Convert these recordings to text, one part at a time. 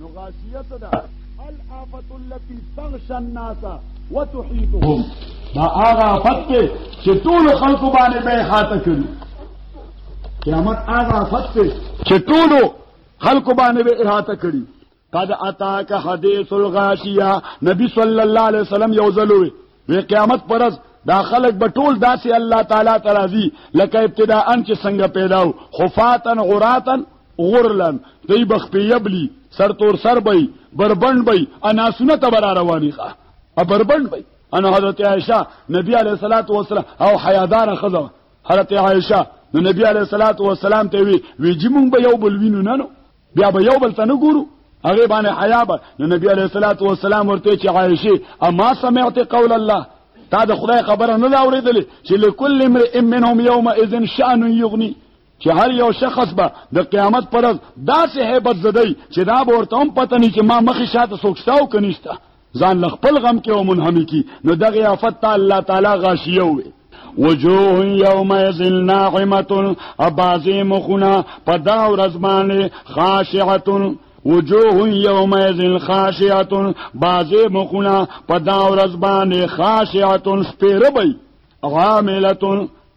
نو غاشیه څه ده الافت التي تغشى الناس وتحيطهم دا هغه آفت دی چې ټول خلکو باندې به احاطه کړي قیامت هغه آفت دی چې ټول خلکو باندې به احاطه کړي قد اتاک حدیث الغاشیه نبی صلی الله علیه وسلم یو ځلوي وی قیامت پرز دا خلق به ټول داسې الله تعالی ترازی لکه ابتداء ان چې څنګه پیداو خفاتن عراتن غرلن دی بخ په یبلی سر تور سر بی بربند بی انا سنت بر رواني ښه بربند بی انا حضرت عائشه نبی علیہ الصلوۃ والسلام او حیادار خزه حضرت عائشه نو نبی علیہ الصلوۃ والسلام ته وی وی چې مونږ به یو بل وینو نه نو بیا به یو بل ته نه ګورو هغه باندې حیا به نو نبی علیہ الصلوۃ والسلام ورته چې عائشه اما سمعت قول الله تا د خدای خبره نه دا اورېدلې چې لکل امرئ منهم یومئذ شان یغنی چې هر یو شخص به د قیامت پر ورځ داسې هیبت زدی چې دا به ورته هم پته نه چې ما مخې شاته څوک شته او که نشته ځان له خپل غم کې او منهمي کی نو دغه آفت ته الله تعالی غاشیه وي وجوه یومئذ ناعمه ابازی مخنا په دا ورځ باندې خاشعه وجوه یومئذ خاشعه بازی مخنا په دا ورځ باندې خاشعه سپیربی عامله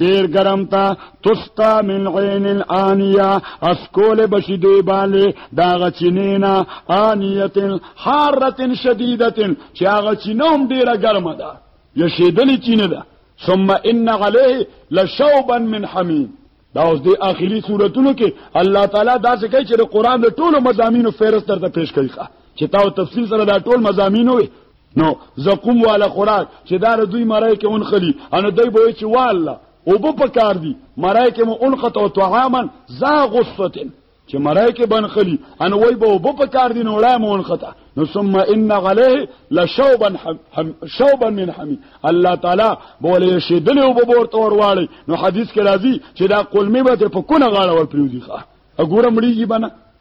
ډیر ګرم تا تسقا من عین الانیه اسکول بشی دوی باندې دا غچینینا انیتن حارتن شدیدتن چې هغه چینوم ډیره ګرمه ده یشیدلی چینه ده ثم ان علیه لشوبا من حمیم دا اوس دی اخیری صورتونو کې الله تعالی دا څه کوي چې د قران د ټولو مزامینو فهرست درته پیش کوي چې تاسو تفصیل سره دا ټول مزامینو وي نو زقوم والا خوراک چې دا دوی مرای کې اون خلی ان دوی به چې والله او په پکار دي مرای کې مو اون خطو طعاما ذا غصتن چې مرای کې بن خلی ان وای به په پکار دي نو لا مون خطا نو ثم ان عليه لشوبا حم شوبا من حمي الله تعالی بوله شیدل او بور تور واړي نو حدیث کې راځي چې دا قلمي به په کونه غاړه ور پریوځي ښه وګورم لري بنه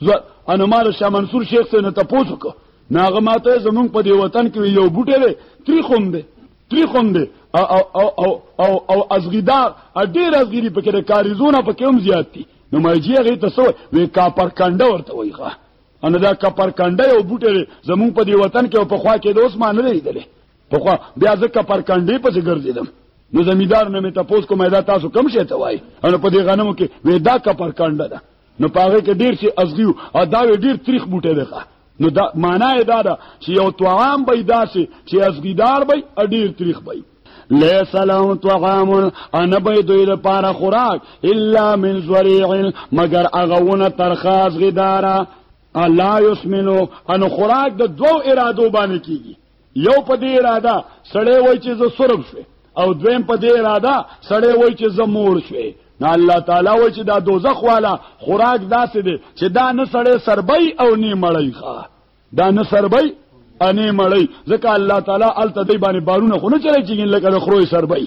زه انا مال شاه منصور شیخ سره ته پوسو کو ناغه ماته زمون په دی وطن کې یو بوټی دی تریخوم دی تریخوم دی او او او او او ازغیدا ډیر ازغیری پکې د کاریزونه پکې هم زیات دي نو مېجی هغه ته سو وې کاپر کنده ورته وای ښا ان دا کاپر کنده یو بوټی دی زمون په دی وطن کې په خوا کې د اوس مان نه لیدلې په خوا بیا زه کاپر کنده په څیر ګرځیدم نو زمیدار نه مې تاسو کومه دا تاسو کم شي ته وای ان په دې غنمو کې وې دا کاپر کنده ده نو پاغه کې ډیر شي ازغیو او دا ډیر تریخ بوټه دی نو دا معنا یې دا ده چې یو طعام به داسې چې ازغیدار به ډیر تریخ به ليس لهم طعام انا به دوی لپاره خوراک الا من زريع مگر اغونه ترخاص غدارا الله يسمنو ان خوراک د دوو ارادو باندې کیږي یو په دې اراده سړی وای چې زه سرب شوې او دویم په دې اراده سړی وای چې زه مور شوې نه الله تعالی وای چې دا دوزخ والا خوراک داسې دی چې دا نه سړی سربای او نه مړی ښا دا نه سربای انې مړی ځکه الله تعالی الته دی باندې بارونه خو نه چلای چې لکه د خروې سربای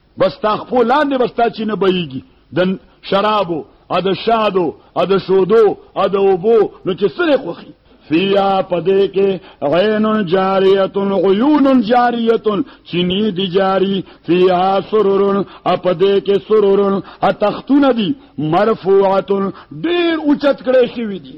بس تا خپو لاندې بس تا چې نه بهیږي د شرابو ا د شادو ا د شودو ا د اوبو نو چې سره خوخي فیا پدې کې عین جاریه عیون جاریه چینی دی جاری فیا سرور اپدې کې سرور اتختون دی مرفوعه ډیر اوچت کړي شوی دی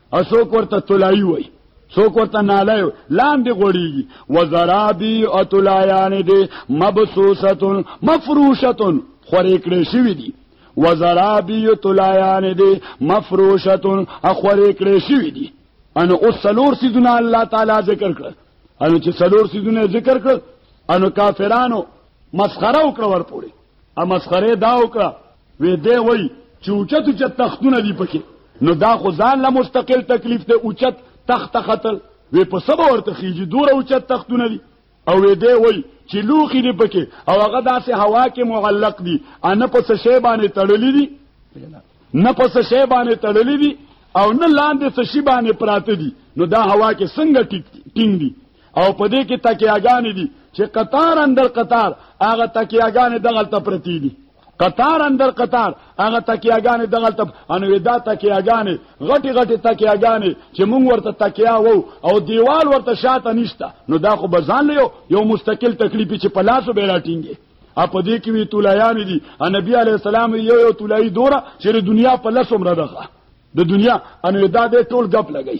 اسوک ورته تلای وای څوک ورته ناله لاندې غوړیږي وزرابی او تلایان دي مبسوسه مفروشه خورې کړې شوې دي وزرابی او تلایان دي مفروشه اخورې کړې شوې دي ان او سلور سيدنا الله تعالی ذکر کړ ان چې سلور سيدنا ذکر کړ ان کافرانو مسخره وکړ ورپوري ا مسخره دا وکړه وې دی وای چې اوچت اوچت تختونه دی پکې نو دا خو ځان له مستقل تکلیف ته اوچت تخت خطل وې په سبا ورته خيږي دور اوچت تختونه دي او وې دی وای چې لوخي دی پکې او هغه داسې هوا کې معلق دي ان په څه شی باندې تړلې دي نه په څه شی باندې تړلې دي او نه لاندې څه شی باندې پراته دي نو دا هوا کې څنګه ټینګ دي او په دې کې تکیاګانې دي چې قطار اندر قطار هغه تکیاګانې دغلته پرتی دي قطار اندر قطار هغه تکیاګانې دغلته انو دا تکیاګانې غټي غټي تکیاګانې چې مونږ ورته تکیا وو او دیوال ورته شاته نشته نو دا خو بزان لیو یو مستقل تکلیف چې په لاسو به راټینګي ا په دې کې وی تولایان دي نبی علی السلام یو یو تولای دوره چې د دنیا په لاسو مرده د دنیا انو دا د ټول غپ لګی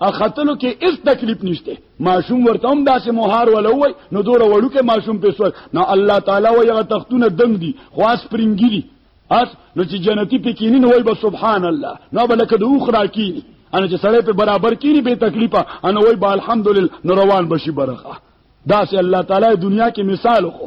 اختلو کې هیڅ تکلیف نشته ماشوم ورته هم داسې مهار ولوي نو دوره وړوکه ماشوم په سوال نو الله تعالی وي هغه تختونه دنګ دي خاص پرنګيري اس نو چې جنتی پکینی نو وای به سبحان الله نو بلکې د اوخ راکینی ان چې سړی په برابر کینی به تکلیفه ان وای به الحمدلله نو روان بشي برخه دا سه الله تعالی دنیا کې مثال خو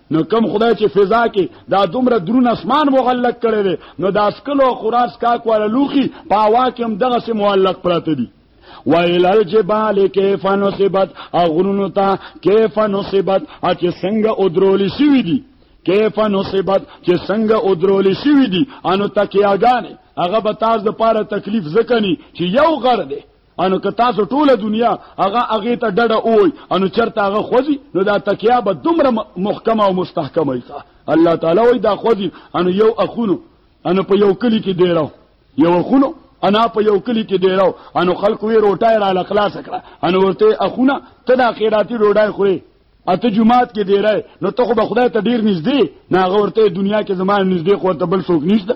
نو کم خدای چې فضا کې دا دومره درون اسمان معلق کړي دي نو دا اسکلو خراس کا کول لوخي په هوا کې هم دغه سه معلق پراته دي ویل الجبال کیف نصبت اغرونو تا کیف نصبت اچ څنګه ادرول شوی دي کیف نصبت چې څنګه ادرول شوی دي انو تکیاګانې هغه به تاسو د پاره تکلیف زکنی چې یو غر دی انو که تاسو ټوله دنیا هغه هغه ته ډډه اوي انو چرته هغه خوځي نو دا تکیا به دومره محکمه او مستحکمه وي الله تعالی وي دا خوځي انو یو اخونو انو په یو کلی کې ډیرو یو اخونو انا په یو کلی کې ډیرو انو خلکو یې روټای را لخلاص کړه انو ورته اخونه ته د خیراتی ډوډۍ خوري اته جمعات کې دی راي نو ته خو به خدای ته ډیر نږدې نه هغه ورته دنیا کې زما نږدې خو ته بل څوک نشته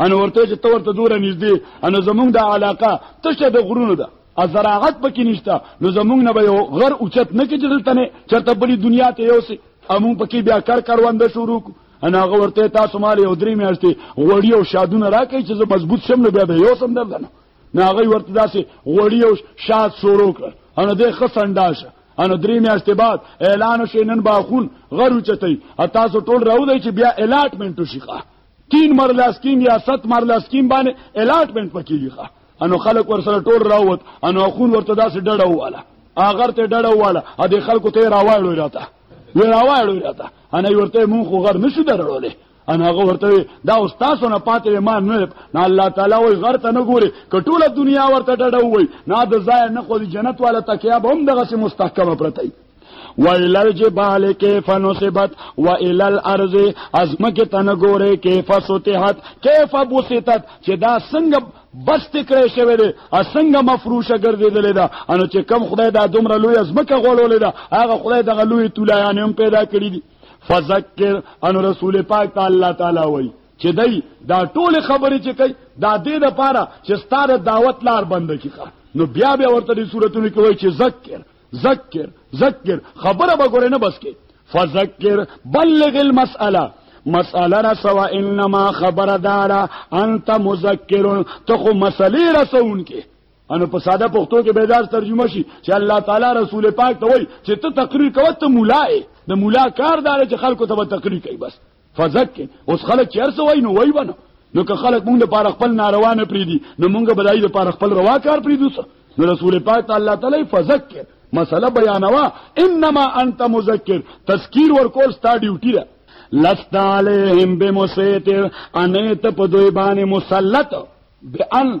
ان ورته چې ته ورته دوره نږدې ان زمونږ د علاقه تشه د غرونو ده زراعت پکې نشته نو زمونږ نه به یو غر اوچت نه کې جلته نه چرته بلی دنیا ته یو سي امون پکې بیا کار کاروانده شروع کو ان هغه ورته تاسو مال یو درې میاشتې غوړی او شادونه راکې چې زه مضبوط شم نو بیا به یو سم درځنه نه هغه ورته داسې غوړی او شاد شروع کړ ان دې خسنداشه ان درې میاشتې بعد اعلان شو نن باخون غرو چتای اته سو ټول راو دی چې بیا الاټمنټ شي ښه تین مرله سکیم یا ست مرله سکیم باندې الاټمنټ پکېږي ښه انو خلک ورسره ټول راوت انو اخون ورته داسې ډډه واله اگر ته ډډه واله ا دې خلکو ته راوړل راته وی راوړل راته انا ورته مونږ غر نشو درولې ان هغه ورته دا استاد نه پاتې ما نه نه الله تعالی وای غر ته نه ګوري کټوله دنیا ورته ډډه وای نه د ځای نه خو جنت والا تکیا به هم دغه سي مستحکمه پرته وَإِلَى الْجِبَالِ كَيْفَ نُصِبَتْ وَإِلَى الْأَرْضِ ازمکه تنګوره کیف سطحت کیف بسطت چې دا څنګه بس تکړه شوی دی اسنګه مفروشه ګرځیدلې ده انو چې کم خدای دا دومره لوی ازمکه غوړولې ده هغه خدای دغه لوی تولیان هم پیدا کړی دي فذکر ان رسول پاک تعالی تعالی وای چې دای دا ټول خبرې چې کوي دا دې د پاره چې ستاره دعوت لار بند کیږي نو بیا بیا ورته د صورتونو کې وای چې ذکر ذکر ذکر خبره به ګورې نه بس کې فذکر بلغ المساله مساله را سوا انما خبردارا انت مذکر ته خو مسلې رسون کې انو په ساده پښتو کې بیدار ترجمه شي چې الله تعالی رسول پاک ته وایي چې ته تقریر کوه ته مولا یې د مولا کار دار چې خلکو ته تقریر کوي بس فزکه اوس خلک چې ارسه وایي نو وایي ونه نو که خلک مونږ لپاره خپل ناروا نه پریدي نو مونږ بدایي لپاره خپل روا کار پریدو نو رسول پاک ته الله تعالی فزکه مسله بیانوا انما انت مذکر تذکیر ورکول ستا ډیوټي ده لست علیهم بمسیطر انیت په دوی باندې مسلط بان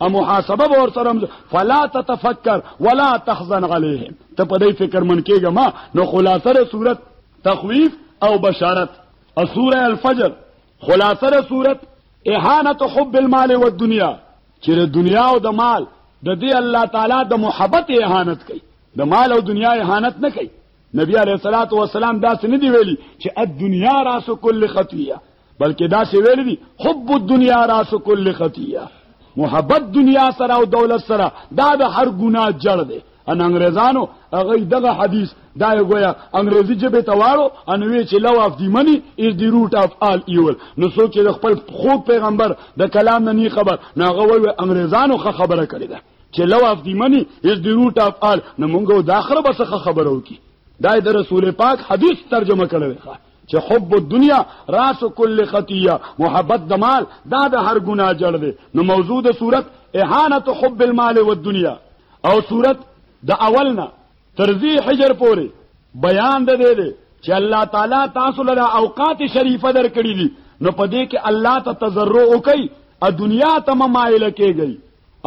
محاسبه به ور سره فلا تتفکر ولا تحزن عليهم ته په دې فکر من کېږه ما نو خلاصه صورت تخویف او بشارت او سوره الفجر خلاصه صورت اهانه حب المال والدنيا چې د دنیا او د مال د دې الله تعالی د محبت اهانت کوي د مال او دنیا اهانت نه کوي نبی علیہ الصلوۃ والسلام دا څه نه دی ویلي چې الدنیا راس کل خطیه بلکې دا سی ویل دي حب الدنيا راس كل خطيه محبت دنیا سره او دولت سره دا د هر ګناه جړ دی ان انګريزانو هغه دغه حدیث دا گویا انګريزي جبه تواړو ان وی چې لو اف دی منی از دی روټ اف ال ایول نو سوچ د خپل خو پیغمبر د کلام نه ني خبر نه غوي انګريزانو خه خبره کړی ده چې لو اف دی منی از دی روټ اف ال نو مونږه د اخره بس خبرو کی دا د رسول پاک حدیث ترجمه کړی چې حب الدنیا راس کل خطیه محبت د مال دا د هر ګناه جړ دی نو موضوع د صورت اهانت حب المال والدنیا او صورت د اولنا ترزی حجر پوری بیان د دې دی چې الله تعالی تاسو لپاره اوقات شریفه درکړي دي نو په دې کې الله ته تضرع وکي ا دنیا ته مایل کېږي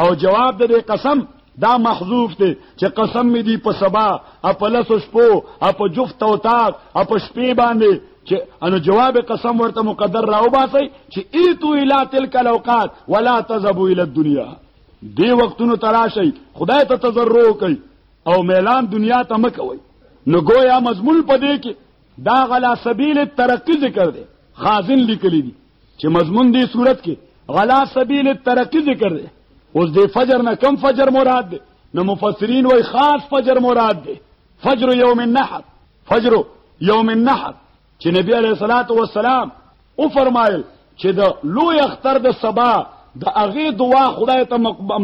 او جواب د دې قسم دا محذوف دی چې قسم می دی په سبا اپلس شپو اپ جفت او تاک اپ شپې باندې چې انو جواب قسم ورته مقدر راو باسي چې ایتو الی تلک الاوقات ولا تذهبوا الی الدنيا دی وختونو تراشي خدای ته تضرع کوي او میلان دنیا ته مکوي نو گویا مضمون پدې کې دا غلا سبیل ترقی ذکر دی خازن لیکلی دی چې مضمون دی صورت کې غلا سبیل الترقی ذکر دی اوس د فجر نه کم فجر مراد دی نو مفسرین وای خاص فجر مراد دی فجر یوم النحر فجر یوم النحر چې نبی علیہ الصلات والسلام او فرمایل چې د لوی اختر د سبا د هغه دعا خدای ته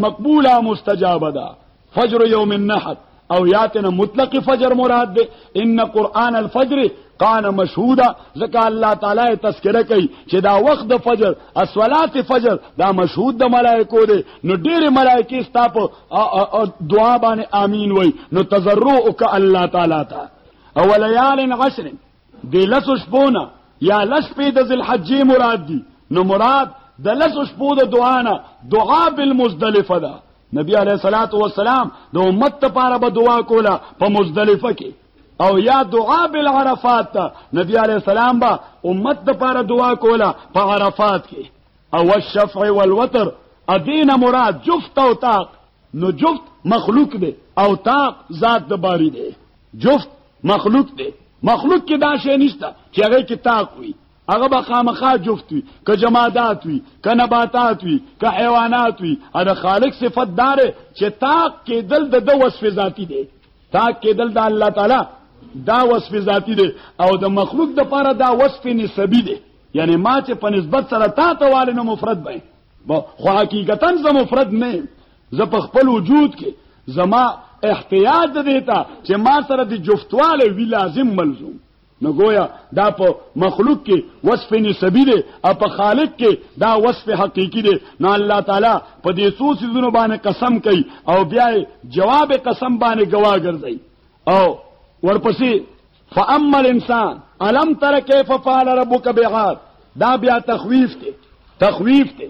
مقبوله مستجابه ده فجر یوم النحر او یاتنا مطلق فجر مراد ده ان قران الفجر قان مشهودا ځکه الله تعالی تذکرہ کوي چې دا وخت د فجر اسولات فجر دا مشهود د ملائکو دی نو ډېر ملائکه ستاپ دعا باندې امين وای نو تزرع وک الله تعالی تا او ليال عشر د لسو شپو نه یا لس شپې د ذلحجې مراد دي نو مراد د لسو شپو د دعا نه دعا بالمزدلفه ده نبی علیه الصلاۃ والسلام د امت لپاره به دعا کوله په مزدلفه کې او یا دعا بالعرفات ته نبی علیه السلام به امت لپاره دعا کوله په عرفات کې او الشفع والوتر ادینه مراد جفت او طاق نو جفت مخلوق دی او طاق ذات د باری دی جفت مخلوق دی مخلوق کې دا شی نشته چې هغه کې تاق وي هغه به خامخا جفت وي که جمادات وي که نباتات وي که حیوانات وي هغه خالق صفت دار چې تاق کې دل د دو وصف ذاتی دی تاق کې دل د الله تعالی دا وصف ذاتی دی او د مخلوق د پاره دا وصف نسبی دی یعنی ما چې په نسبت سره تا ته والنه مفرد به خو حقیقتا زه مفرد نه زه په خپل وجود کې زما احتیاج دیتا چې ما سره د جفتواله وی لازم ملزوم نو گویا دا په مخلوق کې وصف نسبی دی او په خالق کې دا وصف حقیقی دی نو الله تعالی په دې څو سيزونو باندې قسم کوي او بیا جواب قسم باندې گواه ګرځي او ورپسې فاما الانسان الم تر کیف فعل ربک بعاد دا بیا تخویف دی تخویف دی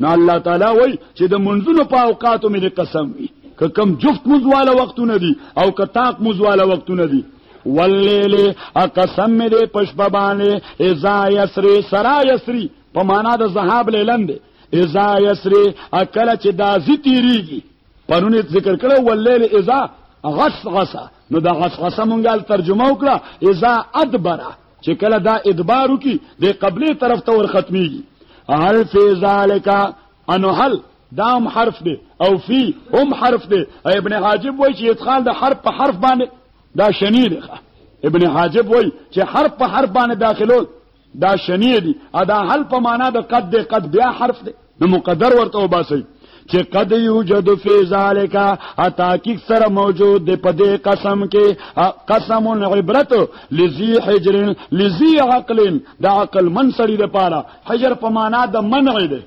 نه الله تعالی وای چې د منځونو په اوقاتو مې قسم وي که کم جفت مزواله وختونه دي او که طاق مزواله وختونه دي واللیل اقسم می دې پشپ باندې اذا یسری سرا یسری په معنا د ذهاب لیلن دې اذا یسری اکل چې دازي تیریږي پرونه ذکر کړو واللیل اذا غص غصه نو دا غص غصه مونږه ترجمه وکړه اذا ادبره چې کله دا ادبار وکي د قبله طرف ته ور ختميږي هل فی ذالک انو هل دام حرف دی او فی هم حرف دی ابن حاجب وای چې ادخال د حرف په حرف باندې دا شنی دی ابن حاجب وای چې حرف په حرف باندې داخلول دا شنی دی ادا هل په معنا د قد دی قد بیا حرف دی نو مقدر ورته وباسي چې قد یوجد فی ذالک اتاکیک سره موجود دی په دې قسم کې قسم عبرت لذی حجر لذی عقل د عقل من سړي د پاره حجر په معنا د منع دی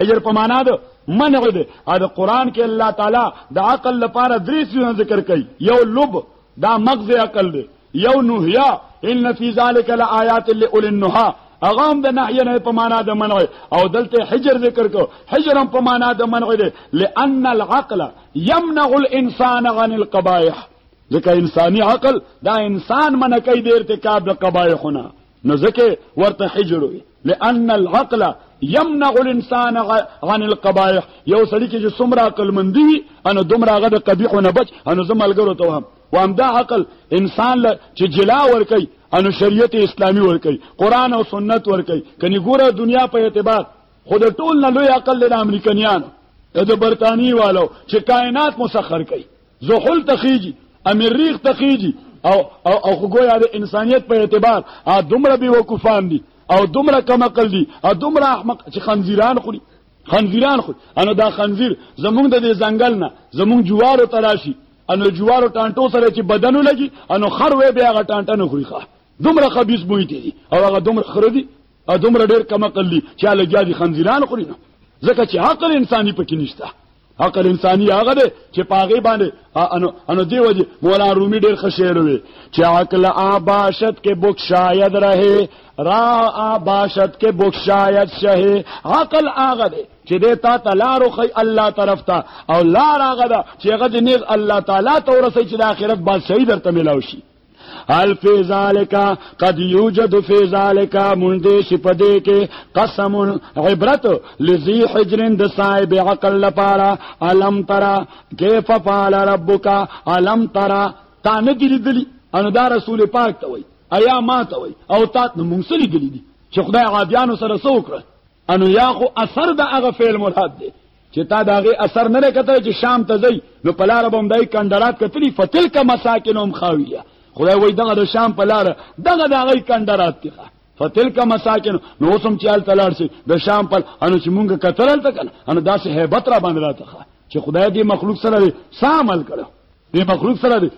حجر په معنا د منع دی دا قران کې الله تعالی د عقل لپاره درې څه ذکر کوي یو لب دا مغز عقل دی یو نهیا ان فی ذلک لآیات لأولی النهی هغه هم د نهی نه په معنا د منع او دلته حجر ذکر کو حجر هم په معنا د منع دی لئن العقل يمنع الانسان عن القبائح ځکه انساني عقل دا انسان منع کوي د ارتکاب د قبایحونه نو ځکه ورته حجر وي لئن العقل يمنع الانسان عن القبائح یو سړی چې څومره عقل مندي انو دومره هغه د قبیحونه بچ انو زملګرو ته هم و همدا عقل انسان له چې جلا ور کوي انو شریعت اسلامی ور کوي قران او سنت ور کوي کني ګوره دنیا په اعتبار خود ټول نه لوی عقل له امریکایانو د برتانی والو چې کائنات مسخر کوي زحل تخیجی امریخ تخیجی او او او ګویا د انسانیت په اعتبار ا دومره بي وقفان دي او دومره کم عقل دي او دومره احمق چې خنزیران خوري خنزیران خوري انو دا خنزیر زمونږ د ځنګل نه زمونږ جوارو تراشي انو جوارو ټانټو سره چې بدنو لګي انو خر وې بیا غ ټانټه نه خوري ښه دومره خبيث بوې دي او هغه دومره خردي او دومره ډېر کم عقل دي چې لګیا دي خنزیران خوري نه ځکه چې عقل انساني پکې نشته عقل انساني هغه دی چې پاغه باندې انو انو دی وجه مولا رومي ډېر خشیر وي چې عقل آباشت کې بوک شاید رہے را آباشت کې بوک شاید شهه عقل هغه دی چې دې تا ته لار خو الله طرف ته او لار هغه ده چې هغه دې نیغ الله تعالی ته ورسې چې د آخرت بادشاہي درته ملاوي شي هل فی ذالک قد یوجد فی ذالک مندش پدې کې قسم عبرت لذی حجر د صاحب عقل لپاره علم ترا کیف فعل ربک علم ترا تا نه دي لیدلی ان دا رسول پاک ته وای ایا ما ته وای او تا نو مونږ سره دي چې خدای عادیانو سره سوکړه انو یا خو اثر د هغه فعل مراد دی چې تا دا غي اثر نه کتل چې شام ته ځي نو په لار به مدای کندرات کتلی فتلک مساکنهم خاویه خدای وای دغه د شام په لار دغه دا غي کندرات دی فتلک مساکن نو سم چال تلار شي د شام پر انو چې مونږه کتل تک انو داسې hebat را باندې راته چې خدای دې مخلوق سره سامل کړو دې مخلوق سره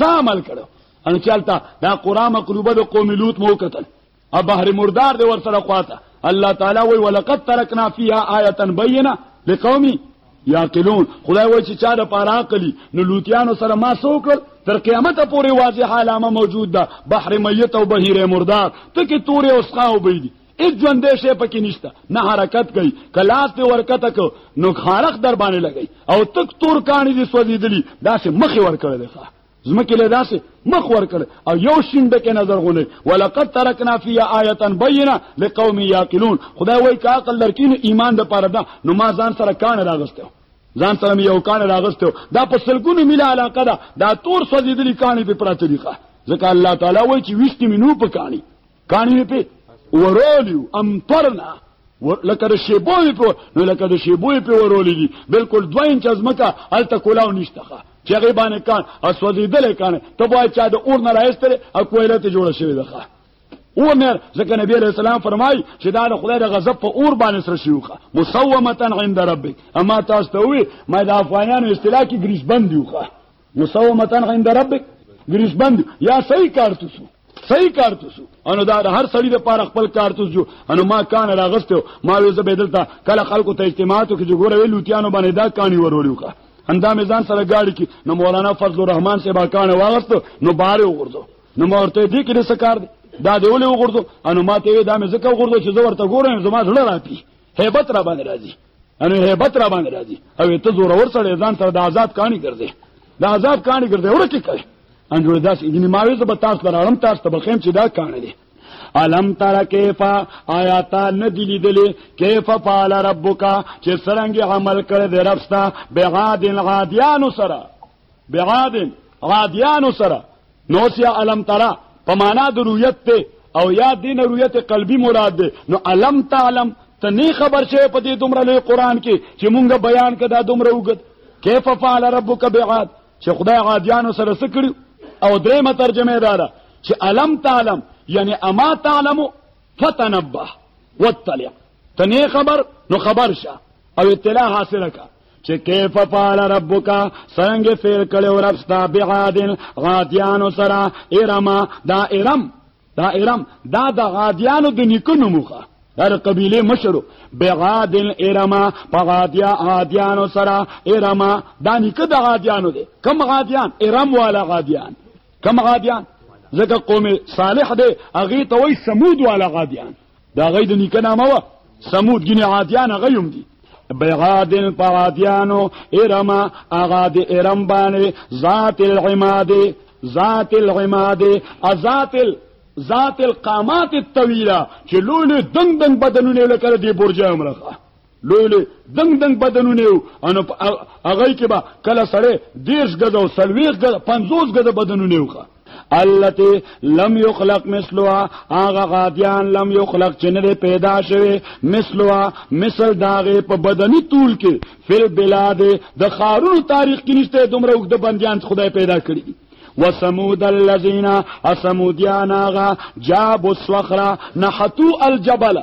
سامل کړو انو چالتا دا قرامه قلوبه د قوم لوط مو کتل ا بحر مردار دی ور سره خواته الله تعالی وی ولقد ترکنا فیها آیه بینه لقوم یاقلون خدای وای چې چا د پاره عقلی نو لوتیانو سره ما سوکل تر قیامت پورې واضح علامه موجود ده بحر میت او بحیر مردار ته کې تورې او سقاو بيدي هیڅ ژوند شي پکې نشته نه حرکت کوي کلاس ته ورکته کو نو خارق در باندې لګي او تک تور کانی دي سوځیدلی دا سه مخ ور کړل ښه زمکه له داسې مخ ور کړ او یو شین ډکه نظر غونې ولقد ترکنا فی آیه بینه لقوم یاقلون خدای وای کا عقل لرکین ایمان د پاره دا نو ما ځان سره کان راغستو ځان سره یو کان راغستو دا په سلګونو مل علاقه دا دا تور سوځیدلی کانی په پرا طریقه ځکه الله تعالی وای چې وشت مینو په کانی کانی په ورولیو امطرنا لکه د شیبوی په نو لکه د شیبوی په ورولې دي بالکل 2 انچ ازمکه الته کولاو نشته چې هغه باندې کان اسوځیدل کان ته وای چا د اور نه راځتره او کویله ته جوړ شوی ده اور نه ځکه نبی علیہ السلام فرمای چې دا د خدای د غضب په اور باندې سره شيوخه مسومتا عند ربک اما تاسو ته وی ما د افغانانو اصطلاح کې گریس بند یوخه مسومتن عند ربک ګریس بند یا صحیح کارتوس صحیح کارتوس انو دا هر سړی د پاره خپل کارتوس جو انو ما کان راغستو ما وې زبیدلتا کله خلکو ته اجتماعاتو کې جوړ وی لوتیانو باندې دا کانی وروړو کا اندام ځان سره گاډي کې نو مولانا فضل الرحمن سے با کان واغستو نو بار وګرځو نو مورته دې کې څه کار دی دا دی ولې وګرځو انو ما ته دا مې زکه وګرځو چې زه ورته ګورم زما زړه راپی hebat ra bandar aziz انو هیبت را باندې راځي او ته زور ور سره ځان سره د آزاد کانی ګرځي د آزاد کانی ګرځي ورته کوي ان جوړ داس یعنی ماوی زب تاسو لرالم تاسو ته بخیم چې دا کانی دي علم تر کیفا آیات ندی لیدلی کیفا فعل ربک چې سرنګ عمل کړی د ربستا بعاد العادیان سره بعاد عادیانو سره نو سیا علم ترا په معنا د رؤیت ته او یا دین رؤیت قلبی مراد ده نو علم تعلم ته نه خبر شوی په دې دومره لوی قران کې چې مونږ بیان کړه دومره وګت کیف فعل ربک بعاد چې خدای عادیانو سره سکړو او درېمه ترجمه دار چې علم تعلم یعنی اما تعلم فتنبه وطلع تنه خبر نو خبر شه او اطلاع حاصله کا چې کیف فعل ربک څنګه فعل کړو رب ستا بعادن غادیانو سره ارم دا ارم دا ارم دا د غادیانو د نیکونو مخه در قبیله مشرو بغادل ارما پغادیا غادیانو سره ارما دا نیکه د غادیانو دی کم غادیان ارم والا غادیان کم غادیان ځکه قوم صالح دی هغه ته وای سمود والا غادیان دا غي د نیکه نامه وه سمود ګنې عادیان هغه هم دي بغادن پرادیانو ارم اغا دی ارم بانی ذات العماد ذات العماد ذات ال ذات القامات الطویله چې لولې دنګ دنګ بدنونه لکه دی برجه امرخه لوی لوی دنګ دنګ بدنونه وو ان په هغه کې به کله سړی دیش غزه او سلويخ غزه 50 غزه بدنونه وو التي لم يخلق مثلها هغه غاديان لم يخلق چې نه پیدا شوه مثلها مثل داغه په بدني طول کې فل بلاد د خارونو تاریخ کې نشته دومره وګد بنديان خدای پیدا کړی وسمود الذين اسموديانا جابوا الصخره نحتوا الجبل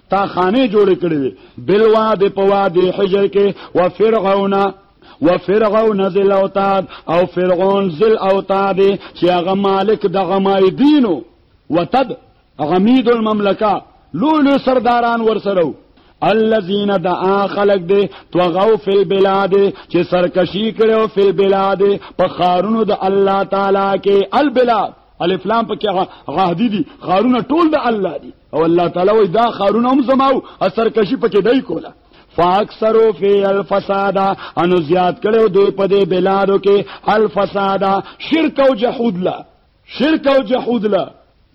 تا خانه جوړ کړې وي بلوا د پوا د حجر کې و فرعون و فرعون ذل اوتاد او فرعون ذل اوتاد چې هغه مالک د غمای دینو وتد غمید المملکه لولو سرداران ورسره الذين دعا خلق دي توغو في البلاد چې سرکشي کړو في البلاد په خارونو د الله تعالی کې البلاد الف لام پکې غهدي دي خارونه ټول د الله دي او الله تعالی وای دا خارونه هم زماو اثر کشي پکې دای کوله فاکثرو فی الفساد انو زیاد کړو دوی په دې بلادو کې الفساد شرک او جهود لا شرک او جهود لا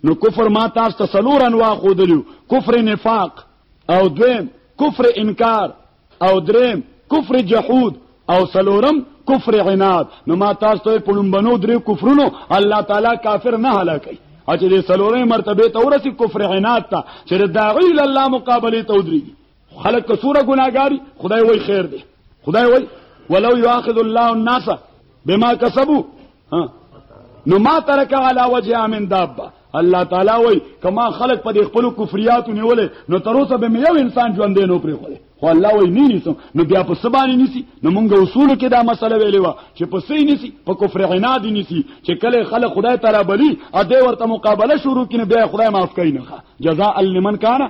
نو کفر ما تاسو ته سلور انواع خودلیو کفر نفاق او دویم کفر انکار او دریم کفر جحود او سلورم کفر عناد نو ما تاسو ته په لومبنو درې کفرونو الله تعالی کافر نه هلاکي او چې د سلورې مرتبه ته ورسي کفر عناد ته چې د داعی الله مقابله ته ودرېږي خلک کسوره ګناګاری خدای وای خیر دی خدای وای ولو یاخذ الله الناس بما کسبو نو ما ترک علی وجه من دابه الله تعالی وای کما خلق په خپل کفریات نیولې نو تر اوسه به یو انسان ژوند نه پرې خولې خو الله وای نه نیسو نو بیا په سبانی نیسی نو مونږ اصول کې دا مسله ویلې و چې په سې نیسی په کفر عناد نیسی چې کله خلق خدای تعالی بلی ا دې ورته مقابله شروع کینې بیا خدای معاف کوي نه جزاء لمن کان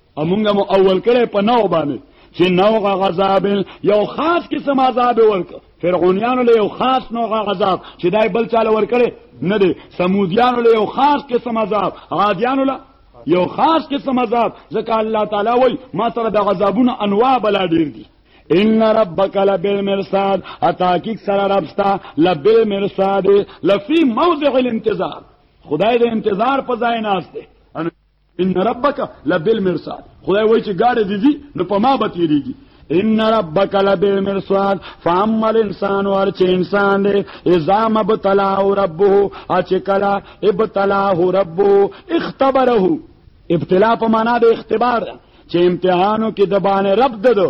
امونګه مو اول کړه په نو باندې چې نو غذاب یو خاص قسم عذاب ورک فرعونانو له یو خاص نو غذاب چې دای بل چاله ور کړي نه دي سمودیانو له یو خاص قسم عذاب عادیانو له یو خاص قسم عذاب ځکه الله تعالی وای ما سره د غذابونو انواع بلا ډیر دي ان ربک لبل مرصاد اتاکیک سره ربستا لبل مرصاد لفی موضع الانتظار خدای د انتظار په ځای ناشته ان ربک لبالمرصاد خدای وایي چې ګاډه دي دي نو په ما به تیریږي ان ربک لبالمرصاد فاما الانسان ور چې انسان دی اذا مبتلا ربه اچ کلا ابتلاه ربه اختبره ابتلا په معنا د اختبار چې امتحانو کې د باندې رب ددو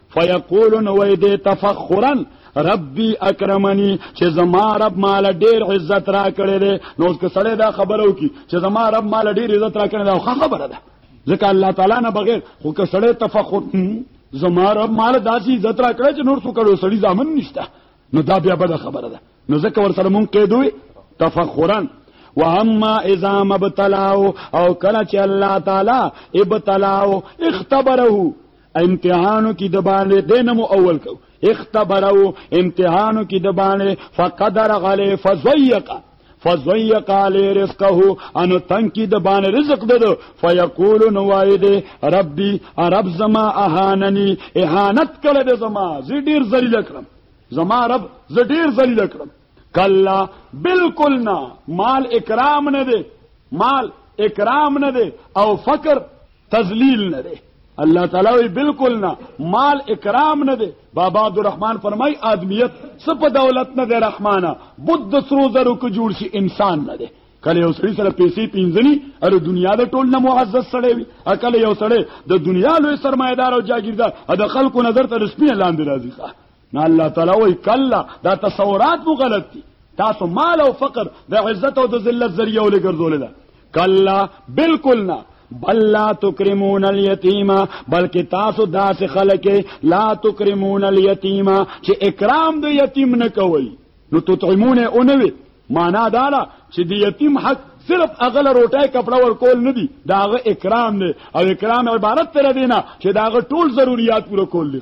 فیقولون وای دی تفخرا ربي اکرمنی چې زما رب مال ډیر عزت را کړی دی نو اوس که سړی دا خبره وکي چې زما رب مال ډیر عزت را کړی دا خو خبره ده ځکه الله تعالی نه بغیر خو که سړی تفخر زما رب مال داسې عزت را کړی چې نور څه کړو سړی ځامن نشته نو دا بیا بده خبره ده نو ځکه ور سره مونږ قیدوي تفخرا واما اذا مبتلاو او کله چې الله تعالی ابتلاو اختبره امتحانو کې د باندې دینمو اول کو اختبرو امتحانو کې د باندې فقدر غلی فزیق فزیق علی رزقه ان تنکی د باندې رزق ددو فیقول نوایده ربي رب زما اهاننی اهانت کړه د زما زی ډیر ذلیل کړم زما رب زی ډیر ذلیل کړم کلا بالکل نه مال اکرام نه دی مال اکرام نه دی او فقر تذلیل نه دی الله تعالی وی بالکل نه مال اکرام نه دی بابا عبدالرحمن فرمای ادمیت سپ دولت نه دی رحمانه بود سرو زرو کو جوړ شي انسان نه دی کله یو سړی سره پیسې پینځنی ار دنیا د ټول نه معزز سړی وي اکل یو سړی د دنیا لوی سرمایدار او جاگیردار د خلکو نظر ته رسمي لاندې راځي نو الله تعالی وی کلا دا تصورات مو غلط دي تاسو مال او فقر د عزت او د ذلت ذریعہ ولې ګرځولې ده کلا بالکل نه بل لا تکرمون الیتیم بلکې تاسو داسې خلک لا تکرمون الیتیم چې اکرام د یتیم نه کوي نو تطعمون اونوي معنا دا ده چې د یتیم حق صرف اغل روټه کپڑا ور کول نه دي داغه اکرام نه او اکرام عبارت تر دینه چې داغه ټول ضرورت پوره کول دي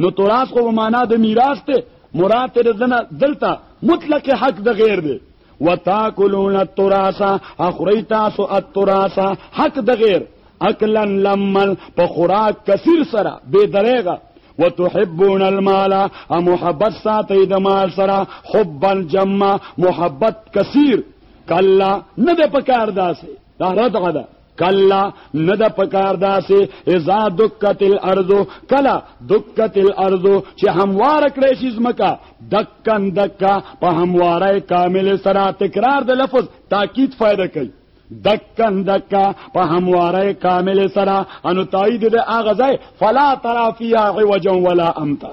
نو تراث خو معنا د میراث ته مراد تر دنه دلته مطلق حق د غیر دی وتاکلون التراث اخریتا سو التراث حق د غیر اکلا لمن په خوراک کثیر سره به درېغه وتحبون المال او محبت ساتي د مال سره حبا جما محبت کثیر کلا نه د پکار داسې دا رد غدا کلا نه د پکار داسې اذا دکت الارض کلا دکت الارض چې هموار کړې شي زمکا دکن دکا په همواره کامل سره تکرار د لفظ تاکید فائدہ کوي دکن دکا په همواره کامل سره انو تایید د اغه ځای فلا ترافیا عوجا ولا امتا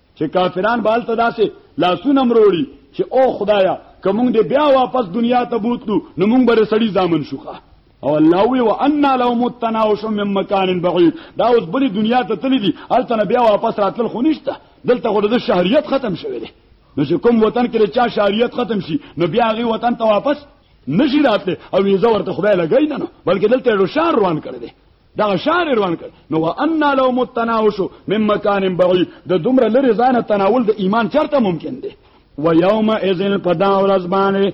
چې کافران بال ته داسې لاسونه مروړي چې او خدایا کوم دې بیا واپس دنیا ته بوتلو نو موږ به سړی ځامن شوخه او الله وی وان لهم التناوش من مکان بعید دا اوس بری دنیا ته تللی دي هلته بیا واپس راتل خو نشته دلته خو د شهریت ختم شوی دی نو چې کوم وطن کې چا شهریت ختم شي نو بیا هغه وطن ته واپس نشي راتله او ویزه ورته خدای لګی نه نو بلکې دلته روشان روان کړی دی دغه شان روان کړ نو وان لو متناوش من مکان بعید د دومره لري ځانه تناول د ایمان چرته ممکن دی و یوم اذن پدا ورځ باندې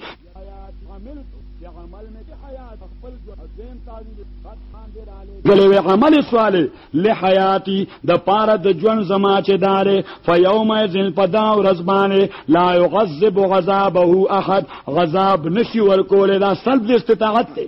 غلې وی عمل صالح لحیاتی د پاره د ژوند زما چې دارې فیوم ذل پدا ورځ باندې لا يعذب عذابه احد غذاب نشي ورکول دا سلب استطاعت دی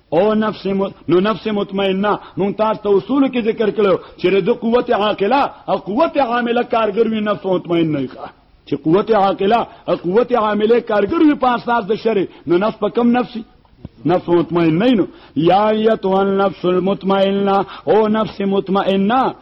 او نفس مت... نو نفس مطمئنه مونږ تاسو ته اصول کې ذکر کړو چې د قوت عاقله او قوت عامله کارګر وي نفس مطمئنه نه ښه چې قوت عاقله او قوت عامله کارګر وي په اساس د شرع نو نفس په کم نفسي نفس مطمئنه نو یا ایتو النفس المطمئنه او نفس مطمئنه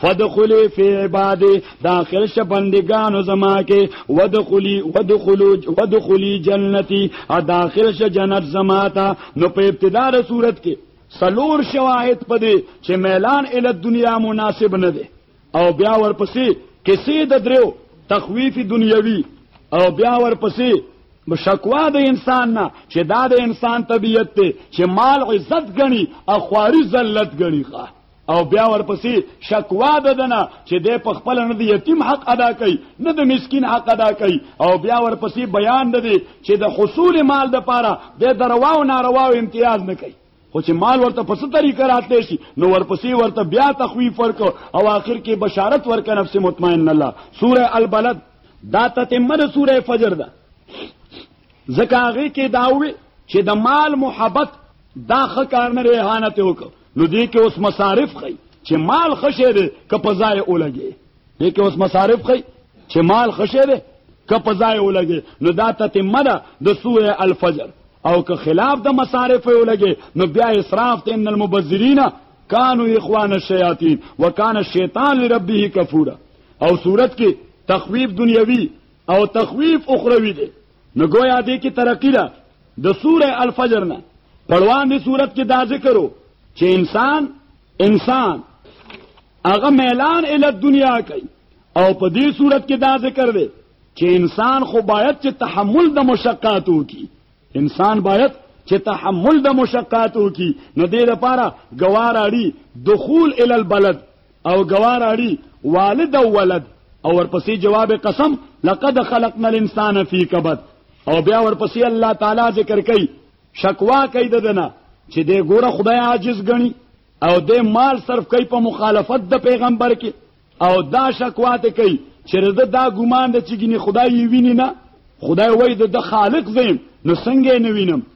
فدخلی فی عبادی داخل ش بندگانو زما کې ودخلی ودخلو ودخلی جنتی ا داخل ش جنت زما تا نو په ابتدا د صورت کې سلور شواهد پدې چې میلان ال دنیا مناسب نه دی او بیا ورپسې کسی د دریو تخویف دنیوي او بیا ورپسې شکوا د انسان نه چې دا د انسان طبیعت ته چې مال عزت غني او خواري ذلت غني ښه او بیا ورپسې شکوا ده دنه چې د په خپل نه د یتیم حق ادا کوي نه د مسکین حق ادا کوي او بیا ورپسې بیان ده چې د حصول مال د پاره د دروا او ناروا او امتیاز نه کوي خو چې مال ورته په څه طریقه راتلی شي نو ورپسې ورته بیا تخویف ورکو او آخر کې بشارت ورکه نفس مطمئن الله سوره البلد دا تتمه د سوره فجر ده ځکه هغه کې داوي چې د مال محبت دا ښه کار نه دی اهانت وکړ نو دې کې اوس مصارف خي چې مال خشه دی که په ځای ولګي دې کې اوس مصارف خي چې مال خشه دی که په ځای ولګي نو دا تتمه ده د سوره الفجر او که خلاف د مصارف ولګي نو بیا اسراف ته ان المبذرین کانوا اخوان الشیاطین وکانه شیطان لربه کفورا او صورت کې تخویف دنیوي او تخویف اخروی دی نو گویا دې کې ترقی ده د سوره الفجر نه پړوان دې صورت کې دا ذکرو چې انسان انسان هغه میلان ال دنیا کوي او په دې صورت کې دا ذکر دی چې انسان خو باید چې تحمل د مشقات وکي انسان باید چې تحمل د مشقات وکي نو دې لپاره گوار اړي دخول ال البلد او گوار اړي والد او ولد او ورپسې جواب قسم لقد خلقنا الانسان فی کبد او بیا ورپسې الله تعالی ذکر کوي شکوا کوي ددنه چې دې ګوره خدای عاجز غني او دې مال صرف کوي په مخالفت د پیغمبر کې او دا شکوا ته کوي چې رده دا ګمان د چې ګني خدای یې ویني نه خدای وای د خالق زم نو څنګه نه وینم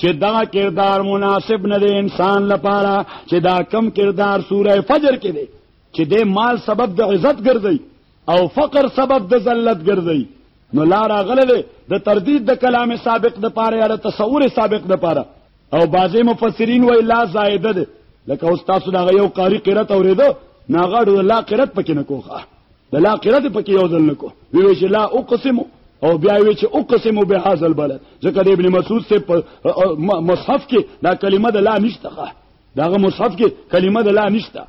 چې دا کردار مناسب نه دی انسان لپاره چې دا کم کردار سوره فجر کې دی چې د مال سبب د عزت ګرځي او فقر سبب د ذلت ګرځي نو لار غلله د تردید د کلام سابق د پاره یا د تصور سابق د پاره او بعضی مفسرین وی لا زائده ده لکه استاد دا یو قاری قرات اوریدو ناغړو لا قرات پکې نه کوخه د لا قرات په کې یو ځل نکو وی چې لا اقسم او بیا وی چې اقسم به هاذ البلد ځکه د ابن مسعود سے مصحف کې دا کلمه د لا نشته داغه مصحف کې کلمه د لا نشته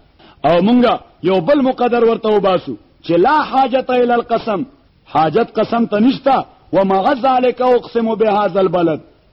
او مونږه یو بل مقدر ورته وباسو چې لا حاجت الى القسم حاجت قسم ته نشته وما غزا عليك اقسم بهذا البلد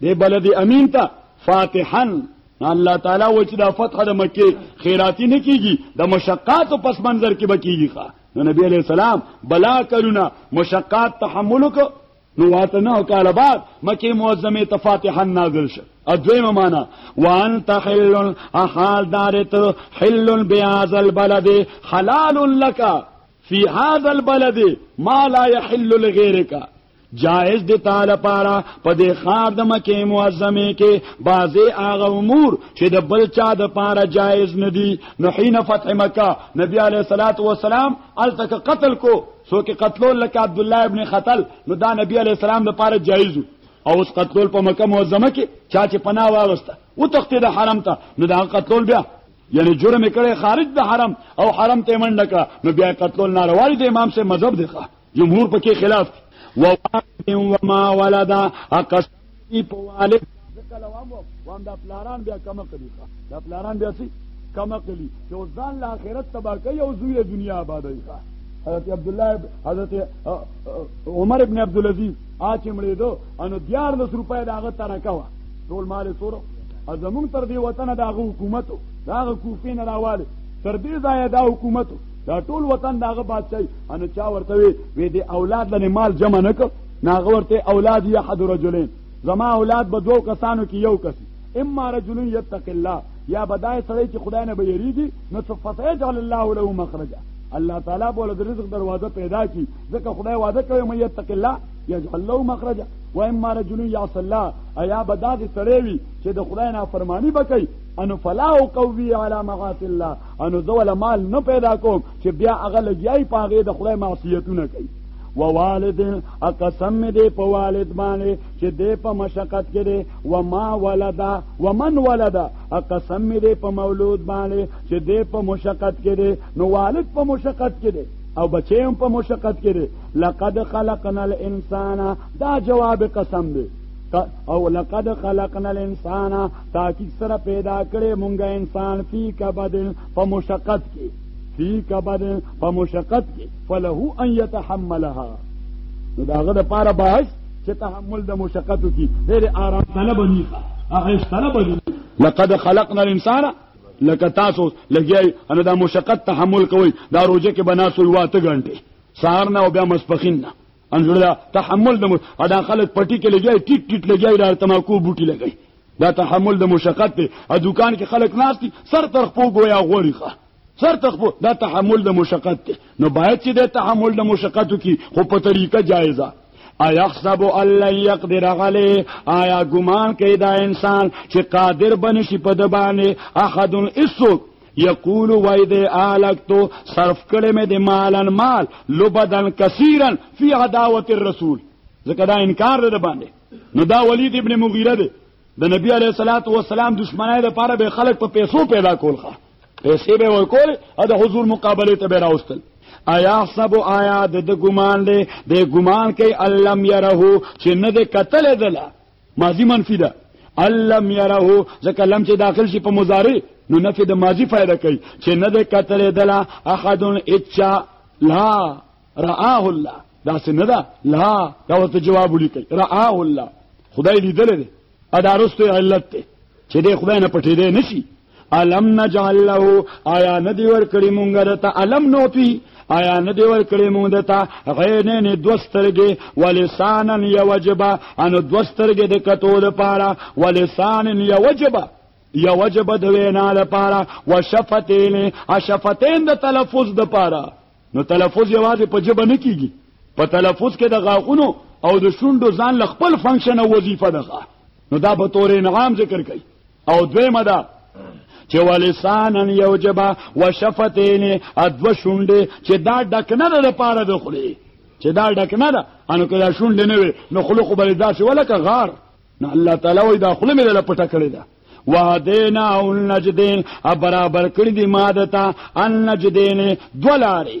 دی بلد امین ته فاتحا الله تعالی و چې دا فتح د مکه خیراتی نه کیږي د مشقات او پس منظر کې بکیږي ښا نو نبی علیہ السلام بلا کلونه مشقات تحمل کو نو واته نه کال بعد مکه معظمه ته فاتحه نازل شه ادویمه معنا وان تحل احال دارت حل بیاذ البلد حلال لك في هذا البلد ما لا يحل لغيرك جائز دی تعالی پارا په دې خار د مکه معظمه کې بازي اغه امور چې د بل چا د پارا جائز ندي نو حين فتح مکه نبی عليه الصلاه والسلام التک قتل کو سو کې قتلول لکه عبد الله ابن قتل نو دا نبی عليه السلام د پارا جائز او اوس قتلول په مکه معظمه کې چا چې پناه واغسته او تخته د حرم ته نو دا قتلول بیا یعنی جرم کړي خارج د حرم او حرم ته منډه کړه نو بیا قتلول ناروا دي امام سے مذهب دی ښه جمهور پکې خلاف ووالد وما ولد اقص په والد ځکه لوام وام دا پلاران بیا کم کړي دا پلاران بیا سي کم کړي چې ځان له آخرت تبا کوي او زوی دنیا آبادوي حضرت عبد الله حضرت عمر ابن عبد العزيز آچ مړې دو انو دیار لس روپۍ دا غ تر کوا ټول مال سورو ازمون تر دې وطن دا غ حکومت دا غ کوفین راواله تر دې ځای دا حکومت دا ټول وطن داغه بادشاہي ان چا ورته وی وی دی اولاد لنی مال جمع نک ناغه ورته اولاد یا حد رجلین زما اولاد به دوه کسانو کې یو کس اما رجل یتق الله یا بدای سړی چې خدای نه بیریږي نو څه فتح جعل الله له مخرجا الله تعالی بوله د رزق دروازه پیدا کی ځکه خدای وعده کوي مې یتق الله یجعل له مخرجا و اما رجل یعص الله ایا بدای سړی وي چې د خدای نه فرمانی وکړي ان فلا قوی علی معاصی الله انو زه ولا مال نه پیدا کوم چې بیا هغه لګیای پاغه د خدای معصیتونه کوي و والد اقسم دې په والد باندې چې دې په مشقت کې دې و ما ولدا و من ولدا اقسم دې په مولود باندې چې دې په مشقت کې دې نو والد په مشقت کې دې او بچیم په مشقت کې دې لقد خلقنا الانسان دا جواب قسم دې او لقد خلقنا الانسان تاکي سره پیدا کړې مونږه انسان فی کبد په مشقت کې فی کبد په مشقت کې فله ان يتحملها نو داغه د پاره باش چې تحمل د مشقت کې ډېر آرام طلب نه هغه طلب نه لقد خلقنا الانسان لکه تاسو لګیای ان دا مشقت تحمل کوي دا روزه کې بناسو واته غنټه سهار نه او بیا مسپخین نه انځور دا تحمل د ادا خلک پټی کې لګي ټیټ ټیټ لګي دا تماکو بوټي لګي دا تحمل د مشقت دی ا دکان کې خلک ناشتي سر تر خپو گویا غوري ښه سر تر خپو دا تحمل د مشقت دی نو باید چې د تحمل د مشقتو کې خو په طریقه جایزه ایحسب الله یقدر علی آیا ګمان کوي دا انسان چې قادر بنشي په دبانې احد اسوک یقول وای د الکتو صرف کړه مې د مالن مال لبدن کثیرا فی عداوت الرسول ځکه دا انکار ده باندې نو دا ولید ابن مغیره ده د نبی علیه الصلاۃ والسلام دشمنای د پاره به خلک په پیسو پیدا کولخه پیسې به ورکول او د حضور مقابله ته به راوستل ایا حسب آیا د ګمان دی د ګمان کوي علم يره چې نه د قتل دلا ماضی منفی ده الم يره ځکه لم چې داخل شي په مضارع نو نفي د ماضی فائدہ کوي چې نه ده کتلې دلا احد اچا لا رآه الله دا څنګه ده لا دا ورته جواب ولیکي رآه الله خدای لیدل دي ادارسته علت ته چې دې خدای نه پټې دې نشي الم نجعل له آیا ندی ور کړی مونږ دته الم نوتی آیا ندی ور کړی مونږ دته غینه نه دوسترګې ولسانن یوجبا ان دوسترګې د کتو د پاره ولسانن یوجبا یا وجب د وینا د پاره وشفتین اشفتین د تلفظ د پاره نو تلفظ یوازې په جبه نه کیږي په تلفظ کې د غاغونو او د شونډو ځان ل خپل فنکشن او وظیفه ده نو دا به تور انعام ذکر کوي او دویمه ده چې ولسانن یو جبا وشفتین ادو شونډې چې دا ډک نه ده لپاره د خلی چې دا ډک نه ده انو که دا شونډې نه وي نو خلق بل داسې ولکه غار نه الله تعالی وای دا خله مې له پټه کړی ده وهدینا النجدین برابر کړی دی ماده تا النجدین دولاري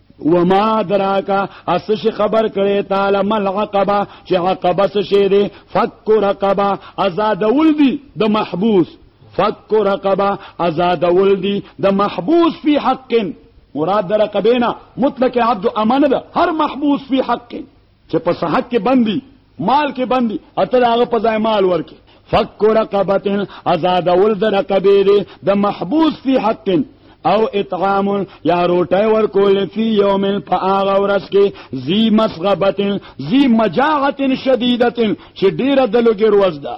وما دراکا اسش خبر کړي تعالی مل عقبه چې عقبه څه شي دي فك رقبه آزاد ول دي د محبوس فك رقبه آزاد ول دي د محبوس في حق مراد در قبینا مطلق عبد امانه ده هر محبوس فی حق چې په صحت کې بندي مال کې بندي اته هغه په ځای مال ورکي فک رقبتن آزاد ول د رقبه دي د محبوس فی حق او اطعام یا روټه ور کول فی یوم فاغ ورس کې زی مسغبتن زی مجاعت شدیدتن چې ډیره د لګي روز ده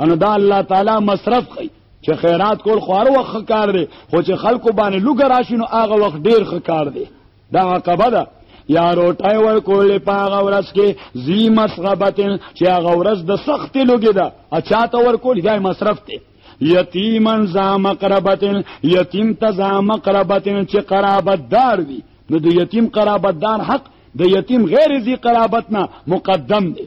ان دا الله تعالی مصرف کوي چې خیرات کول خواره وخت کار دی خو چې خلکو باندې لګ راشي نو هغه وخت ډیر ښه کار دی دا عقبه ده یا روټای ور کولې پاغه ورځ کې زی مسغبتن چې هغه ورځ د سخت لوګي ده اچا ته ور کول دا مصرف ته یتیمن ذا مقربتن یتیم ته ذا مقربتن چې قرابت دار وي نو د یتیم قرابت دار حق د یتیم غیر زی قرابت نه مقدم دی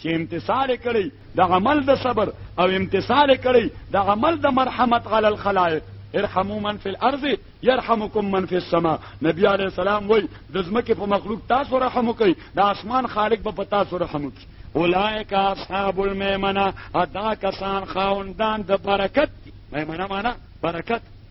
چې امتثال یې کړی د عمل د صبر او امتثال یې کړی د عمل د مرحمت علی الخلائق ارحموا من فی الارض يرحمکم من فی السما نبی علی السلام وای د زمکه په مخلوق تاسو رحم وکي د اسمان خالق په تاسو رحم وکي اولائک اصحاب المیمنه ادا کسان خاوندان د برکت میمنه معنا برکت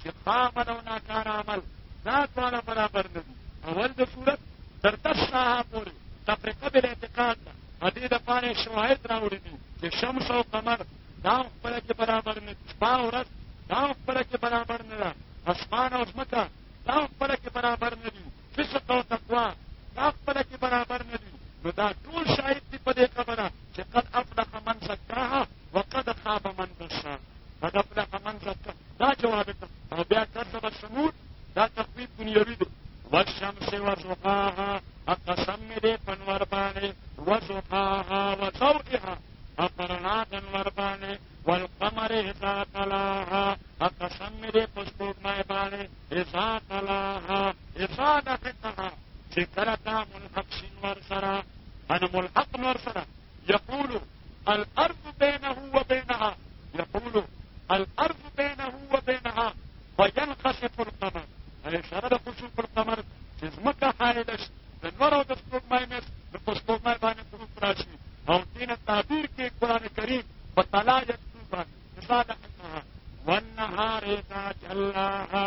چې ښه عمل او ناکاره عمل دا دواړه برابر نه دي اول د صورت تر دس ساعه پورې تفرقه بالاعتقاد ده د دې لپاره یې شواهد راوړي دي چې شمس او قمر دا هم خپله کې برابر نه دي شپه او ورځ دا هم خپله کې برابر نه ده اسمان او ځمکه دا هم خپله کې برابر نه دي فسق او تقوا دا خپله کې برابر نه دي نو دا ټول شاهد دي په دې خبره چې قد افلح من زکاها وقد خاب من دساها قد افلح من زکاها دا جواب ته او بیا کذب ثمود دا تخویب دنیوي دی والشمس وضحاها قسم مې دی په نور باندې وضحاها وضوئها په رڼا د نور باندې والقمر اذا تلاها قسم مې دی په سپوږمۍ باندې اذا تلاها اذا دقتها چې کله دا ملحق شي نور سره انا ملحق نور سره یقولو الارض بينه وبينها يقول الارض بينه وبينها فينخسف القمر اشاره د خسوف القمر چې ځمکه حایله شي د نور او د سپوږمۍ مېس د په سپوږمۍ باندې غروب راشي او دینه تعبیر کې قرآن کریم په طلا یکتو باندې مثال انها والنهار اذا جلاها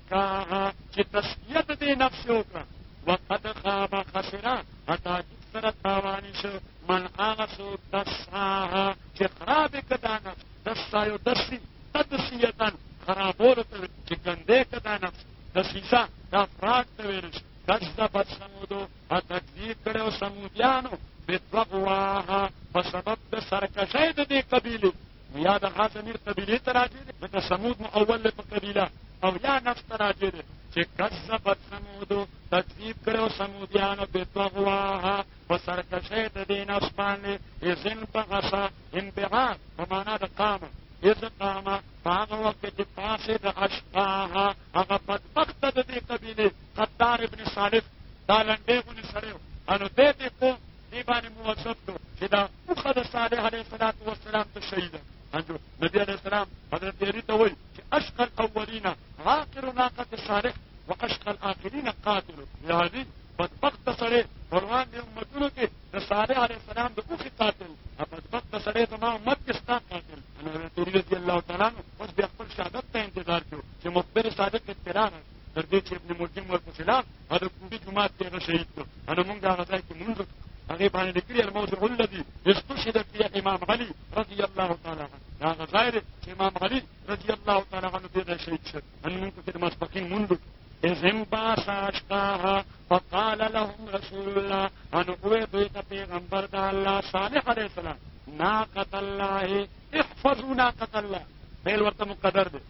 که هغه چې تزکیه د دې نفس یې وکړه وقد خاب خسره په تاکید سره تاواني شو من هغه څوک دساها چې خراب یې که دا نفس دسا یو دسي تدسیتا خرابولو ته چې ګندې که دا نفس دسیسه د افراد ته ویل شي کذبت سمودو په تکذیب کړی و سمودیانو بطغواها په سبب د سرکشۍ د دې قبیلې نو یا د غا ضمیر قبیلې ته راجع دی ځکه ثمود مو اول دی په قبیله او یا نفس ته راجع دی چې کذبت ثمودو تکذیب کړو ثمودیانو بطغواها په سرکشۍ د دې نفس باندې اذ انبغسه انبغاس په معنا د قامه اذ قامه په هغه وخت کې پاسې د اشقاها هغه بدبخته د دې قبیلې قدار ابن صالح دا لنډې غونې سړی و نو دی دې قوم دې باندې موظف کړو چې دا اوښه د صالح علیه السلام والسلام ته شهیده انجو نبی علیه السلام حضرت علی ته وایي چې اشقى الاولین عاقر ناقه صالح واشقى الاخرین قاتل یا علی بدبخت سړی قرآن دې امتونو کې د صالح علیه السلام د اوښې قاتل بدبخت سړی زما امت کې ستا قاتل حضرت علی رضي الله تعالی عنه اوس بیا خپل شهادت ته انتظار کړو چې مخبر صادق اطلاع راکړي تر دې چې ابن ملجم ورپسې لاړ او د کوفي جومات کې هغه شهید کړو نو موږ هغه ځای کې مونځ وکړو هغې باندې لیکلي الموضوع الذي استشهد فيه امام علي رضي الله تعالی عنه دا هغه ځای دی چې امام علي رضي الله تعالی عنه دې ځای شهید شو نو موږ پکې د ماسپښین مونځ وکړو إذ انبعث أشقاها فقال لهم رسول الله أن أوي دوی ته پیغمبر د الله صالح عليه السلام ناقة الله احفظوا ناقة الله فعل ورته مقدر دی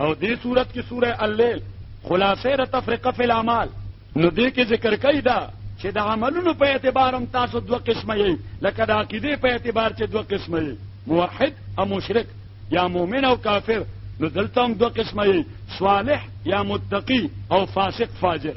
او دې صورت کې سوره الليل خلاصې د تفریقه فی الاعمال نو دې کې ذکر کوي دا چې د عملونو په اعتبار هم تاسو دوه قسمه یې لکه د عقیده په اعتبار چې دوه قسمه یې موحد او مشرک یا مؤمن او کافر نو دلته هم دوه قسمه یې صالح یا متقی او فاسق فاجر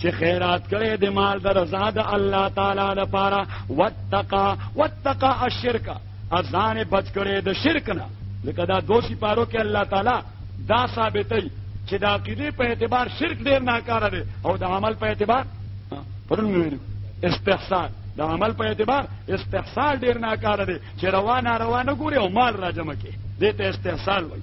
چې خیرات کړي د مال د رضا د الله تعالی لپاره واتقا واتقا الشرک ازان بچ کړي د شرک نه لکه دا دوشي پارو کې الله تعالی دا ثابتې چې د عقیده په اعتبار شرک ډیر ناکاره دی او د عمل په اعتبار پرون ویلو استحسان د عمل په اعتبار استحسان ډیر ناکاره دی چې روانه روانه ګوري او مال راجمه کې دې ته استحسان وایي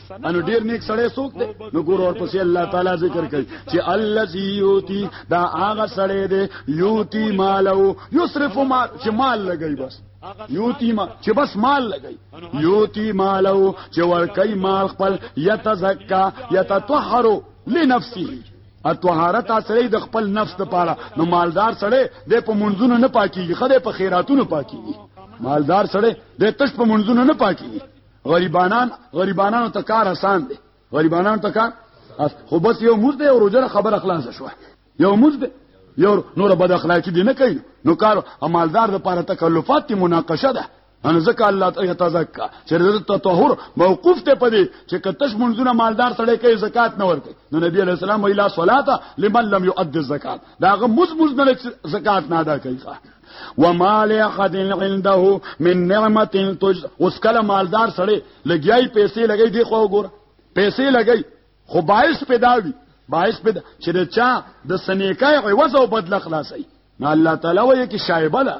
انو ډیر نیک سړی څوک دی نو ګور اور پسې الله تعالی ذکر کوي چې الذي یوتی دا هغه سړی دی یوتی مالو یصرف مال چې مال لګي بس یوتی ما چې بس مال لګي یوتی مالو چې ور کوي مال خپل یتزکا یتطهر لنفسه اطهارت سره د خپل نفس لپاره نو مالدار سره د په منځونو نه پاکیږي خدای په خیراتونو پاکیږي مالدار سره د تش په منځونو نه پاکیږي غریبانان غریبانانو ته کار آسان دی غریبانانو ته کار خو بس یو موز دی او روزه خبره خلاصه شو یو موز دی یو نور بد اخلاقی دی نه کوي نو کار امالدار د پاره تکلفات تی مناقشه ده ان ځکه الله تعالی تزکا چې د تطهر موقوف ته پدې چې کتش منځونه مالدار سړی کوي زکات نه ورته نو نبی علیہ السلام ویلا صلاته لمن لم يؤد الزکات داغه مز مز نه زکات نه ادا کوي وما لاحد عنده من نعمه تجز اوس کله مالدار سړی لګیای پیسې لګی دی خو ګور پیسې لګی خو باعث پیدا وی باعث پیدا چې دا چا د سنیکای عوض او بدل خلاصي نو الله تعالی وایي کې شایبه ده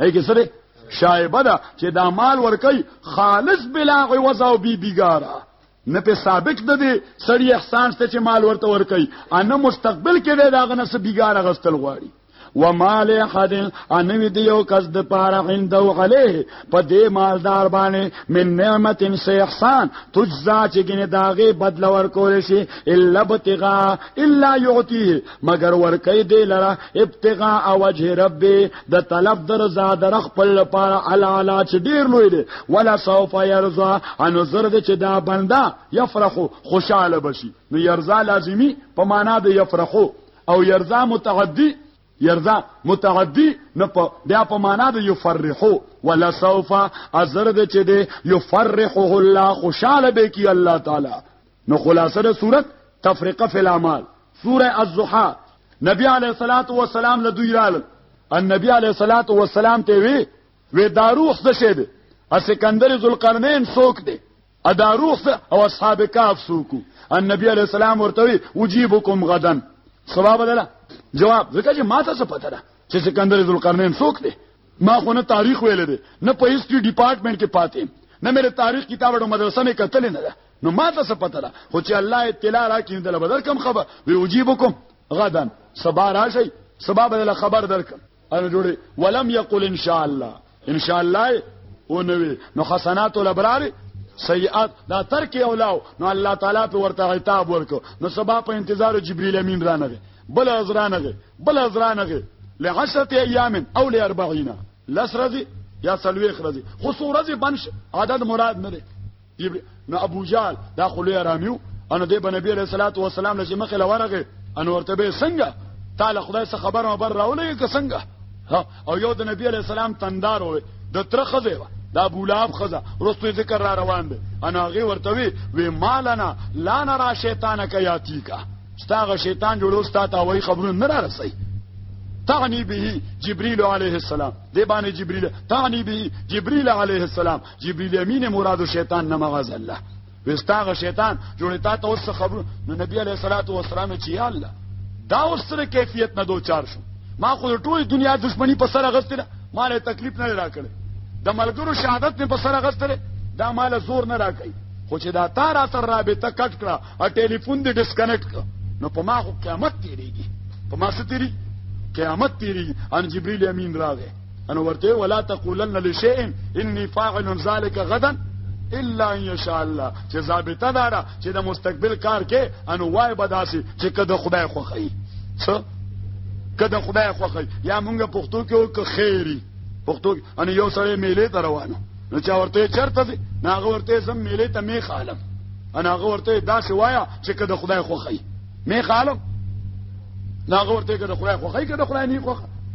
هي کې سره شایبه ده چې دا مال ورکي خالص بلا عوض او بی بیګاره نه په سابق د دې سړی احسان ست چې مال ورته ورکي ان مستقبل کې د داغه نس بیګار غستل غواړي ومال احد ان وی دیو کس د پاره عنده علیه په دې مالدار باندې من نعمت سه احسان تجزا چې ګنه داغه بدل ورکول شي الا بتغا الا یعطیه مگر ورکی دی لرا ابتغاء وجه ربی د طلب در زاد رخ پل لپاره علالا چې ډیر لوی دی ولا سوف يرضا انو زر دی چې دا بنده یفرحو خوشاله بشي نو يرضا لازمی په معنا د یفرحو او يرضا متعدی يرضا متعدی نه په بیا په معنا د یفرحو ولا سوف ازر دی چې دی یفرحه الله خوشاله به کی الله تعالی نو خلاصه د صورت تفرقه فی الاعمال سوره الضحى نبی علیہ الصلات والسلام له دوی رال النبی علیہ الصلات والسلام ته وی وی دا روح څه شه دی اسکندر ذوالقرنین سوک دی ادا روح او اصحاب کاف سوکو النبی علیہ السلام ورته وی وجيبکم غدا سبب بدله جواب ځکه چې ما ته څه پته ده چې سکندر ذوالقرنین سوک دی ما خو نه تاریخ ویل دی نه په هیڅ ډیپارټمنټ کې پاتې نه مې تاریخ کتاب او مدرسه مې کتل نه ده نو ما ته څه پته ده خو چې الله اطلاع راکړي دل بدر کم خبر وی وجيبکم غدا سبا راشي سبا بدل خبر درکم انا جوړي ولم يقل ان شاء الله ان شاء الله او نوي نو حسنات الابرار سیئات دا ترک اولاو نو الله تعالی په ورته عتاب ورکو نو سبا په انتظار جبرئیل امین رانغه بل ازرانغه بل ازرانغه لعشرة ایام او لاربعین لسرزی یا سلویخ رزی خو سورزی بنش عدد مراد نه نو ابو جال دا خو لوی رامیو ان د نبی علیہ الصلوۃ والسلام لږه مخه لورغه ان ورته به څنګه تعالی خدای څخه خبر او بر راولې که څنګه او یو د نبی علیہ السلام تندار وې د تر خزه و دا ابو لهب خزه رستو ذکر را روان دي انا غي ورته وی وی مالنا لا نرا شیطان کیاتی کا ستاغه شیطان جوړو ستا ته وای خبرونه نه را رسي تعني به جبريل عليه السلام دی باندې جبريل تعني به جبريل عليه السلام جبريل امين مراد شیطان نه مغاز الله وستاغه شیطان جوړه تا ته اوس خبر نو نبی عليه الصلاه والسلام چې یا الله دا اوس سره کیفیت نه دوچار شو ما خو ټول دنیا دښمنی په سر غستره ما له تکلیف نه راکړ د ملګرو شهادت نه په سر غستره دا مال زور نه راکړي خو چې دا تار اثر رابطه کټ کړه او ټلیفون دې ډیسکنیکټ کړه نو په ما خو قیامت تیریږي په ما ستیری قیامت تیریږي ان جبرئیل امین راغی انو ورته ولا تقولن لشيء اني فاعل ذلك غدا الا ان شاء الله چې ضابطه دارا چې د مستقبل کار کې انو وای بداسي چې کده خدای خوخی څه کده خدای خوخی یا مونږ پښتو کې وک خیری پښتو ان یو سره میلې ته روانو نو چا ورته چرته دي ناغه ورته زم میلې ته می خالم انا غورته دا سوایا چې کده خدای خوخی مې خالق لا غورته کړه خدای خو خی کړه خدای نه خو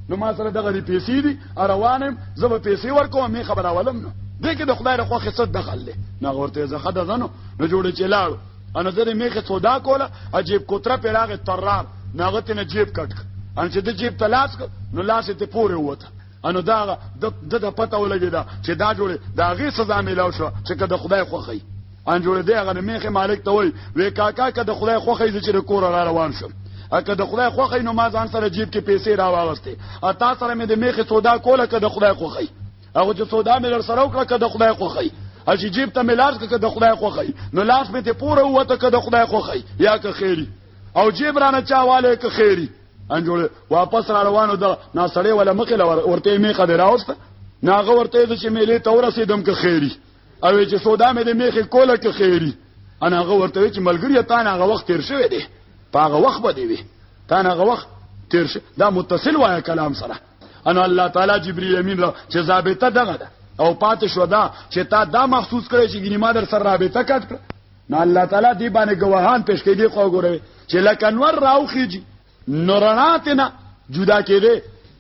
نو ما سره دغه دی پیسې دي روانم زه به پیسې ورکوم می خبره ولم نه دې کې د خدای رخوا خصه دخل له نه ورته زه خدای زنو نو جوړ چې لاړ انا زه می خې سودا کوله عجیب کوتره پیراغه ترار ناغه ته نه جیب کټ ان چې د جیب تلاش نو لاس ته پورې وته انو دا د د پته ولګی دا چې دا جوړه دا غي سزا ملاو شو چې کده خدای خوخی ان جوړ دی هغه میخه مالک ته وای وې کاکا که د خدای خوخه دې چې د کور را روان شم اګه د خدای خوخه نو ما ځان سره جیب کې پیسې را واغسته او تا سره مې د میخه سودا کوله که د خدای خوخه هغه چې سودا مې لر سره وکړه که د خدای خوخه اجي جیب ته ملاس که د خدای خوخه نو لاس مې ته پوره وته که د خدای خوخه یا که خیری او جیب رانه چاواله که خیری ان جوړ واپس را روانو دا نا سړی ولا مخه ورته میخه دراوسته ناغه ورته چې مې له تورسې دم که خیری او چې سودا مې د میخې کوله کې خیری انا هغه ورته چې ملګری تا نه هغه وخت تیر شوی دی پاغه وخت به دی وي تا نه هغه وخت تیر شوی دا متصل وای کلام سره انا الله تعالی جبرئیل امین را چې ضابطه دغه ده او پاتې شو دا چې تا دا محسوس کړی چې ګینه ما در سره رابطه کړ نه الله تعالی دی باندې گواهان پېښ کړي دی خو ګوره چې لکه نور راوخیږي نو رڼا ته نه جدا کېده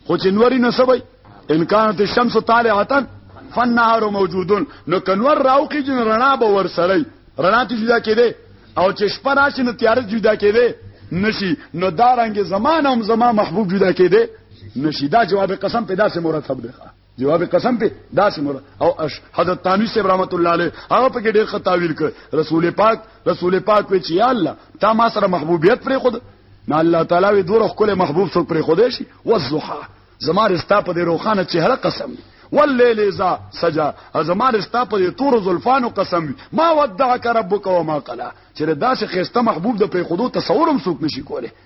خو چې نوري نو سبي ان كانت الشمس طالعه فالنهار موجود نو کنور راوخی جن رڼا به ور سړی رڼا ته جدا کېده او چې شپه راشي نو تیار جدا کېده نشي نو دارنګ زمان هم زما محبوب جدا کېده نشي دا جواب قسم په داسې مرتب دی جواب قسم په داسې مر او اش حضرت تانوی صاحب رحمت الله علیه هغه په ډېر خطاویل ک رسول پاک رسول پاک وی چې یا الله تا ما سره محبوبیت پرې خود نه الله تعالی وی دور خپل محبوب څوک پرې خود شي والضحى زما رستا په دې روخانه چهره قسم دی والليل اذا سجا زما رستا په تور زلفانو قسم ما ودعك ربك وما قلا چې داسې خسته محبوب د پرې خودو تصورم څوک نشي کوله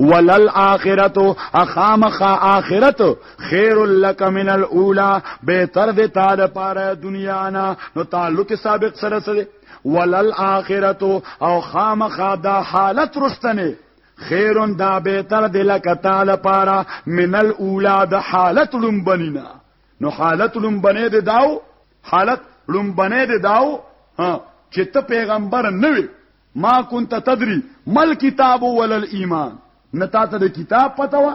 ولل اخرت اخامخ اخرت خیر لک من الاولى به تر دې تا د پاره دنیا نه نو تعلق سابق سره سره ولل اخرت او خامخ دا حالت رستنه خیرون دا به تر دې لک تعالی پاره من الاولى د حالت لومبنینا نو حالت لومبنه دې داو حالت لومبنه دې داو چې ته پیغمبر نه وي ما كنت تدري ما الكتاب ولا الايمان نتا ته د کتاب پته و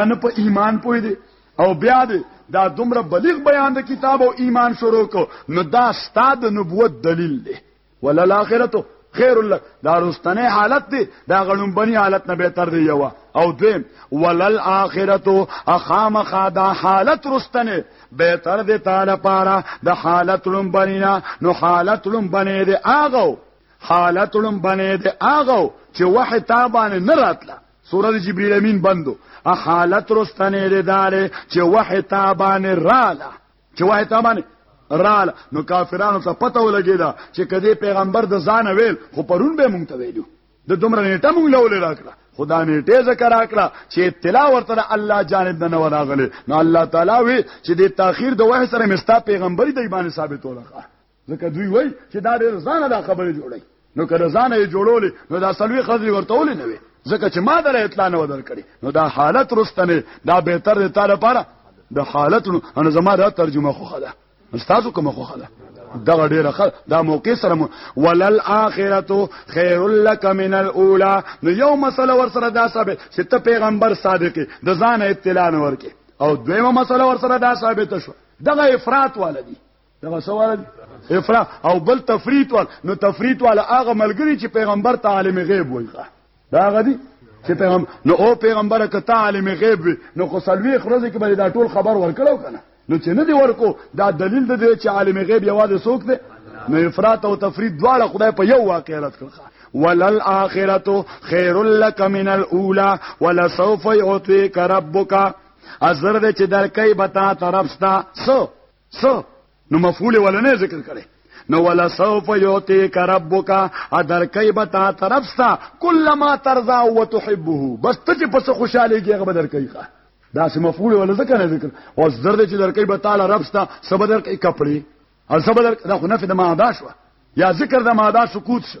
ان په ایمان پوي دي او بیا دې دا دومره بلیغ بیان د کتاب او ایمان شروع کو نو دا ستاد نبوت دلیل دی ولل اخرته خیر لك دا رستنه حالت دی دا غلون بنی حالت نه بهتر دی یو او دیم ولل اخرته اخام خدا حالت رستنه بهتر دی تعالی پارا د حالت لون بنینا نو حالت لون بنی دی اغه حالت لم بنه د اغه چې وحی تابانه نه راتله سوره جبرئیل امین بندو ا حالت رستنه ده دار چې وحی تابانه رااله چې وحی تابانه رااله نو کافرانو ته پته ولګیدا چې کدی پیغمبر د ځان ویل خو پرون به مونږ ته ویلو د دومره نیټه مونږ لولې راکړه خدا نیټه ذکر راکړه چې اطلاع ورته الله جانب نه وراغله نو الله تعالی وی چې د تاخير د وحي سره مستا پیغمبري د ایمان ثابت ولغه ځکه دوی وای چې دا ډېر ځانه دا خبره جوړي نو کله ځانه یې جوړولې نو دا سلوي خزي ورته ولې نه وي ځکه چې ما دره اطلاع نه ودر کړي نو دا حالت رستنه دا به تر دې تعالی لپاره د حالت نو انا زما دا ترجمه خو خلا استادو کوم خو خلا دغه ډیره خل دا موقع سره ولل اخرته خیر لك من الاولى نو یو مسله ور سره دا ثابت چې ته پیغمبر صادق د ځان اطلاع نه ورکې او دویمه مسله ور سره دا ثابت شو دغه افراط والدي دغه سوال افرا او بل تفریط وال نو تفریط وال هغه ملګری چې پیغمبر ته عالم غیب وایي دا غدي چې پیغمبر نو او پیغمبر کته عالم غیب وي نو خو سلوي خرزه کې به دا ټول خبر ورکړو کنه نو چې نه دی ورکو دا دلیل دی چې عالم غیب یوازې څوک دی نو افراط او تفرید دواړه خدای په یو واقع رات کړ ولل اخرته خیر لک من الاولى ولسوف يعطيك ربك ازر دې چې درکې بتا طرف ستا سو سو نو مفعول ولنه ذکر کړي نو ولا سوف یوتی کا ربک ادر کای بتا طرف ستا کل ما ترضا او تحبه بس ته چې پس خوشاله کیږي بدر کای ښه دا سه مفعول ولا ذکر نه ذکر او زرد چې در کای بتا رب ستا سبدر کای کپڑے او سبدر دا خو نفد ما ادا شو یا ذکر د ما ادا سکوت شو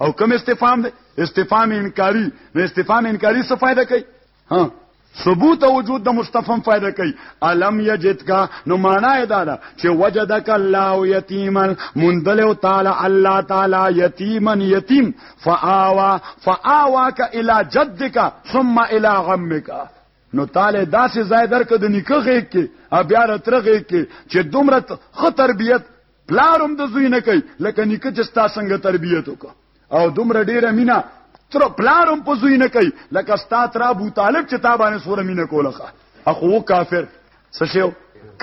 او کوم استفهام دی استفهام انکاری نو استفهام انکاری څه فائدہ کوي ها ثبوت او وجود د مستفهم فائدہ کوي الم یجدک نو معنا یې دا ده چې وجدک الله یتیما مندل او تعالی الله تعالی یتیما یتیم فآوا فآواک الی جدک ثم الی غمک نو تعالی داسې ځای درک د نکغه کې بیا رترغه کې چې دومره خطر بیت پلار هم د زوی نه کوي لکه نیکه چې ستا څنګه تربیت وکړه او دومره ډیره مینا تر پلار هم په زوی نه کوي لکه ستا تر ابو طالب چې تا باندې سوره مینا کوله اخو کافر څه شو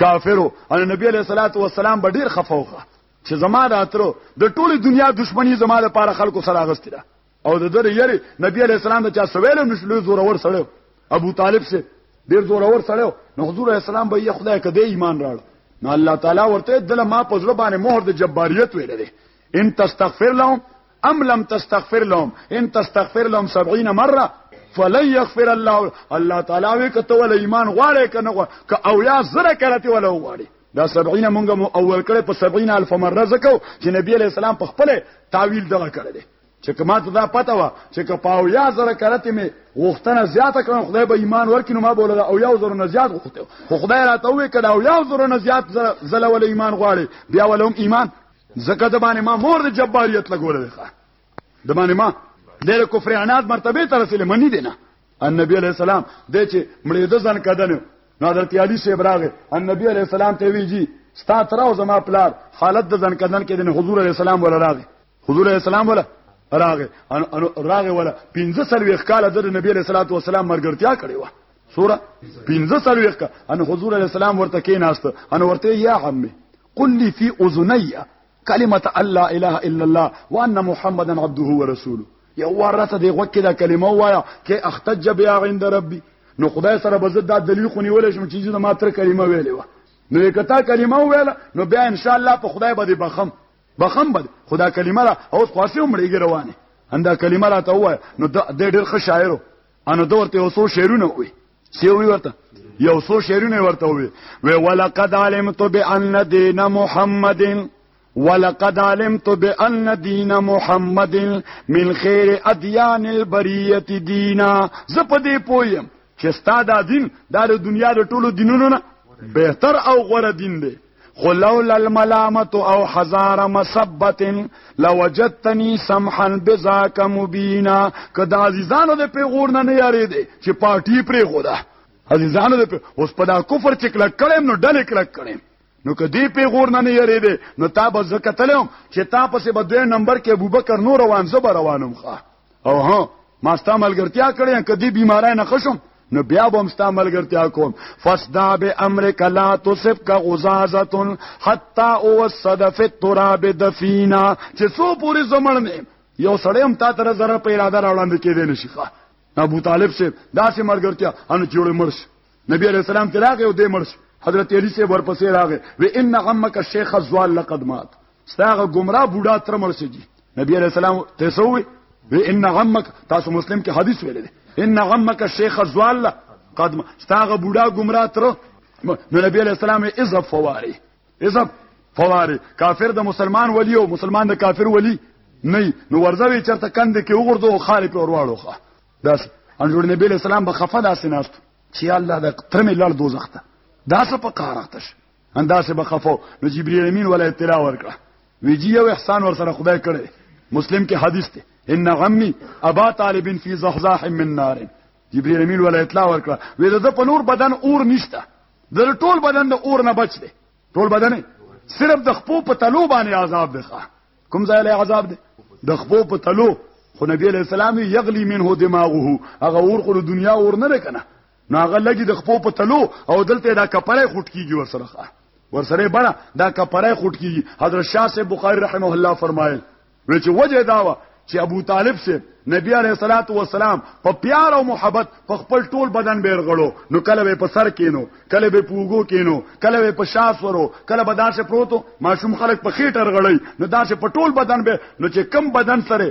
کافرو ان نبی علیہ الصلوۃ والسلام به ډیر خفوخه چې زما راترو د ټوله دنیا دشمنی زما لپاره خلکو سره غستره او د در یری نبی علی السلام د چا سویل نشلو زورور سره ابو طالب سره ډیر زورور سره نو حضور اسلام به یې خدای کده ایمان راړ نو الله تعالی ورته دله ما په زړه باندې مهر د جباریت ویل دي ان تستغفر لهم ام لم تستغفر لهم ان تستغفر لهم 70 مره فلن يغفر الله الله تعالی وی کته ول ایمان غواړي کنه غواړي ک او یا زره کرته ول غواړي دا 70 مونږه اول کړه په 70 الف مره زکو چې نبی علی السلام په خپل تعویل دغه کړی چې کما ته دا پته و چې که پاو یا زره کرته می غوښتنه زیاته کړم خدای به ایمان ورکینو ما بوله او یو زره نه زیات غوښته خو خدای راته وی کړه او یو زره نه زیات زله ول ایمان غواړي بیا ولوم ایمان زکه د باندې ما مور د جباریت لګولې ده د باندې ما د کفر عناد مرتبه تر رسول منی دینه النبي عليه السلام د چې مړې د ځن کدن نو حضرت علي شه براغه النبي عليه السلام ته ویجی ستا تر او زما پلار حالت د ځن کدن کې د حضور عليه السلام ولا راغی حضور اسلام ولا راغه انو راغه ولا 15 سلويخ کال د نبی له صلوات و سلام مرګرتیا کړی و سوره 15 سلويخ کا ان حضور علی السلام ورته کې ناست ان ورته یا عمي قل لي في اذني كلمه الله اله الا الله وان محمدا عبده ورسوله یو ورته دی غوکه دا کلمه وایا کې اختج بیا عند ربي نو خدای سره به زدا دلیل خو نیول شم چې زما تر کلمه ویلې و نو کته کلمه ویل نو بیا ان شاء الله په خدای باندې بخم بخم بد خدا کلمه را اوس خاصه عمرېږي روانه اندا کلمه را ته وای نو د ډېر ښه شاعرو انو دورته اوسو شعرونه وي سی وی ورته یو څو شعرونه ورته وي وی ولقد علمت بان دین محمد ولقد علمت بان دین محمد من خیر ادیان البریه دینا زپدې پویم چې ستاده دین د دنیا د ټولو دینونو نه بهتر او غوره دین دی خو لولا الملامت او حزار مسبت لوجدتنی سمحا بذاک مبینا که د عزیزانو د پیغور نه نه یاري دي چې پارټي پرې خو ده عزیزانو د اوس په دا کفر چې کلک کړم نو ډلې کلک کړم نو که دی پیغور نه نه یری دی نو تا به زکتلم چې تا پسې به دوی نمبر کې ابوبکر نور روان زبر روانم ښه او ها ما ستا ملګرتیا کړې کدی بیمارای نه خشم نو بیا به مستا ملګرتیا کوم فسدا به امر کلا تصف کا غزازتن حتا او صد فی التراب دفینا چې سو پوری زمړ نه یو سړی هم تا تر زره په اراده راوړاندې کېدې نشي ښا ابو طالب سي داسې مرګرتیا ان جوړ مرش نبی عليه السلام تراغه او دې مرش حضرت علی سے ورپسې راغې و ان عمک الشیخ الزوال لقد مات ستاغه گمراه بوډا تر مړ شي نبی علیہ السلام ته سوې وی ان عمک تاسو مسلم کې حدیث ویل دي ان عمک الشیخ زوال قد ستاغه بوډا گمراه تر نو نبی علیہ السلام اذهب فواري اذهب فواري کافر د مسلمان ولی او مسلمان د کافر ولی نه نو ورځوي چرته کند کې وګرځو خالي په ورواړوخه داس ان جوړ نبی علیہ السلام به خفه داسې ناست چې الله د ترمه لړ دوزخ ته داسې په کار راته انداسه بخفو نو جبرئیل امین ولا اطلاع ورکړه ویجی یو احسان ور سره خدای کړي مسلم کې حدیث ته ان غمی ابا طالب فی زحزاح من نار جبرئیل امین ولا اطلاع ورکړه وې د په نور بدن اور نشته د ټول بدن د اور نه بچ دی ټول بدن صرف د خپو په تلو باندې عذاب دی کوم ځای له عذاب دی د خپو په تلو خو نبی علیہ السلام یغلی منه دماغه هغه اور خو دنیا اور نه کنه نو هغه لګي د خپو په تلو او دلته دا کپړې خټ کیږي ورسره ښه ورسره بڑا دا کپړې خټ کیږي حضرت شاه سے بخاری رحمه الله فرمایل وی چې وجه داوا چې ابو طالب سے نبی علیہ الصلات والسلام په پیار او محبت په خپل ټول بدن بیر غړو نو کله به په سر کینو کله به پوغو کینو کله به په شاس ورو کله به داسې پروتو ماشوم خلک په خېټر غړی نو داسې په ټول بدن به نو چې کم بدن سره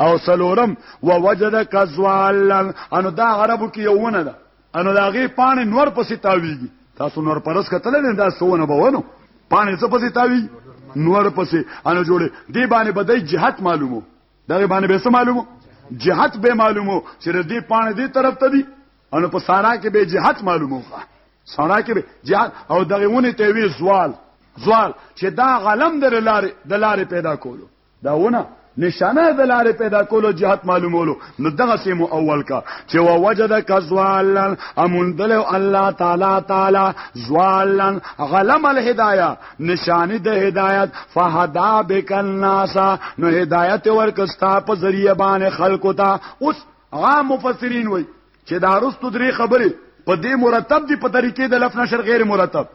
او سلورم ووجدک زوالا انو دا عربو کې یوونه ده انو دا غي پانه نور پسې تاویږي تاسو نور پرس کتل نه دا سونه بوونو پانه څه پسې تاوی نور پسې انو جوړه دی باندې بدای جهت معلومو دا باندې به څه معلومو جهت به معلومو چې دې پانه دې طرف ته دی انو په سارا کې به جهت معلومو سارا کې به جهت او دغه ونه ته وی زوال زوال چې دا غلم در لارې د لارې پیدا کولو دا ونه نشانه د لارې پیدا کولو جهت معلومولو نو دغه سیم اول کا چې وا وجد کزوالن امندل الله تعالی تعالی زوالن غلم الهدايه نشانی د هدایت فهدا بک الناس نو هدایت ورکستا په ذریعہ باندې خلقو ته اوس عام مفسرین وای چې دا رستو درې خبره په دې مرتب دي په طریقې د لفظ نشر غیر مرتب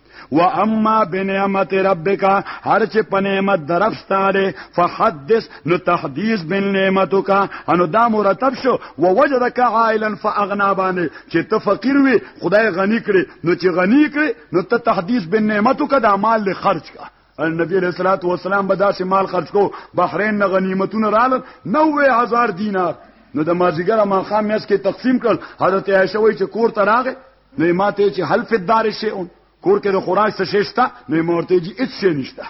و اما بنعمت ربک هر چې په نعمت درفستاله فحدث نو تحديث بنعمتک انو دا مرتب شو ووجدک عائلا فاغنا باندې چې ته فقیر وي خدای غنی کړي نو چې غنی کړي نو ته تحديث بنعمتک دا مال له خرج کا نبی علیہ الصلوۃ والسلام به داسې مال خرج کو بحرین نه غنیمتونه رال 90000 دینار نو د مازیګر ما خام میس کې تقسیم کړ حضرت عائشہ وایي چې کور ته راغې نو ماته چې حل فی الدار شیون کور کې د خوراک څه شېشتا نو مورته جی اڅ شې نشتا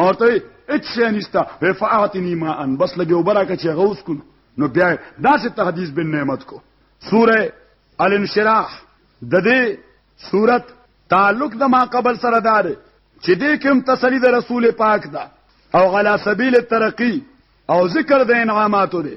مورته اڅ شې نشتا وفعتنی ما ان بس لګي وبراکه چې غوس کو نو بیا داسې تحدیث بن نعمت کو سوره الانشراح د دې صورت تعلق د ما قبل سره دار چې دې کوم تسلی د رسول پاک دا او غلا سبیل ترقی او ذکر د انعاماتو دی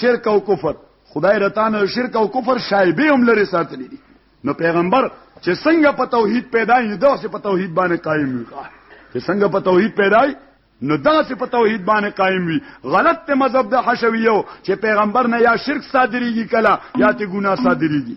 شرک او کفر خدای رتانه شرک او کفر شایبه هم لري ساتلی دي نو پیغمبر چې څنګه په توحید پیدا یې داسې په توحید باندې قائم وي چې څنګه په توحید پیدا یې نو داسې په توحید باندې قائم وي غلط ته مذهب د حشویو چې پیغمبر نه یا شرک صادریږي کلا یا ته ګناه صادریږي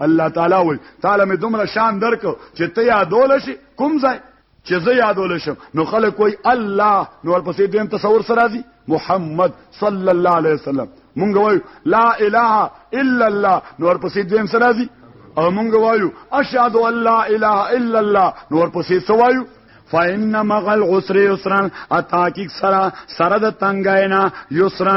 الله تعالی وای تعالی می دومره شان درک چې ته یادول شي کوم ځای چې زه یادول شم نو خلک وای الله نو ورپسې دیم تصور سره راځي محمد صلی الله علیه وسلم مونږ وای لا اله الا الله نو ورپسې دیم سره راځي او مونږ وایو اشهد ان لا اله الا الله نو ورپسې سوایو فإن مغل عسر يسرا اتاکیک سرا سرد تنگاینا یسرا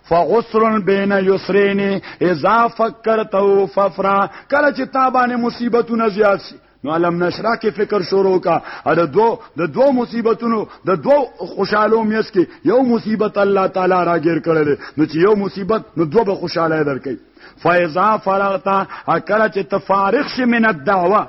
فغسر بین یسرین اذا فکرتو ففرا کله چې تابانه مصیبتونه زیات شي نو علم نشرا کې فکر شروع کا ا د دو د دو مصیبتونو د دو خوشاله میس کې یو مصیبت الله تعالی راګیر کړل نو چې یو مصیبت نو دو به خوشاله درکې فایزا فرغتا اکل چې تفارغ شي من الدعوه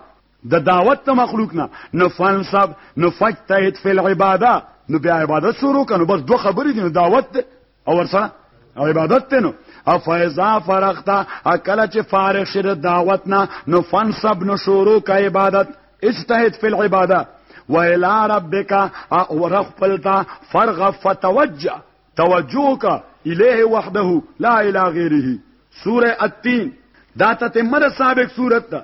د دعوت ته مخلوق نه نو فنصب نو فجتهد فی العباده نو بیا عبادت شروع کنو بس دو خبرې دي دعوت ده او ورسره او عبادت ته نو افایزا فرغتا اکل چې فارغ شر دعوت نه نو فن سب نو شروع کا عبادت اجتهد فی العباده و الی ربک او رغفلتا فرغ فتوجه توجهك الیه وحده لا الی غیره سوره التین دا ته مر سابق صورت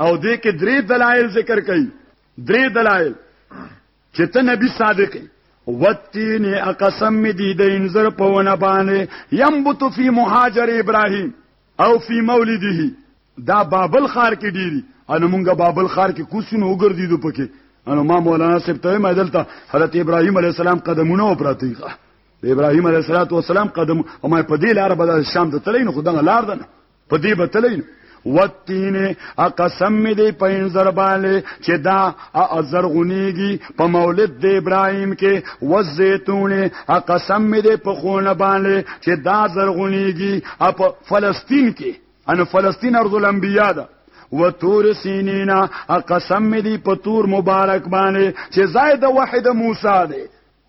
او دې کې درې دلایل ذکر کړي درې دلایل چې ته نبی صادق وتین اقسم می دی د انذر په ونه باندې ينبت فی مهاجر ابراهیم او فی مولده دا بابل خار کې ډیری ان مونږه بابل خار کې کوسن وګرځیدو پکې ان ما مولانا صاحب ته ما دلته حضرت ابراهیم علی السلام قدمونه وپراتی ابراهیم علی السلام قدم او ما په دې لار بدل شام ته تلین خدای لار ده په دې به تللی نو وتین اقسم می دی په انزر باندې چې دا ازرغونیږي په مولد د ابراهیم کې وزیتون اقسم می دی په خونه باندې چې دا زرغونیږي په فلسطین کې ان فلسطین ارض الانبیاء ده و تور سینینا قسم دی په تور مبارک باندې چې زائد واحد موسی دی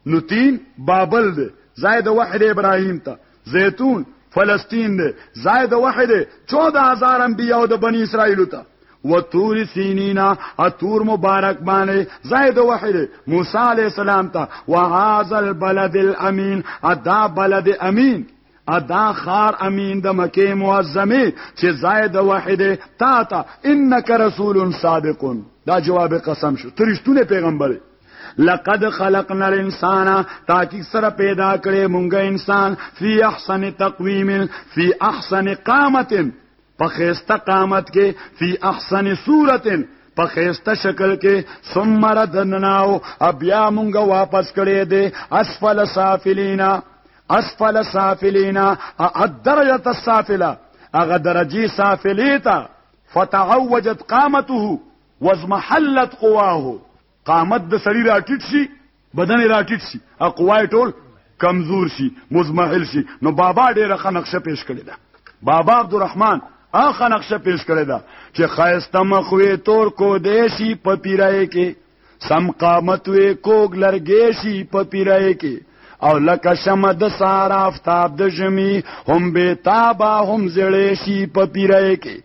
نتین بابل دی ځای د وحی د ابراهیم ته زیتون فلسطین دی ځای د وحی دی 14000 انبیا او د بنی اسرائیل ته و تور سینینا اتور مبارک باندې ځای د وحی دی موسی علی السلام ته وهذا البلد الامین ادا بلد امین ادا خار امین د مکه معظمه چې ځای د وحی دی تا ته انک رسول صادقون دا جواب قسم شو ترشتونه پیغمبره لقد خلقنا الانسان تاکي سره پیدا کړې مونږه انسان فی احسن تقویم فی احسن قامت په خيسته قامت کې فی احسن صورت په خيسته شکل کې ثم ردناو بیا مونږ واپس کړې دي اسفل سافلینا اسفل سافلینا الدرجه السافله هغه درجه سافلیتا فتعوجت قامته وضمحلت قواه قامت د سړی راټیټ شي بدن راټیټ شي او قوای ټول کمزور شي مزمحل شي نو بابا ډیره ښه نقشه پیش کړې ده بابا عبدالرحمن اخ نقشه پیش کړی دا چې خایسته مخوي تور کو دیشي په پیرای کې سم قامت وی کوګ لرګې شي په پیرای کې او لکه شمه د سار افتاب د ژمی هم به تابا هم زړې شي په پیرای کې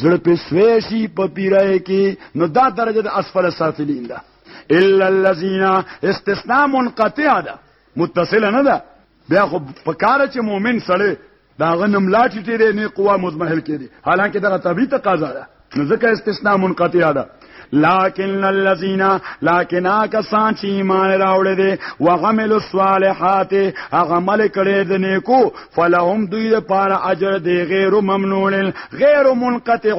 زړه په سویشي په پیرای کې نو دا درجه د اسفل سافلین ده الا الذين استثناء منقطع ده متصله نه ده بیا خو په کار چې مؤمن سره دا غنم لا ټیټې نه قوا مزمحل کړي حالانکه دغه طبيعي تقاضا ده نو ځکه استثناء منقطع ده لكن الذين لكن کسان چې ایمان راوړې دي او عمل الصالحات هغه عمل کړي د نیکو فلهم دوی لپاره اجر دی غیر ممنون غیر منقطع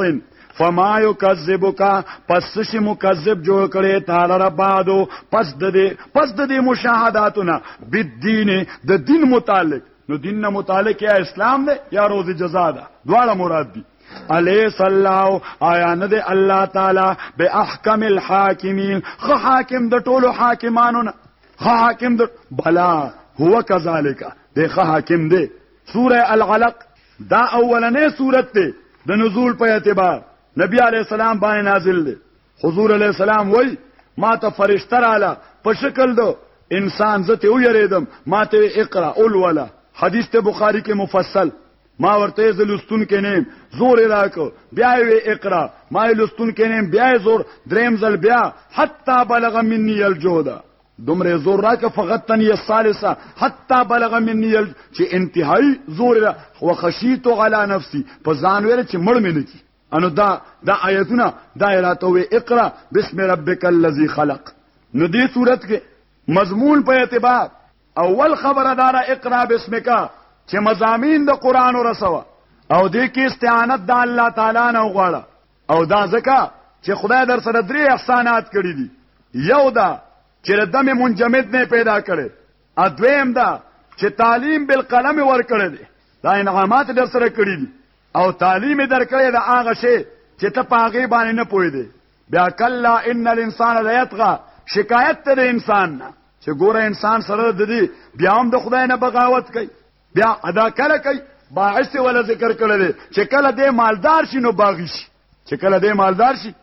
فما یکذبک پس شي مکذب جوړ کړي تعالی ربادو پس د دې پس د دې مشاهداتونه بالدین د دین متعلق نو دین نه متعلق یا اسلام دی یا روز جزا ده دواړه مراد دي الیس الله آیا نه دی الله تعالی به احکم الحاکمین خو حاکم د ټولو حاکمانو نه خو حاکم د بلا هو کذالک دی خو حاکم دی سوره العلق دا اولنې سوره ده د نزول په اعتبار نبی علی السلام باندې نازل دی حضور علی السلام وای ما ته فرشتہ رااله په شکل دو انسان زته ویریدم ما ته اقرا اول ولا حدیث ته بخاری کې مفصل ما ورته زه لستون کې نیم زور راکو بیا وی اقرا ما لستون کې نیم بیا زور دریم زل بیا حتا بلغ مني الجودا دومره زور راکه فقط تن یې ثالثه حتا بلغ مني ال چې انتهایی زور را وخشیت علی نفسي په ځان ویل چې مړ مې نه کی انو دا دا آیتونه دا راته وی اقرا بسم ربک الذی خلق نو دې صورت کې مضمون په اعتبار اول خبره دا ده اقرا باسمک چې مزامین د قران ورسوه او دې کې استعانت د الله تعالی نه وغواړه او دا ځکه چې خدای در سره درې احسانات کړی دي یو دا چې د دمه منجمد نه پیدا کړي ا دویم دا چې تعلیم بالقلم ور کړی دي دا انعامات در سره کړی دي او تعلیم در کړی دا هغه شی چې ته پاغه باندې نه پوي دي بیا کلا ان الانسان لا یطغى شکایت ته انسان نه چې ګوره انسان سره د دې بیا هم د خدای نه بغاوت کوي بیا ادا کړه کوي باعث ولا ذکر کړل چې کله دې مالدار شي نو باغی شي چې کله دې مالدار شي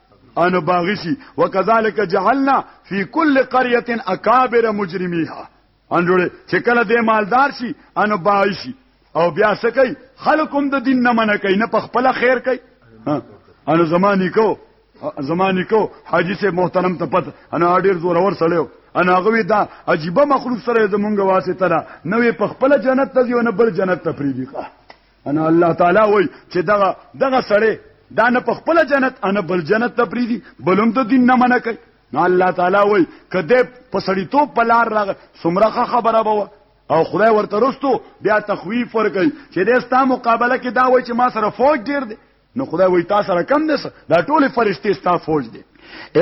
انو باغی شي وکذالک جعلنا فی کل قريه اکابر مجرمیها ان جوړه چې کله دې مالدار شي انو باغی شي او بیا څه کوي خلک هم د دین نه منع کوي نه په خپل خیر کوي انا زمانی کو زمانی کو حاجی سے محترم ته پد انا ډیر زور اور سړیو انا غوی دا عجیب مخلوق سره زمونږ واسطه را نوې په خپل جنت ته یو نه بل جنت ته فریدي ښه انا الله تعالی وای چې دغه دغه سړی دا نه په خپل جنت انا بل جنت ته فریدي بلوم ته دین نه منع کوي نو الله تعالی وای کده په سړیتوب په لار راغ سمره خبره بوه او خدای ورته رستو بیا تخویف ورکړي چې د ستا مقابله کې دا وایي چې ما سره فوج ډیر دی نو خدای وایي تاسو سره کم دی دا ټول فرشتي ستا فوج دی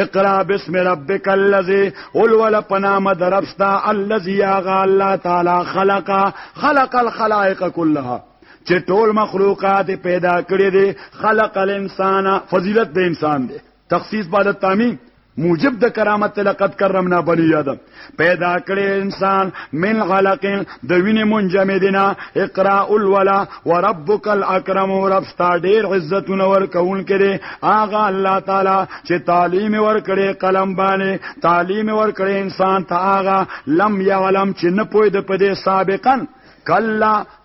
اقرا بسم ربک الذی اول پنام دربستا الذی اغا الله تعالی خلق خلق الخلائق كلها چې ټول مخلوقات پیدا کړی دي خلق الانسان فضیلت د انسان دی تخصیص بعد التعمیم موجب د کرامت لقد کرمنا بنی آدم پیدا کړي انسان من علق د وینې منجمدنا اقراء الولا وربک الاکرم رب ستا ډیر عزتونه ور کون کړي اغه الله تعالی چې تعلیم ور کړي قلم باندې تعلیم ور کړي انسان ته اغه لم يعلم چې نه پوي د پدې سابقا کلا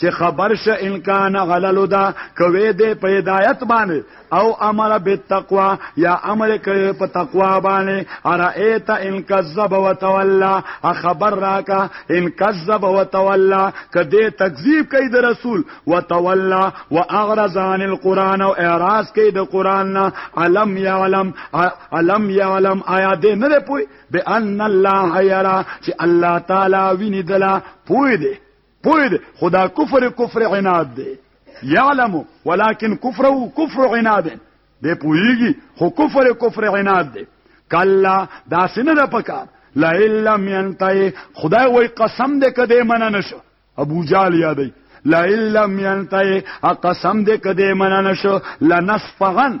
چې خبر شه ان کان غلل دا کوي د په هدایت باندې او امر بالتقوا یا امر کوي په تقوا باندې ارایت ان کذب وتولى خبر راکا ان کذب وتولى کدی تکذیب کوي د رسول وتولى واغرز عن القران او اعراض کوي د قران نه علم يعلم علم يعلم آیا دې نه پوي بان الله يرى چې الله تعالی ویني دلا پوي دې پوی دی خدا کفر کفر عناد دی یعلم ولكن کفر او کفر عناد دی پویږي خو کفر کفر عناد دی کلا دا سینه د پکار لا الا مینتای خدای وای قسم دې کده منه نشو ابو جال یادای لا الا مینتای قسم دې کده منه نشو لنصفغن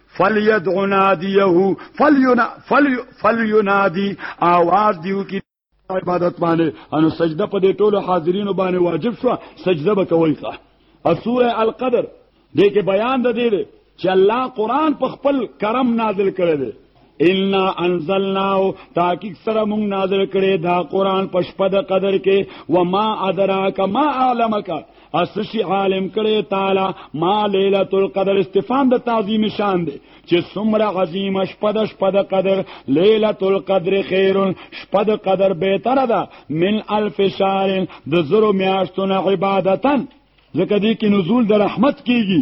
فلیدع نادیه فلینا فلی فلینادی आवाज دیو کی عبادت باندې انو سجده په دې ټولو حاضرینو باندې واجب شو سجده به کوي ښه او سوره القدر دې کې بیان د دې چې الله قران په خپل کرم نازل کړی دی ان انزلناه تحقیق سره مونږ نازل کړي دا قران په شپه د قدر کې و ما ادراک ما علمک اسشی عالم کړي تعالی ما ليله القدر استفهام د تعظیم شان دی چې څومره عظیم شپه د شپه د قدر ليله القدر خير شپه د قدر به تر ده من الف شهر د زرو میاشتونو عبادتن ځکه دې کې نزول د رحمت کیږي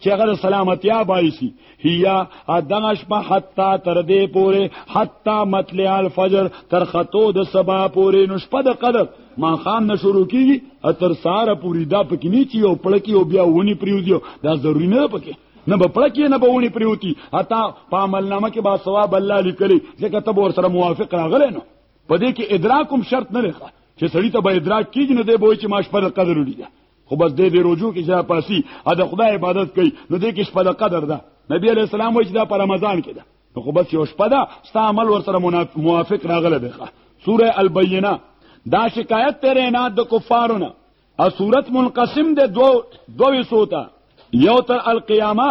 چې هغه سلامتیا بایسي هيا ادغش په حتا تر دې پوره حتا مطلع الفجر تر خطو د سبا پوره نو شپه د قدر ما خام نه شروع کیږي اتر ساره پوری دا پکې نه چی او پړکی او بیا ونی پریوځي دا ضروری نه پکې نه په پړکی نه په ونی پریوتی حتا په عمل نامه کې با ثواب الله لیکلي ځکه ته ور سره موافق راغلی نو په دې کې ادراکم شرط نه لري چې سړی ته به ادراک کیږي نه دی بوې چې ماش پر قدر وړي خو بس دې دې روجو کې چې پاسي ا د خدای عبادت کوي نو دې کې شپه د قدر ده نبی عليه السلام وایي چې دا په رمضان کې ده نو خو بس یو شپه ده ستا عمل ورسره موافق راغله ده سوره البینه دا شکایت تیرې نه د کفارونه ا صورت منقسم ده دو دوی سوتا یو تر القیامه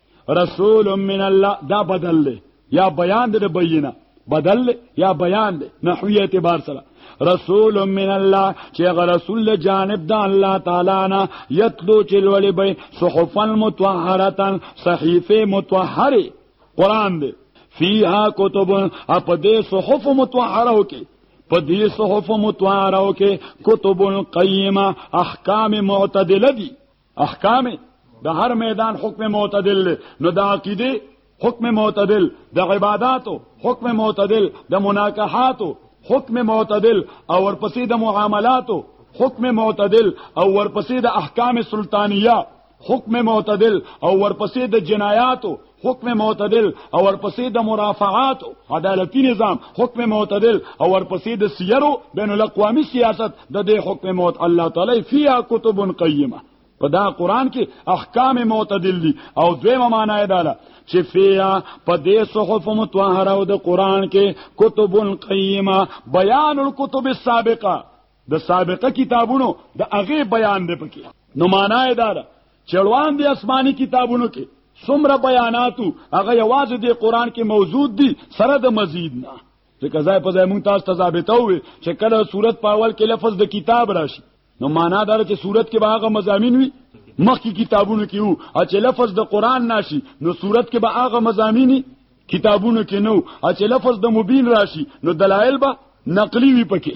رسول من الله دا بدل دی یا بیان دی بینه بدل دی یا بیان دی نحوی اعتبار سره رسول من الله چې غ رسول جانب د الله تعالی نه یتلو چې لولې به صحفا متطهره صحیفه متطهره قران دی فیها کتب اپ دې صحف متطهره کې په دې صحف متوارو کې کتب قیمه احکام معتدله دي احکام د هر میدان حکم معتدل له نو د عقیده حکم معتدل د عبادتو حکم معتدل د مناکحاتو حکم معتدل او ورپسې د معاملاتو حکم معتدل او ورپسې د احکام سلطانیه حکم معتدل او ورپسې د جنایاتو حکم معتدل او ورپسې د مرافعات عدالتي نظام حکم معتدل او ورپسې د سیرو بین الاقوامی سیاست د دې حکم موت الله تعالی فیا کتب قیمه په دا قران کې احکام معتدل دي او دویمه معنا یې داله چې فیا په دې صحف متطهره او د قران کې کتب قیمه بیان الكتب السابقه د سابقه کتابونو د هغه بیان دی پکې نو معنا یې دا ده چې روان دي آسماني کتابونو کې څومره بیاناتو هغه یوازې د قران کې موجود دي سره د مزید نه ځکه ځای په ځای مونږ تاسو ته ثابته وي چې کله صورت په اول کې لفظ د کتاب راشي نو معنا دا چې صورت کې به هغه مزامین وي مخکې کتابونو کې وو چې لفظ د قران ناشي نو صورت کې به هغه مزامین کتابونو کې نو چې لفظ د مبین راشي نو دلایل به نقلی وي پکې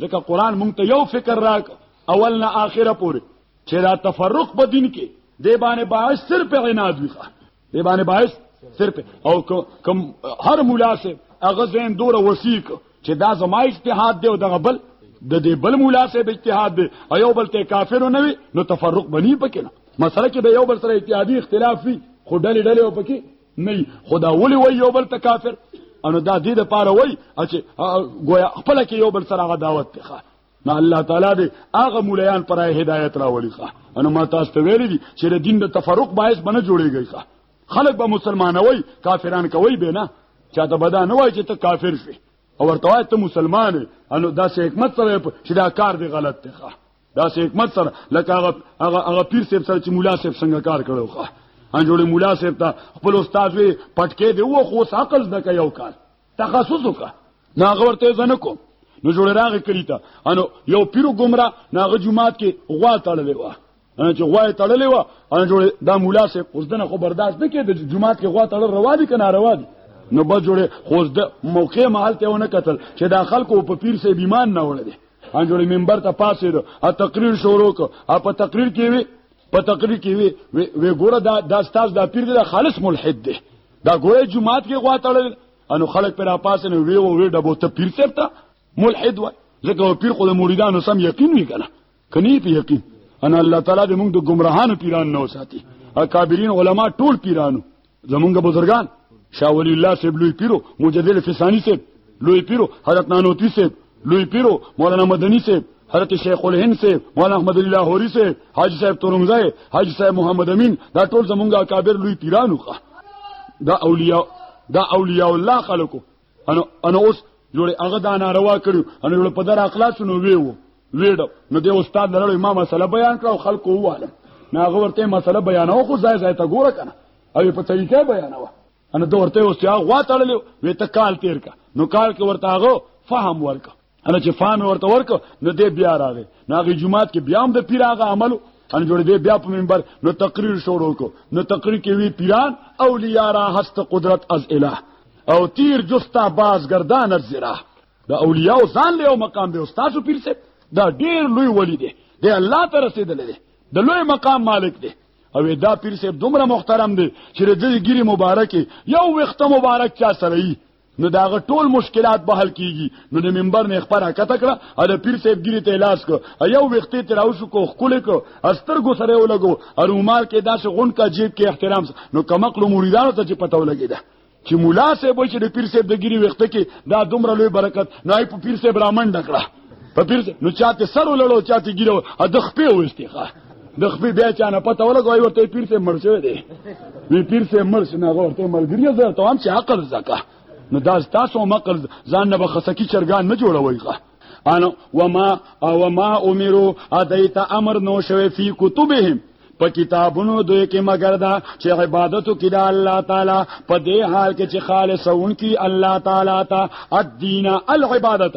ځکه قران مونږ ته یو فکر راک اول نه اخره پورې چې دا تفرق په دین کې دی باندې باعث صرف عناد وي دی باندې باعث صرف او کم هر مولا سه هغه زین دور وسیق چې دا زما اجتهاد دی او دغه بل د دې بل مولا سه به اجتهاد دی ایو بل ته کافر نه وي نو تفرق بنی پکې نه مسله کې به یو بل سره اتحادی اختلاف وي خو ډلې ډلې او پکې نه خدا ولي وي یو بل ته کافر انو دا دې د پاره وای چې گویا خپل کې یو بل سره غا دعوت ته نه الله تعالی دې هغه مولایان پر هدایت راولي ښه انو ما تاسو ته ویل دي چې د دین د تفرق باعث بنه جوړیږي ښه خلک به مسلمانوي کافران کوي به نه چاته بدا نه وای چې ته کافر شې او ورته ته مسلمان انو دا څه حکمت سره چې دا کار دی غلط دی ښه دا سه حکمت سره لکه هغه هغه هغه پیر صاحب سره چې مولا صاحب څنګه کار کړو ښه ان جوړي مولا صاحب ته خپل استاد وی پټکې دی و خو عقل نه کوي یو کار تخصص وکړه نه غورته زنه کو نو جوړ راغی کړی ته انو یو پیرو ګمرا ناغه جمعات کې غوا تړلې و ان چې غوا تړلې و ان جوړ دا مولا صاحب اوس دنه خو برداشت نه کېد جمعات کې غوا تړل روا دي کنه روا دي نو به جوړه خو د موقع محل ته ونه قتل چې دا خلکو په پیر سه بیمان نه وړل ان جوړ منبر ته پاسې ده ا تقریر شروع کو ا په تقریر کې وی په تقریر کې وی وی ګوره دا د استاد د پیر د خالص ملحد ده دا ګوره جمعات کې غواټړل انو خلک پر پاسې نو وی وی ډبو ته پیر سپتا ملحد وای ځکه پیر خو د مریدانو سم یقین وی کنه کني په یقین ان الله تعالی دې موږ د گمراهانو پیران نه وساتي اکابرین علما ټول پیرانو زمونږ بزرګان شاه ولی الله صاحب لوی پیرو مجدد فسانی صاحب لوی پیرو حضرت نانوتی صاحب لوی پیرو مولانا مدنی صاحب حضرت شیخ الهند صاحب مولانا احمد الله هوری صاحب حاجی صاحب تورمزای حاجی صاحب محمد امین دا ټول زمونږه اکابر لوی پیرانو دا اولیاء دا اولیاء الله خلکو انو انو اوس جوړه هغه دا ناروا کړو انو جوړه په در اخلاص نو ویو ویډو نو د استاد لړ ما مسله بیان کړو خلکو واله ناغه ورته مسله بیانو خو ځای ځای ته ګوره کنه او په طریقې بیانو ان دا ورته اوس یا غوا تړلې وې ته کال تیر کا نو کال کې ورته هغه فهم ورکا انا چې فهم ورته ورک نو دې بیا راغی نو هغه جمعات کې بیا هم د پیر هغه عملو ان جوړ دې بیا په منبر نو تقریر شروع کو نو تقریر کې وی پیران اولیاء را هست قدرت از الہ او تیر جستا باز گردان از زرا دا اولیاء ځان له مقام به استاد پیر سه دا ډیر لوی ولی دی د الله ته رسیدل دی د لوی مقام مالک دی او دا پیر سه دومره محترم دی چې د ګری مبارک یو وخت مبارک چا سره نو دا غ ټول مشکلات به حل کیږي نو د منبر نه خبره کته کړه او د پیر صاحب ګری ته لاس کو یو وخت ته راو شو کو خکل کو استرګو سره ولګو او رومال کې داسې غون کا جیب کې احترام نو کمقلو مریدانو ته چې پتو لګی ده چې مولا صاحب چې د پیر صاحب د ګری وخت کې دا دومره لوی برکت نه په پیر صاحب رامن ډکړه په پیر نو چاته سر ولړو چاته ګیرو ا د خپې وستي ښه د خپې بیا چانه پته ولګوي ورته پیر ته مړ شوی دی وی پیر ته مړ شنه ورته ملګری زه ته هم چې عقل زکه نو دا تاسو مقل ځان نه بخسکی چرګان نه جوړوي ښه انا وما وما امروا ادیت امر نو شوی فی کتبهم په کتابونو دوی کې مگر دا چې عبادتو کې دا الله تعالی په دې حال کې چې خالصون کې الله تعالی ته الدین العبادت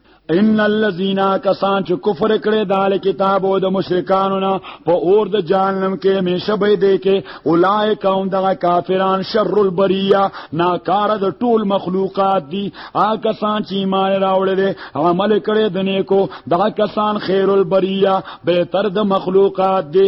ان الذين كسان چې کفر کړي د کتاب او د مشرکانو نه په اور د جهنم کې همیشه به دي کې اولایک هم د کافران شر البريه ناکاره د ټول مخلوقات دي آ کسان چې ایمان راوړل عمل کړي د نیکو دا کسان خیر البريه به تر د مخلوقات دي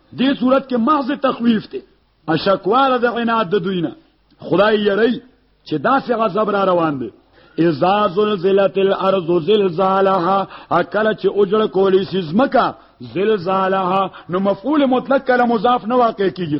دې صورت کې محض تخویف ته اشکواله د عناد د دوینه خدای یری چې داسې غضب را روان دی اذا زلزلت الارض زلزالها اکل چې اجړ کولی سیزمکا زلزالها نو مفعول مطلق کله مضاف نه واقع کیږي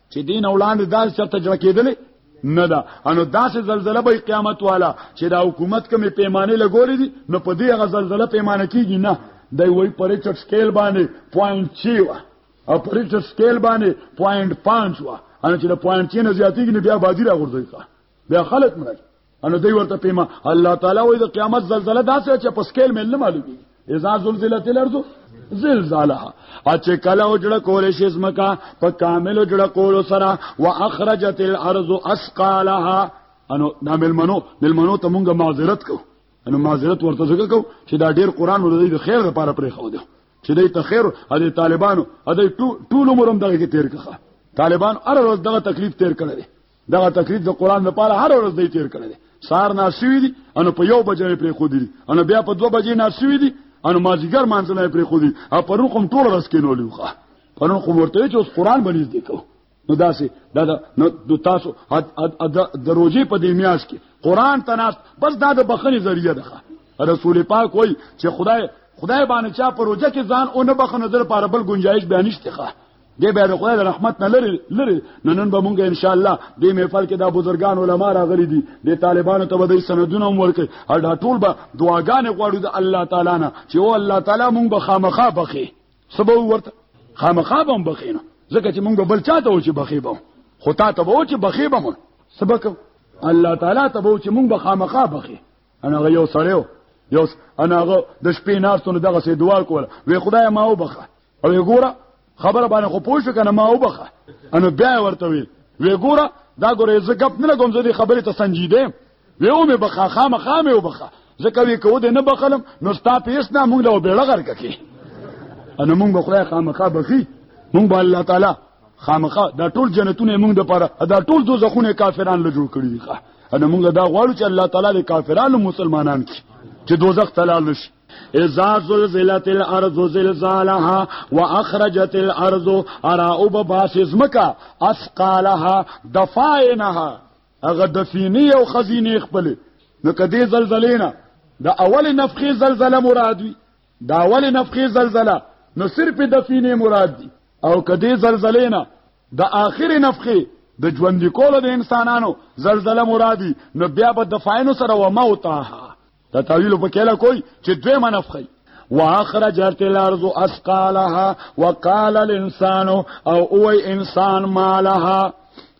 چې دین وړاندې دا چرته جوړ کېدلې نه ده انو داسې زلزلہ به قیامت والا چې دا حکومت کومې پیمانه لګولې دي نو په دې هغه زلزلہ پیمانه کیږي نه دی وای په ریچارډ سکیل باندې 0.6 وا او په ریچارډ سکیل باندې 0.5 وا ان چې د 0.6 نه زیاتېږي نو بیا بادي راغورځي بیا خلک مرګ انو دوی ورته پیما الله تعالی وای د قیامت زلزلہ داسې چې په سکیل مې نه معلومي اذا زلزلت الارض زلزالها اچ کله وجړه کول شي زمکا په کامل وجړه کول سره واخرجت الارض اسقالها انو دا ملمنو ملمنو ته مونږه معذرت کو انو معذرت ورته ځکه کو چې دا ډیر قران ولې د خیر لپاره پرې خو دی چې دې ته خیر او دې طالبانو او دې ټول عمرم دغه کې تیر کړه طالبان هر ورځ دغه تکلیف تیر کړی دغه تکلیف د قران لپاره هر ورځ دی تیر کړی دی سار ناشوي دي ان په یو بجې پرې خو دي ان بیا په دوه بجې ناشوي دي ان مازیګر مانځنه پرې خو دي او په روقم ټول ورځ کې نولې ښه په نو خو ورته چې اوس قران باندې دې کو نو داسې دا نو تاسو د روزي په دې میاش کې قران تناس بس دا د بخنې ذریعہ ده رسول پاک وای چې خدای خدای باندې چا په روزه کې ځان او نه بخنه در پر بل گنجائش بیانشته ښه دې به د خدای رحمت نه لري لري نو نن به مونږ ان شاء الله دې محفل کې دا بزرګان علما راغلي دي د طالبانو ته به د سندونه هم ورکړي او دا ټول به دعاګانې غواړو د الله تعالی نه چې او الله تعالی مونږ به خامخا بخي سبا ورته خامخا به هم بخي نه ځکه چې مونږ به بل چاته و چې بخي به خو تا ته به و چې بخي به مونږ سبا الله تعالی ته به چې مونږ به خامخا بخي انا هغه یو سړی و یو انا هغه د شپې ناستونه دغه سي دعا کوله وی خدای ما وبخه او ګوره خبره باندې خو پوه شو کنه ما وبخه انا بیا ورته وی وی ګوره دا ګوره زه غپ نه لګوم زه دې خبره ته سنجیده وی او مې بخا خامه خامه وبخه ځکه وی کو دې نه بخلم نو ستا پیس نه مونږ له بیړه غرکه کی انا مونږ خدای خامخا بخي مونږ الله تعالی خامخا دا ټول جنتونه موږ د پاره دا ټول دوزخونه کافرانو له جوړ کړی دي ان موږ دا غواړو چې الله تعالی د کافرانو مسلمانان کړي چې دوزخ تلال نشي اذا زلزلت الارض زلزالها واخرجت الارض اراوب باسزمکا اسقالها دفائنها اغه دفینی او خزینه خپل نو کدی زلزلینا د اول نفخې زلزله مراد وي دا ولې نفخې زلزله نو صرف دفینې مراد دي او کدی زلزلې نه د آخرې نفخې د ژوند کولو د انسانانو زلزله مرادي نو بیا به د فاینو سره و موتها دا تعویل په کله کوي چې دوی منفخي واخرجت الارض اسقالها وقال الانسان او اوي انسان مالها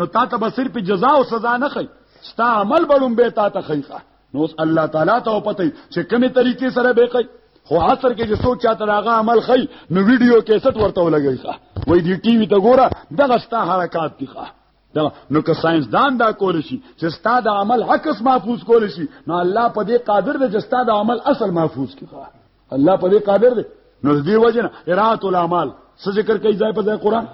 نو تا ته به صرف جزا او سزا نه خي ستا عمل بلوم به تا ته خيخه نو الله تعالی ته پته چې کومه طریقې سره به کوي خو عصر کې چې څوک چاته راغه عمل خي نو ویډیو کیسټ ورته ولګي ښه وای دی ټي وي ته ګوره دغه ستا حرکات دي ښه دا نو که ساينس دان دا کول شي چې ستا د عمل عکس محفوظ کول شي نو الله په دې قادر دی چې ستا د عمل اصل محفوظ کړي الله په دې قادر دی نو دې وجنه ارات الاعمال څه ذکر کوي ځای په ځای قران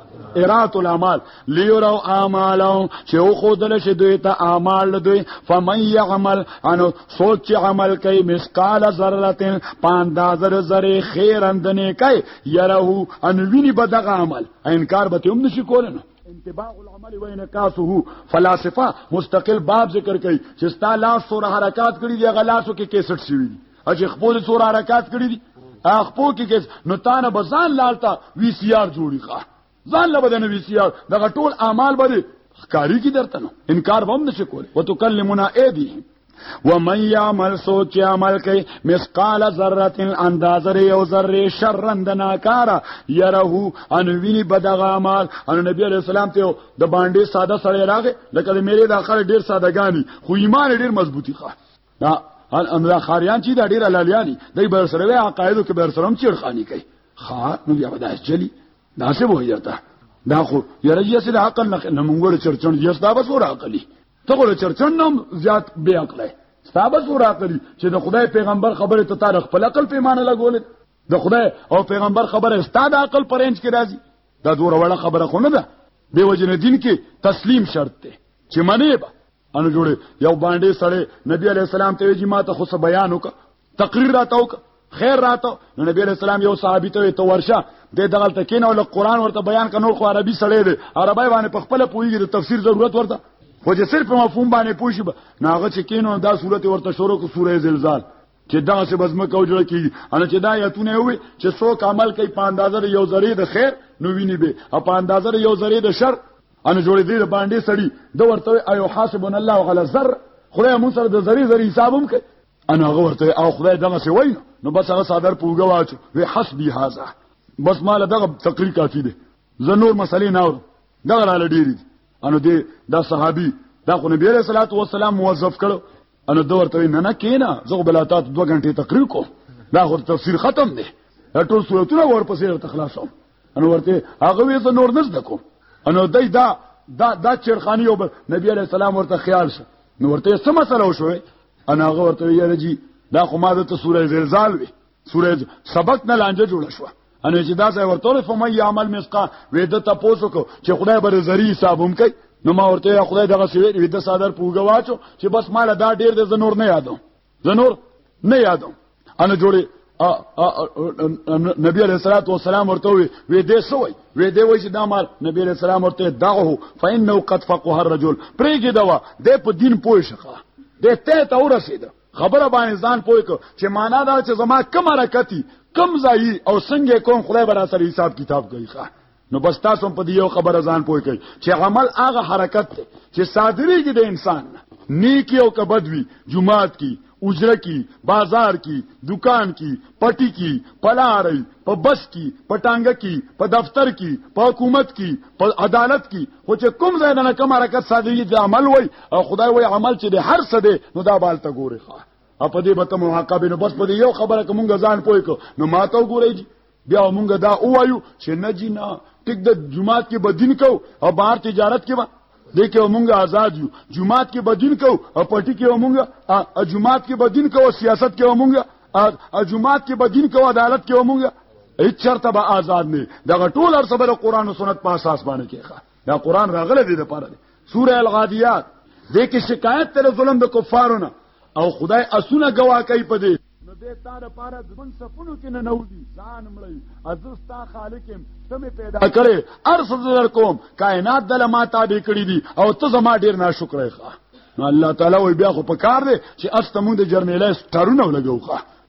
ارات الاعمال ليروا اعمالهم چې او خودل شي دوی ته اعمال دوی فمن يعمل انو سوچ عمل کوي مسقال ذره پاندازر ذره خیر اندنه کوي يره ان ویني بدغه عمل انکار به هم نشي کولنه انتباع العمل و انکاسه فلاسفه مستقل باب ذکر کوي چې ستا لاس سره حرکت کړی دی غلاسو کې 61 سیوی اجه خپل څور حرکت کړی دي اخپو کې کس نو تانه بزان لالتا وی سی آر جوړی ښه ځان له بدن وی سی آر دغه ټول اعمال باندې ښکاری کی درته نو انکار وم نشي کول وتکلمنا ایدی ومن يعمل سوچ عمل کوي مثقال ذره اندازره یو ذره شرن د ناکاره يره ان ویني بدغه عمل ان نبی عليه السلام ته د باندې ساده سره راغی لکه د میرې د اخر ډیر سادهګانی خو ایمان ډیر مضبوطی ښه دا ان املا خاریان چې دا ډیر لالیانی دای بر سره وی عقایدو کې بر سره هم چیرخانی کوي خا نو بیا ودا چلی دا څه وایي درته دا خو یره یې سره عقل نه منګور چرچن یې ستا بس ور عقلی ته ور چرچن نم زیات بے عقل ہے ستا بس ور عقلی چې د خدای پیغمبر خبره ته تاریخ خپل عقل پیمانه لګول د خدای او پیغمبر خبره ستا د عقل پرنج کې راځي دا دوه وړه خبره خو نه ده دی وجنه دین کې تسلیم شرط ده چې منې به انو جوړه یو باندې سړی نبی علی السلام ته ویجی ما ته خو بیان وک تقریر راته وک خیر راته نو نبی علی السلام یو صحابي ته ته ورشه د دغه تکین او قرآن ورته بیان ک نور خو عربي سړی دی عربی باندې په خپل پویږي د تفسیر ضرورت ورته خو چې صرف مفهوم باندې پوښي ناغه چې کینو دا صورت ورته شروع کو سوره زلزال چې دا څه بزمه کو جوړ کی ان چې دا یتونه وي چې څوک عمل کوي په اندازه یو ذری د خیر نو ویني به او په اندازه یو ذری د شر ان جوړې دې باندې سړی د ورته ایو حاسبن الله علی ذر خدای مون سره د ذری ذری حسابم کوي ان هغه ورته او خدای دغه څه وای نو بس هغه صادر پوګه واچو وی حسبی هاذا بس مال دغه تقریر کافی دی زه نور مسلې نه اورم دغه را لډیری انو دې دا صحابي دا خو نبی رسول الله والسلام موظف کړو انا دور ته نه نه کینا زه بلاتات 2 غنټه تقریر کو دا خو تفسیر ختم دی دا ټول صورتونه ورپسې ته خلاصو انا ورته هغه وې زه نور نس دکو انا دای دا دا دا چرخانی او نبی علی السلام ورته خیال شه نو ورته سم مسله وشو انا هغه ورته یې رجی دا خو ما د سوره زلزال وی سورج سبق نه لانجه جوړ شو ان چې دا ځای ورته فو مې عمل مسقا وې د تاسو کو چې خدای بر زری حساب هم کوي نو ما ورته خدای دغه سوي وې د صادر پوګه واچو چې بس مال دا ډیر د زنور نه یادو زنور نه یادو ان جوړي نبی علیہ الصلوۃ والسلام ورته وی وی دې سوې وی دې وای چې دا مال نبی علیہ السلام ورته دغه فإنه قد فقه الرجل پرېګه دوا دې په دین پوه شخه دې ته ته ورسېده خبره باندې ځان پوي کو چې معنا دا چې زما کم حرکتي کم ځای او څنګه کوم خدای برا سره حساب کتاب کوي ښا نو بس تاسو په دې یو خبره ځان پوي کوي چې عمل هغه حرکت دی چې صادريږي د انسان نیکی او کبد وی جمعات کی اجره کی بازار کی دکان کی پټی کی په لاري په بس کی په ټانګه کی په دفتر کی په حکومت کی په عدالت کی خو چې کوم ځای نه کوم حرکت صادری د عمل وای او خدای وای عمل چې د هر څه دی نو دا بالته ګوري ښه په دې به ته محاکمه نو بس په دې یو خبره کومګه ځان پوي کو نو ماته وګورئ بیا مونږ دا وایو چې نه جی نه ټیک د جمعات کې بدین کو او بهر تجارت کې دې کې مونږ آزاد یو جمعات کې بدین کو او پټی کې مونږ ا جمعات کې بدین کو سیاست کې مونږ ا جمعات کې بدین کو عدالت کې مونږ هیڅ چرته به آزاد نه دغه ټول هر سبره قران او سنت په اساس باندې کېخه دا قران راغله دې لپاره سوره الغادیات دې کې شکایت تر ظلم د کفارو نه او خدای اسونه گوا کوي په دې نو دې تا د پاره ځمن سپونو کې نه نوځي ځان مړی ازستا خالق ته مې پیدا کړې ارس زر کوم کائنات دل ما تابع کړې دي او ته زما ډیر ناشکرې ښه نو الله تعالی وي بیا خو په کار دی چې اس ته مونږ د جرنیلای سټارونه ولګو ښه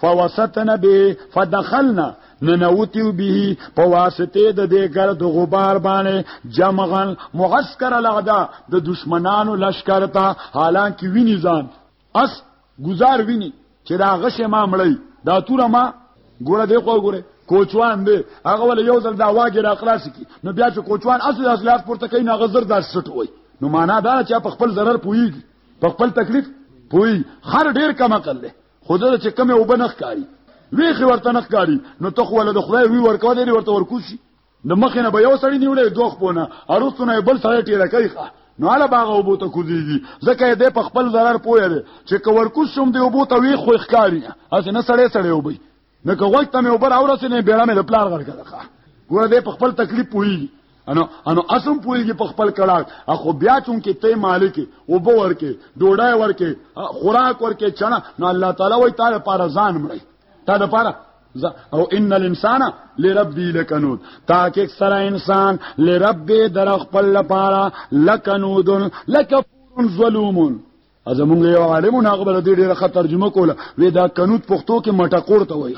فوسطنا به فدخلنا ننوتیو به په واسطه د دې ګرد غبار باندې جمعا معسكر الاعداء د دشمنانو لشکر ته حالانکه ویني ځان اس گزار ویني چې دا غشه ما مړی دا توره ما ګوره دی خو ګوره کوچوان دی هغه ول یو ځل دا واګر اخلاص کی نو بیا چې کوچوان اصل اصلاف پورته کین هغه زر داس سټ وای نو معنا دا چې په خپل ضرر پوي په خپل تکلیف پوي هر ډیر کم عقل دی خو دغه چې کومه وبنخ کاری ویخي ورته نخ کاری نو ته خو له خدای وی ورکو دی ورته ورکوسی د مخې نه به یو سړی نیولې دوه خپونه اروستونه بل سړی ټیره کوي نو علا باغ او بوته کوزيږي ځکه دې په خپل zarar پوهه دي چې کور کوشم دی او بوته وی خو ښکاری اسنه سړې سړې وبي نه کوغل ته مې وبر اورسه نه بیړه مې د پلار غړ کړه ګوره دې په خپل تکلیف پوي انو انو اسم پويږي په خپل کړه اخو بیا چون کې ته مالک او بو ورکه ډوډۍ ورکه خوراک ورکه چنه نو الله تعالی وای تعالی پر ځان مړي تا د پاره او ان الانسان لربي لکنود تاکي سره انسان لربي در خپل لپاره لکنود لکفور ظلومون ازمونږ یو عالم نه غبر دې ډیره ښه ترجمه کوله وې دا قنوت پښتو کې مټکور ته وایي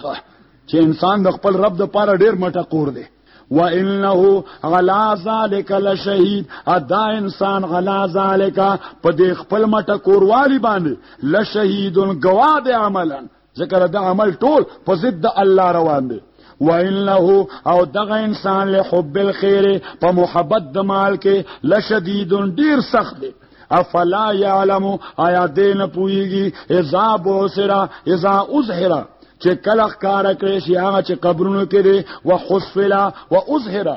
چې انسان د خپل رب د پاره ډیر مټکور دی وانه غلا ذالک لشهید ادا انسان غلا ذالک په دې خپل مټکور والی باندې لشهیدن گواد عملن ذکر د عمل ټول په ضد د الله روان دي وانه او دغه انسان له حب الخير په محبت د مال کې لشدید ډیر سخت دی افلا يعلم آیا دین پویږي اذا بوسرا اذا ازهرا چې کله ښکار کړی شي هغه چې قبرونو کې دی وحصلا واظهرا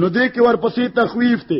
نو دې کې ورپسې تخویف ته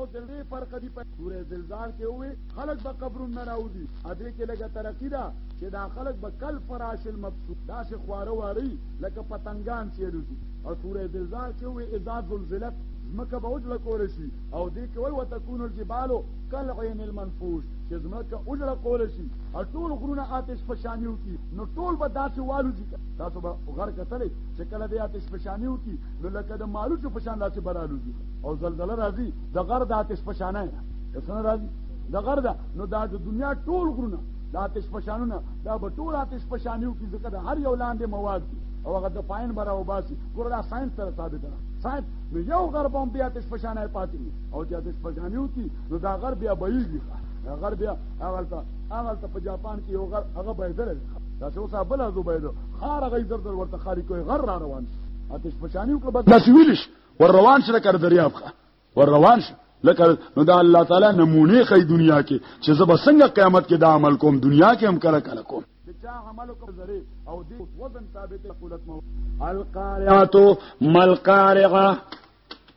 او د دې فرق دی په سورې زلزال کې وي خلک به قبرون نه راوځي ا دې کې لګه ترقی ده چې دا خلک به کل فراش المبسوط دا چې خواره واري لکه پتنګان چې لوزي او سورې زلزال کې وي اذا زلزلت زمکه به اوجله کول شي او دې کې وي وتكون الجبال كالعين المنفوش چې زمکه اوجله کول شي او ټول غرونه آتش فشانیو کی نو ټول به داسې والو دي تاسو به غر کتلې چې کله دې آتش فشانیو کی نو لکه د مالو چې پشان داسې برالو دي او زلزله راځي د غر د آتش پشانه نه څنګه راځي د غر دا نو دا د دنیا ټول غرونه د آتش پشانونه دا به ټول آتش پشانیو کې ځکه د هر یو لاندې مواد دي او هغه د پاین برا او باسي ګور دا ساينس سره ثابت ده ساينس نو یو غر بم بیا آتش پشانه پاتې او چې آتش پشانیو کې نو دا غر بیا بېږي غر بیا اول ته اول ته په جاپان کې یو غر هغه بېدل دا څه وسه بل ازو بېدل خار غي زر در ورته خاري کوي غر را روان شي آتش پشانی وکړه بس داسې ویل شي ور روان شي لکه دریاب ښه ور روان شي لکه نو دا الله تعالی نمونه کوي دنیا کې چې زه به څنګه قیامت کې دا عمل کوم دنیا کې هم کله کله کوم چا عمل کوم زری او دې وزن ثابت قولت مو القارعه ملقارعه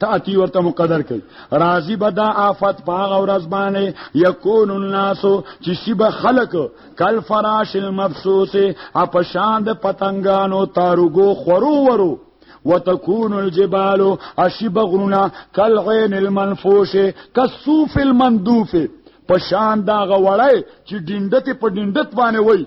تاتی ورته مقدر کوي راضی به دا آفت په هغه ورځ باندې یکون الناس چې شیب خلق کل فراش المبسوس اپ شان د پتنګانو تارګو خورو ورو وتكون الجبال اشب غرنا كالعين المنفوش كالصوف المندوف پشان دا غوړی چې ډینډت په ډینډت باندې وای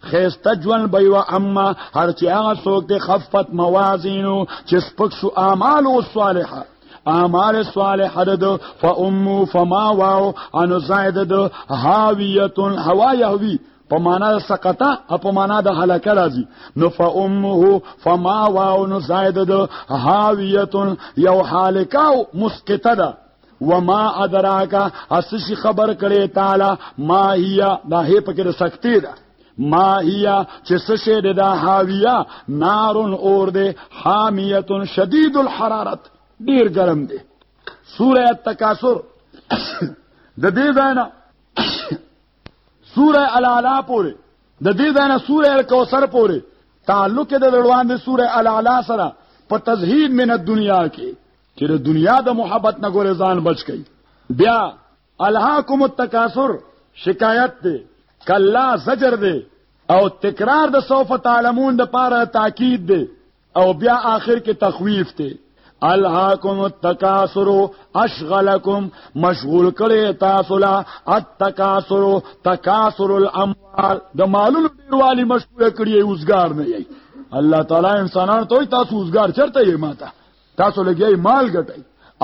خیسته جون به و اما هر چې هغه څوک د خفت موازینو چې سپک شو اعمال او صالحه اعمال صالحه ده فامو فما واو انو زائد ده هاویه هوا یهوی په معنا د سقطه او په معنا د هلاک راځي نو فامه فما واو نو زائد د هاویه یو هالکاو مسقطه ده وما ادراک اسشی خبر کړي تعالی ما هي دا هي پکې سختي ده ما هي چې سشه ده دا حاویه نارون اور ده حامیه شدید الحرارت ډیر ګرم ده سوره تکاثر د دې ځای نه سوره الاعلى پورې د دې ځای نه سوره الکوثر پورې تعلق د لړوان د سوره الاعلى سره په تزهید من الدنیا کې چې د دنیا د محبت نه ګورې ځان بچ کړي بیا الهاکم التکاثر شکایت دی کلا زجر دی او تکرار د سوف تعلمون د پاره تاکید دی او بیا آخر کې تخویف دی الهاکم التکاثر اشغلکم مشغول کړي تاسو لا التکاثر تکاثر الاموال د مالونو ډیروالی مشغول کړي اوسګار نه یي الله تعالی انسانان ته تاسو اوسګار چرته یې ماته تاسو لګیای مال ګټئ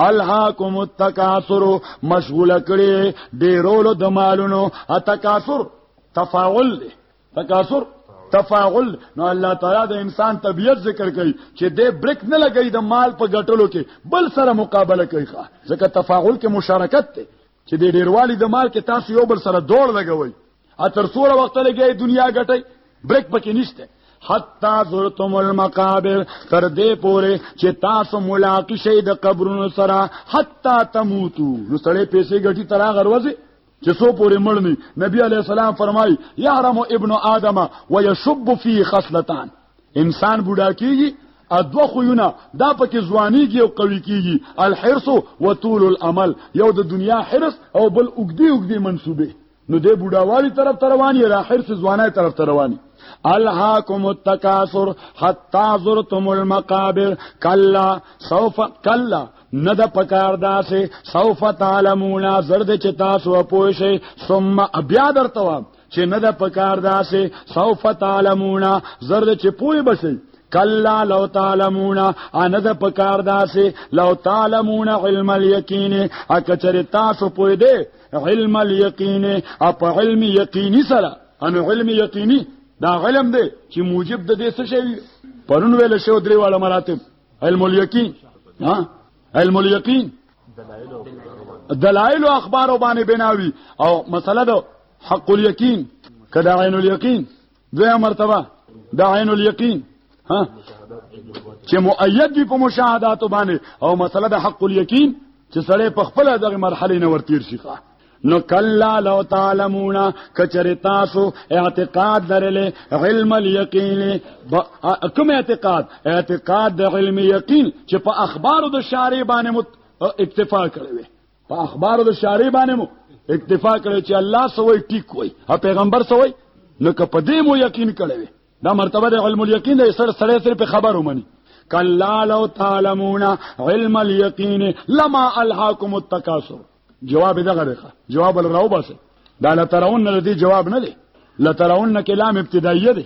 الهاکم التکاثر مشغوله کړي ډیرولو د مالونو التکاثر تفاعل دی تکاثر تفاعل نو الله تعالی د انسان طبیعت ذکر کوي چې د بریک نه لګي د مال په ګټلو کې بل سره مقابله کوي ځکه تفاعل کې مشارکت دی چې د ډیروالي د مال کې تاسو یو بل سره دوړ لګوي ا تر څوره وخت لګي دنیا ګټي بریک پکې نشته حتا زرتم المقابر تر دې پوره چې تاسو ملاقات شئ د قبرونو سره حتا تموتو نو سړې پیسې ګټي ترا غروځي چې سو پورې مړني نبی علی السلام فرمای یحرم ابن ادم ويشب فی خصلتان انسان بوډا کیږي ادو خوونه دا پکې ځوانيږي او قوي کیږي الحرص وطول الامل یو د دنیا حرص او بل اوګدي اوګدي منسوبه نو دې بډاوالي طرف ته روان یې را حرس ځوانای طرف ته روان یې الهاکم التکاثر حتا زرتم المقابر کلا سوف کلا نه د پکار داسې سوف تعلمون زرد چې تاسو پوه شئ ثم بیا درته چې نه د پکار داسې سوف تعلمون زرد چې پوه بشئ کلا لو تعلمون ان د پکار داسې لو تعلمون علم اليقين اکچری تاسو پوی دی علم اليقين اپ علم يقيني سره ان علم يقيني دا علم دی چې موجب د دې څه شي پرون ویل شو درې واړه مراتب علم اليقين ها علم اليقين دلائل او اخبار باندې بناوي او مسله ده حق اليقين کدا عین اليقين دویا مرتبه د عین الیقین ها چې مؤید وي په مشاهداتو باندې او مسله د حق الیقین چې سړی په خپل دغه مرحله نه ورتیر شي نو کلا لو تعلمون کچری تاسو اعتقاد درلې علم الیقین کوم اعتقاد اعتقاد د علم یقین چې په اخبارو د شارع باندې اکتفا کړی په اخبار د شارې باندې مو اکتفا کړې چې الله سوې ټیک وای او پیغمبر سوې نو که په دې مو یقین کړې دا مرتبه د علم الیقین د سره سره سره په خبرو مني کلا لو تعلمون علم الیقین لما الهاکم التکاثر جواب دغه دی جواب راو باسه دا لترون نه دی جواب نه دی لترون کلام ابتدایه دی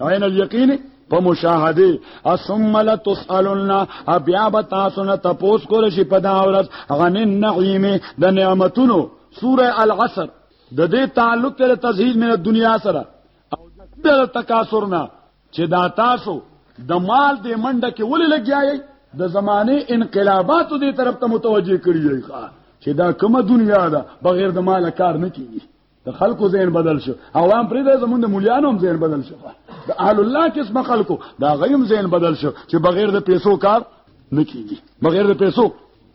عین الیقین په مشاهده ثم لتسالن بیا به تاسو نه تپوس کول شي په دا ورځ غن النعیم د نعمتونو سوره العصر د دې تعلق ته تزهید من دنیا سره او د تکاثر نه چې دا تاسو د مال د منډه کې ولې لګیایي د زمانه انقلاباتو دې طرف ته متوجه کړی ښا چې دا کومه دنیا ده بغیر د مال کار نه کیږي د خلکو ذهن بدل شو عوام پرې د زمونږ د مليانو هم ذهن بدل شو د اهل الله قسم خلکو دا غيوم ذهن بدل شو چې بغیر د پیسو کار نه کیږي بغیر د پیسو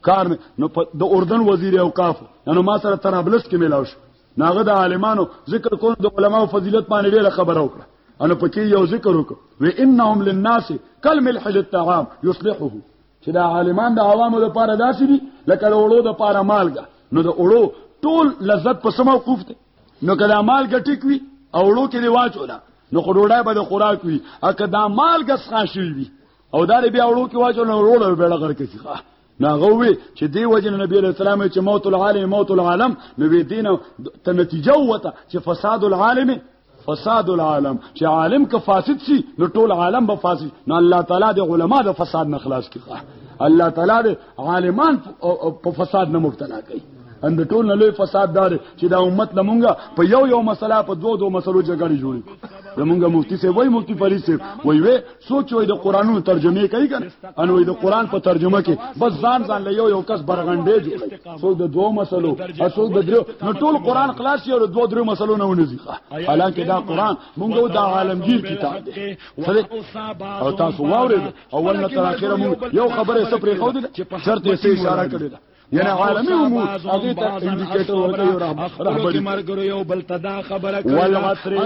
کار نه نو د اردن وزیر اوقاف نو ما سره طرابلس کې ملاو شو ناغه د عالمانو ذکر کول د علماو فضیلت باندې ډیره خبره وکړه انا پکې یو ذکر وکړو و انهم للناس کلم الحل الطعام يصلحه چې دا عالمان د عوامو لپاره داسې دي لکه د اړو د پاره مالګه نو د اړو ټول لذت په سم موقوف دی نو کله مال ګټیک وي او ړو کې دی واچولا نو خډوړای به د خوراک وي اګه دا مال ګس خاشل وي او دا بیا ړو کې واچول نو ړو به لغر کې څه ناغوي چې دی وجه نبی علیہ السلام چې موت العالم موت العالم نو وی دین ته نتیجه وته چې فساد العالم فساد العالم چې عالم که فاسد سي نو ټول عالم به فاسد نو الله تعالی د علما د فساد نه خلاص کړي الله تعالی د عالمان په فساد نه مبتلا کوي ان د ټول نه لوی فساد دار چې دا امت لمونګه په یو یو مسله په دوه دوه مسلو جګړه جوړي لمونګه مفتی سي وای مفتی فرید سي وای وې سوچ وای د قرانونو ترجمه کوي کنه ان وای د قران په ترجمه کې بس ځان ځان له یو یو کس برغنډې جوړ سو د دوه مسلو اسو د درو نو ټول قران خلاص یو دوه درو مسلو نه ونځي حالانکه دا قران مونږ د عالمگیر کتاب دی او تاسو واورید اول نه تر اخره مونږ یو خبره سپری خو دي چرته سي اشاره کړی یعنی عالمی امور هغه ته انډیکیټر ورکړي او رهبر دي مرګرو یو بل تدا خبره کوي والعصر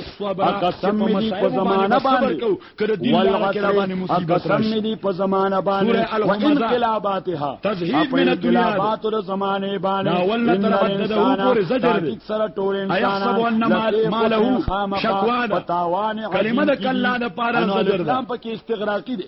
قسم دي په زمانہ باندې کړه دین لار کې باندې مصیبت راشي دي په زمانہ باندې و انقلاباتها تزهید من الدنیا بات د زمانه باندې دا ول تر بد د پور زجر دي سره ټول انسان ايحسب ان مال ماله شکوان کلمه د کلا د پاره زجر ده په کې استغراقی دي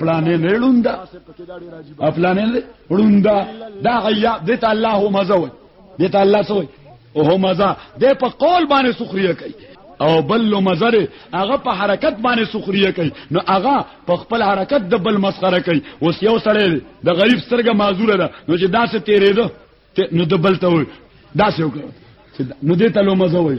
پلانې نه لوندا پلانې نه لوندا دا غیا دته الله مزه وي دته الله سوې او مزه د په قول باندې سخريه کوي او بل مزر هغه په حرکت باندې سخريه کوي نو هغه په خپل حرکت د بل مسخره کوي اوس یو سړی د غریب سترګه معذور ده نو چې داسې تیرې ده نو د بل ته وي داسې وکړه نو دې ته لو مزه وي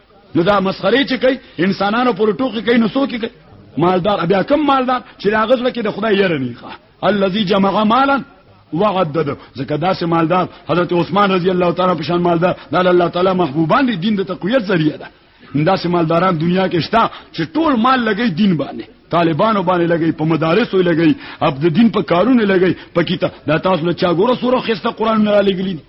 نو دا مسخره چې کوي انسانانو پر ټوکی کوي نو څوک کوي مالدار بیا کم مالدار چې دا غزل کې د خدای یره نه ښه الذي جمع مالا وعدد زکه داسې مالدار حضرت عثمان رضی الله تعالی په شان مالدار د الله تعالی محبوبان دي دین د تقویت ذریعہ ده داسې مالداران دنیا کې شته چې ټول مال لګي دین باندې طالبانو باندې لګي په مدارسو لګي اب د دین په کارونه لګي په کیته دا تاسو له چا ګوره سوره خسته قران نه لګلی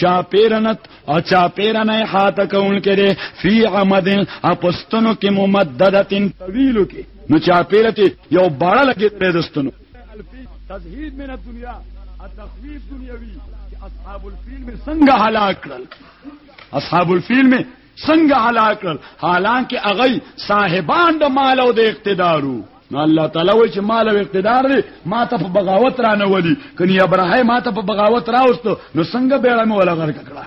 چا پیرنت او چا پیرنه حاته کون کړي فی عمد اپستنو کې ممددتن طویلو کې نو چا پیرته یو باړه لګي ترې دستنو تزهید من الدنیا التخویف دنیوی چې اصحاب الفیل می څنګه هلاک کړل اصحاب الفیل می څنګه هلاک کړل حالانکه هغه صاحبان د مال او د اقتدارو نو الله تعالی وای چې مال او اقتدار دی ما ته په بغاوت را نه ولي کني ابراهیم ما ته په بغاوت راوستو نو څنګه بیړه مې ولا غرق کړه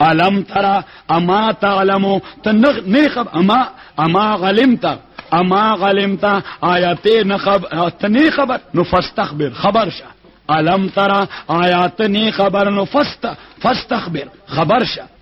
علم ترى اما تعلم تنخب اما اما علمت اما علمت آیات نخب تنی خبر نو فاستخبر خبر شه علم ترى آیات نی خبر نو فاست فاستخبر خبر شه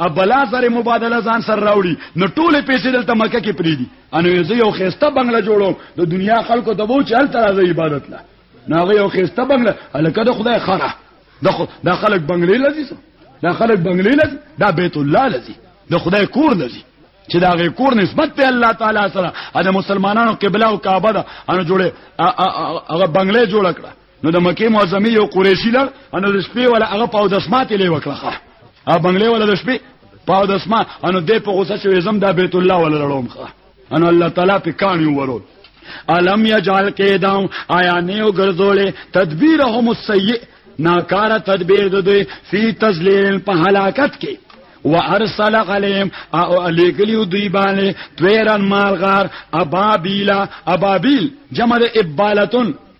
ابلا زر مبادله ځان سره راوړي نو ټوله پیسې دلته مکه کې پری دي انو یې یو خيسته بنگله جوړو د دنیا خلکو ته وو چې هلته راځي عبادت لا نو یو خيسته بنگله الکه د خدای خره د خلک بنگلې لذي د خلک بنگلې لذي دا بیت الله لذي د خدای کور لذي چې دا غي کور نسبت ته الله تعالی سره د مسلمانانو قبله او کعبه ده ان جوړه هغه بنگلې جوړ کړه نو د مکه معظمه یو قریشی لړ ان د شپې ولا هغه پاو د سمات لې وکړه ا بنگلې ولا د شپې پاو د سما ان د په غوسه شوې زم د بیت الله ولا لړوم ان الله تعالی په کان یو ورو الم یجعل کیدام آیا نه وګرځولې تدبیرهم السیئ ناکاره تدبیر د دوی فی تذلیل په هلاکت کې وارسل عليهم او لګلیو دوی باندې تویرن مالغار ابابیلا ابابیل جمع د ابالتون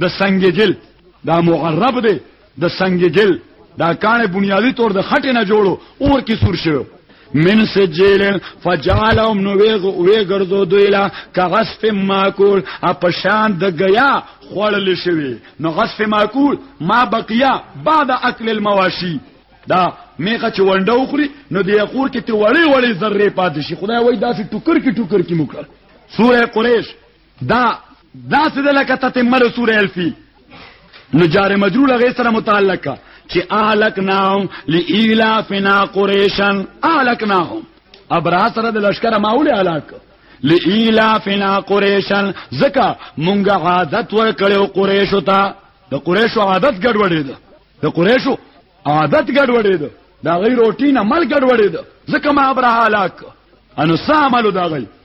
د سنگ جل دا مغرب دی د سنگ جل دا کانه بنیادی طور د خټه نه جوړو اور کې سور شوی من سجیل فجعلهم نو وی ګرځو دوی لا کغصف ماکول اپشان د غیا خوړل شوی نو غصف ماکول ما بقیا بعد اکل المواشی دا میخه چې ونده وخوري نو د یقور کې ته وړې وړې ذره پاتې شي خدای وای داسې ټوکر کې ټوکر کې مکړه سوره قریش دا داسې ده لکه تتمه د سورې الفي نو جار مجرور هغه سره متعلق چې اهلکناهم لإلافنا قريشا اهلکناهم ابرا سره د لشکره ماول هلاک لإلافنا قريشا زکه مونږه عادت ورکړو قريشو ته د قريشو عادت ګډوډې ده د قريشو عادت ګډوډې ده دا غي روټین عمل ګډوډې ده زکه ما ابرا هلاک انو ساملو دا غي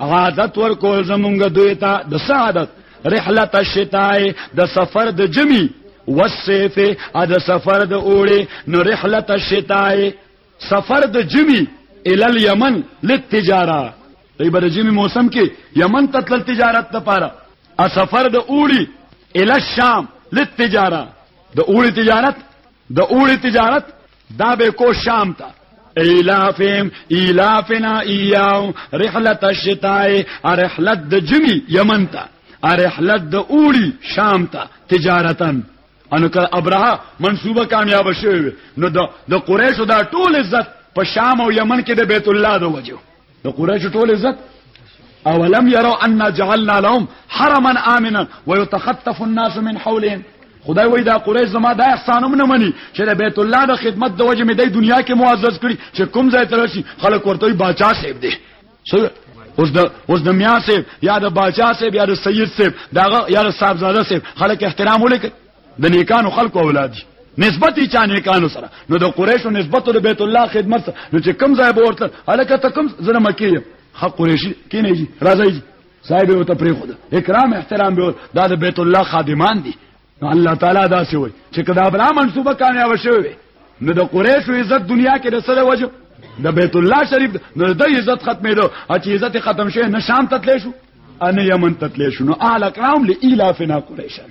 او عادت ورکول زمونږ دوی ته د سعادت رحلت الشتاء د سفر د جمی والصيف ا د سفر د اوړي نو رحلت الشتاء سفر د جمی ال اليمن للتجاره دی بر جمی موسم کې یمن ته تل تجارت لپاره ا سفر د اوړي ال الشام للتجاره د اوړي تجارت د اوړي تجارت دا به کو شام ته ایلافهم ایلافنا ایاو رحلت الشتاء رحلت د جمی یمن ته رحلت د اوړي شام ته تجارتن انو که ابراه منصوبه کامیاب شوه نو د قریشو دا ټول عزت په شام او یمن کې د بیت الله د وجو د قریش ټول عزت اولم يروا ان جعلنا لهم حرما امنا ويتخطف الناس من حولهم خدای وای دا قریش زما دا احسانم نه مني چې د بیت الله د خدمت د وجه مې د دنیا کې معزز کړي چې کوم ځای ته راشي خلک ورته باچا صاحب دي اوس د اوس د میا صاحب یا د باچا صاحب یا د سید صاحب دا یا د صاحبزاده صاحب خلک احترام ولیکي د نیکانو خلکو اولاد دي نسبت یې چا نیکانو سره نو د قریشو نسبت د بیت الله خدمت سره نو چې کم ځای به ورته الکه ته کم زره مکی حق قریشی کینه جی راځي جی صاحب او ته پرې خو اکرام احترام به دا د بیت الله خادمان دي نو الله تعالی دا سی وای چې کدا ابراهام منصوبه کامیاب شوی نو د قریشو عزت دنیا کې د سره وجه د بیت الله شریف نو د عزت ختمېدو او چې عزت ختم شي نه شام تتلی شو ان یمن تتلی شو نو اهل کرام له الاف نه قریشان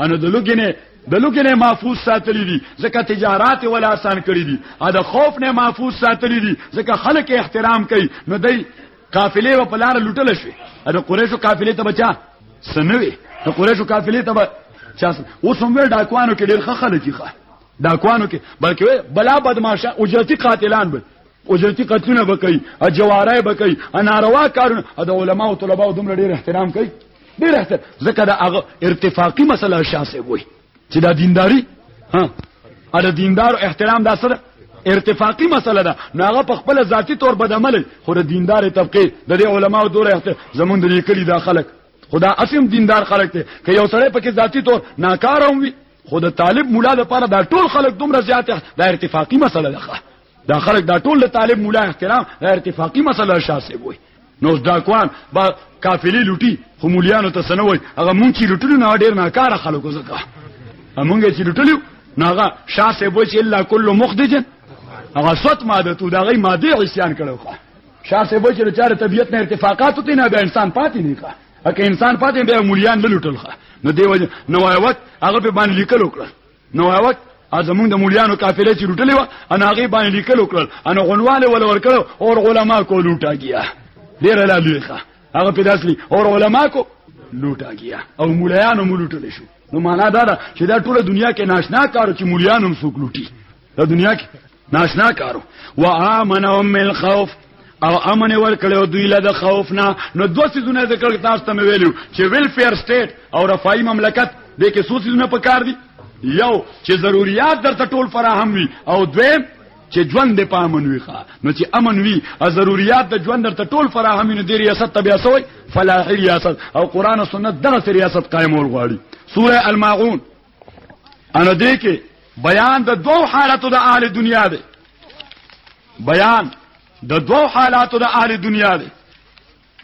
انو د لوګي نه د لوګي نه محفوظ ساتلی دي ځکه تجارت ولا آسان کړی دي ا د خوف نه محفوظ ساتلی دي ځکه خلک احترام کوي نو دی قافلې و په لار لټل شي ا د قریشو قافلې ته بچا سنوي د قریشو قافلې ته به چا اوس هم ویل ډاکوانو کې ډېر خلک دي ښه ډاکوانو کې بلکې بلا بدمعشه اجرتی قاتلان به اجرتی قتلونه بکای ا جوارای بکای ا ناروا کارونه د علما او طلباو دومره ډیر احترام کوي ډیر احتیاط ځکه دا هغه ارتفاقی مسله شاسه وي چې دا دینداری ها اره دیندار احترام دا سره ارتفاقی مسله ده نو هغه په خپل ذاتی تور بدعمل خو د دیندار طبقه د دې علماو دوره احترام زمونږ د لیکلي دا خلک خدا اسیم دیندار خلک ته که یو سره پکې ذاتی تور ناکار هم وي خو د طالب مولا لپاره دا ټول خلک دومره زیات دا ارتفاقی مسله ده دا خلک دا ټول د طالب مولا احترام دا ارتفاقی مسله شاسه وي نو ډاکوان با قافلې لوټي خو مولیانو ته سنوي هغه مونږ چې لوټلو نه ډیر نه کار خلکو زکه مونږ چې لوټلو ناغه شاسه بو چې الا کل مخدج هغه صوت ماده تو دا غي ماده عصيان کړو ښه شاسه بو چې چاره طبيعت نه ارتفاقات ته نه به انسان پاتې نه ښه اګه انسان پاتې به مولیان لوټل ښه نو دیو نو وخت هغه په باندې لیکل وکړه نو هغه ازمون د مولیانو قافله چې لوټلې و ان هغه باندې لیکل وکړل ان غنواله ول ورکړ او علما کو لوټا گیا ډیر لا لویخه هغه په داسلی او علما کو لوټا گیا او مولیانو مولټل شو نو معنا دا ده چې دا ټول دنیا کې ناشنا کارو چې مولیانو هم څوک لوټي دا دنیا کې ناشنا کارو وامنهم من الخوف او امن ورکړو دوی له د خوف نه نو دوه سيزونه ذکر تاسو ته ویلو چې ویلفیر سټیټ او رفای مملکت د کې څو سيزونه پکار دي یو چې ضرورت درته ټول فراهم وي او دویم چې ژوند د پامن وي ښا نو چې امن وي او ضرورت د ژوند درته ټول فراهم نه دی ریاست تبع سوی فلاح ریاست او قران او سنت دغه ریاست قائمول غواړي سوره الماعون انو دې کې بیان د دوو حالاتو د اهل دنیا دی بیان د دوو حالاتو د اهل دنیا دی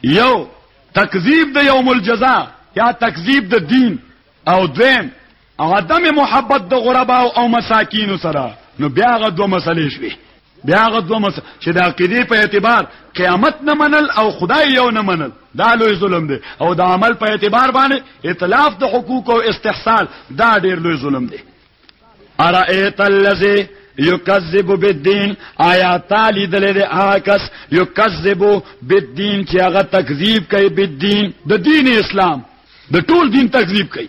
یو تکذیب د یوم الجزاء یا تکذیب د دین او دویم عدم محبت د غربا او مساکین سره نو بیا غو مسلې شوي بیا هغه دوه مس چې د عقیده په اعتبار قیامت نه منل او خدای یو نه منل دا لوی ظلم دی او د عمل په اعتبار باندې ائتلاف د حقوق او استحصال دا ډیر لوی ظلم دی ارایت الذی یکذب بالدین آیا تعالی دلې د آکس یکذب بالدین چې هغه تکذیب کوي بالدین د دین اسلام د ټول دین تکذیب کوي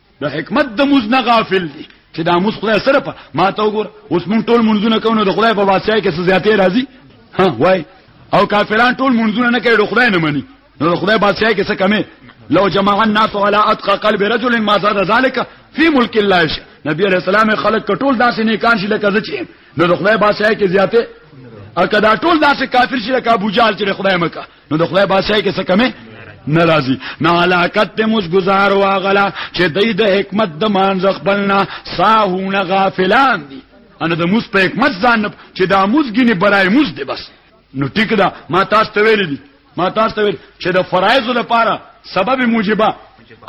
د حکمت د موز نه غافل دي چې دا موز خدای سره په ما ته وګور اوس مونږ ټول منځونه کوو نو د خدای په واسطه کې څه زیاتې راځي ها وای او کافران ټول منځونه نه کوي د خدای نه مني نو د خدای بادشاہي کې څه کمه لو جمع الناس على اتقى قلب رجل ما زاد ذلك في ملك الله شي نبی عليه السلام خلق کټول داسې نیکان شي لکه زچې نو د خدای بادشاہي کې زیاته اکه دا ټول داسې کافر شي لکه ابو جهل چې خدای مکه نو د خدای بادشاہي کې څه کمه ناراضي نه علاقت ته مس گزار واغلا چې د دې حکمت د مانځ خپلنا ساهونه غافلان دي ان د موس په حکمت ځان چې دا موس غني برای موس دی بس نو ټیک دا ما تاسو ته ویل دي ما تاسو ته ویل چې د فرایض لپاره سبب موجبه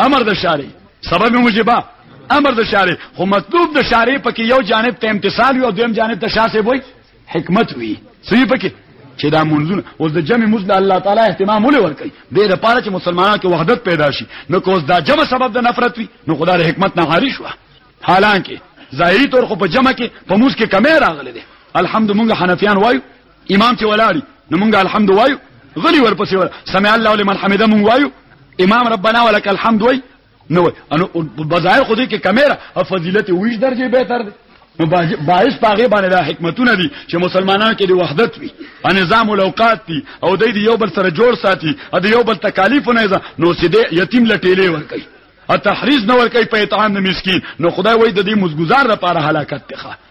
امر د شاري سبب موجبه امر د شاري خو مطلوب د شاري پکې یو جانب ته امتصال یو دویم جانب ته شاسه وي حکمت وي څه یې پکې چې دا منځونه اوس د جمع مز له الله تعالی اهتمام ولې ورکړي د دې لپاره چې مسلمانانو کې وحدت پیدا شي نو کوس دا جمع سبب د نفرت وي نو خدای د حکمت نه خارج شو حالانکه ظاهري طور خو په جمع کې په موس کې کمی راغلی دی الحمد مونږ حنفیان وایو امام چې ولاړی نو مونږ الحمد وایو غلی ورپسې ور سمع الله لمن حمده مونږ وایو امام ربنا ولك الحمد وای نو انو بظاهر خو دې کې کمیره او فضیلت ویش درجه به تر دي نو باعث پاغه باندې دا حکمتونه دي چې مسلمانانو کې د وحدت وي او نظام الاوقات دي او د یو بل سره جوړ ساتي او د یو بل تکالیف نه ځه نو چې د یتیم لټېلې ور کوي او تحریز نه ور کوي په اطعام د مسکین نو خدای وایي د دې مزګزار لپاره هلاکت ته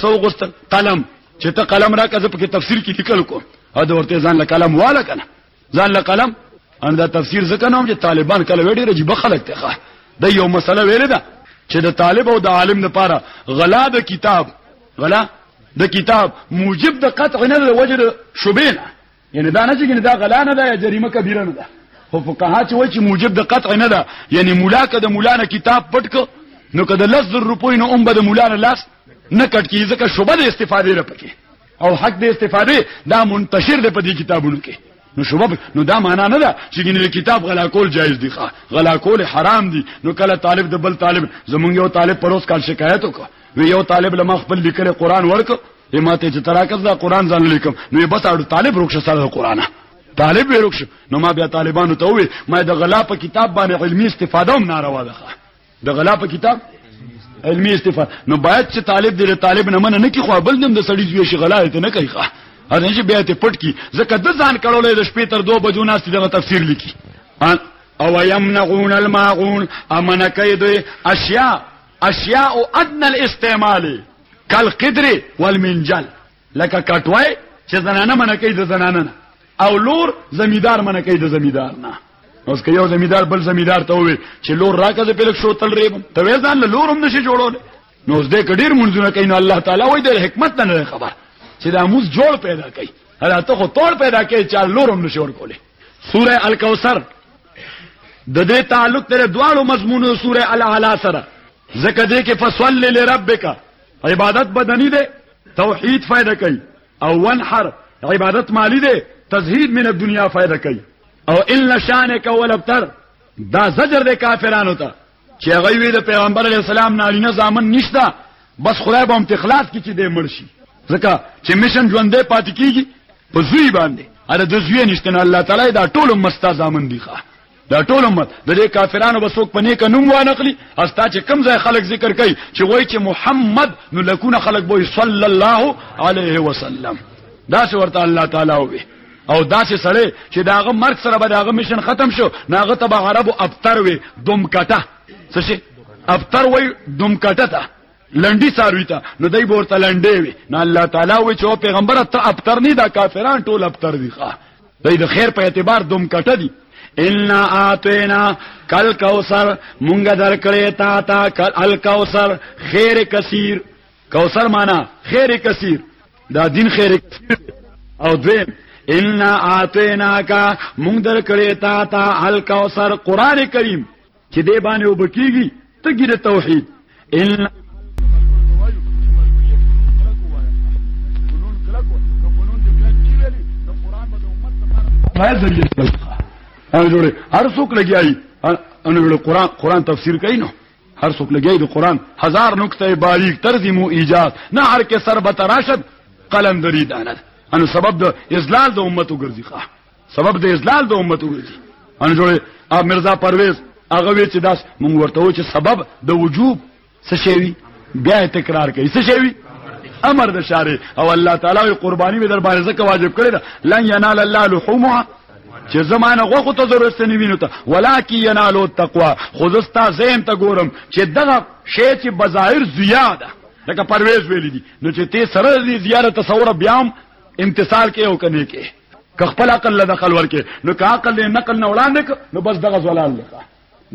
سو غست قلم چې ته قلم راکې زه پکې تفسیر کې لیکل کو او دا ورته ځان له قلم واله کنه ځان له قلم ان دا تفسیر ځکه نوم چې طالبان کله وړي رجی بخلک ته دا یو مسله ویل ده چې د طالب او د عالم لپاره غلا د کتاب غلا د کتاب موجب د قطع نه د وجه شوبینه یعنی دا نه چې ګنې دا غلا نه ده یا جریمه کبیره نه ده خو فقها چې وایي چې موجب د قطع نه ده یعنی مولا که د مولا نه کتاب پټ کو نو که د لس زر روپۍ نه هم به د مولا نه لاس نه کټ کېږي ځکه شبه د استفادې را پکې او حق د استفادې دا منتشر دی په دې کتابونو کې نو شباب نو دا معنا نه ده چې ګینه کتاب غلا کول جایز دي ښا غلا کول حرام دي نو کله طالب د بل طالب زمونږ یو طالب پروس کال شکایت وکړه نو یو طالب لما خپل لیکل قران ورک یماته چې تراکز دا قران ځان لیکم نو بس اړو طالب روښه سره قران طالب وروښ نو ما بیا طالبانو ته وې ما د غلا په کتاب باندې علمي استفاده هم ناروا ده د غلا په کتاب علمي استفاده نو باید چې طالب دې طالب نه مننه کی خو بل نم د سړي زوی شي غلا ته نه کوي ښه هغه چې بیا ته پټ کی ځکه د ځان کړولې د شپې تر 2 بجو ناس دغه تفسیر لیکي او يمنعون الماعون امنه کوي دوی اشیاء اشیاء ادنى الاستعمال کالقدر والمنجل لکه کټوای چې زنانه منه کوي د زنانه نه او لور زمیدار منه کوي د زمیدار نه اوس که یو زمیدار بل زمیدار ته وي چې لور راکه د پلک شو تل ریب ته وې ځان له لور هم نشي جوړول نو اوس دې کډیر منځونه کوي نو الله تعالی وایي د حکمت نه خبر چې دا موږ جوړ پیدا کوي هله ته خو تول پیدا کوي چې لور هم نشي ورکولې سوره الکوثر د دې تعلق تر دواړو مضمونو سوره الاعلى سره زکه دې کې فصل لربک عبادت بدني ده توحید فائدہ کوي او وانحر عبادت مالی ده تزهید من الدنیا فائدہ کوي او ان شانک ولبتر دا زجر د کافرانو ته چې هغه وی د پیغمبر علی السلام نارینه ځامن نشته بس خدای به هم تخلاص کی چې دې مرشي ځکه چې مشن ژوندې پاتې کیږي په زوی باندې اره د زوی نشته نه الله تعالی دا ټول مستا ځامن دی ښا دا ټول امت د دې کافرانو بسوک پنه ک نوم وانقلی استا چې کم ځای خلک ذکر کوي چې وای چې محمد نو لکونه خلک بوې صلی الله علیه وسلم دا څه ورته الله تعالی وې او داسې سړی چې داغه مرګ سره به داغه میشن ختم شو ناغه تبع عربو ابتر وي دومکټه څه شي ابتر وي دومکټه ته لنډي ساروي ته نو دای ورته لنډي وي نه الله تعالی وي چې پیغمبر ته ابتر نه دا کافران ټول ابتر دي ښا دای د خیر په اعتبار دومکټه دي ان اعطینا کل کوثر مونږ درکړې تا تا کل الکوثر خیر کثیر کوثر معنا خیر کثیر دا دین خیر کثیر او دویم ان اعطیناک مونږ درکړې تا تا الکوثر قران کریم چې دې باندې وبکیږي تګیره توحید ان هر څوک لګیایي ان قرآن قرآن تفسیر کوي نو هر څوک لګیای د قران هزار نقطه باریک ترجمه ایجاد نه هر کې سر به تراشد قلندری دانه انو سبب د ازلال د امت وګرځي ښه سبب د ازلال د امت وګرځي ان جوړه ا مرزا پرویز هغه وی چې داس مونږ ورته و چې سبب د وجوب څه شي بیا تکرار کوي څه شي امر د شاره او الله تعالی قرباني به در باندې زکه واجب کړی لن ینال الله لحومها چې زمانه غوخو ته ضرورت نه وینو ته ولکه ینالو التقوا خو زستا زین ته ګورم چې دغه شی چې بظاهر زیاده لکه پرويز ویل دي نو چې ته سره دې زیاده تصور بیام امتصال کې او کنه کې که خپل عقل له دخل ورکې نو که عقل نه نقل نه وړاندې نو بس دغه زلال لکه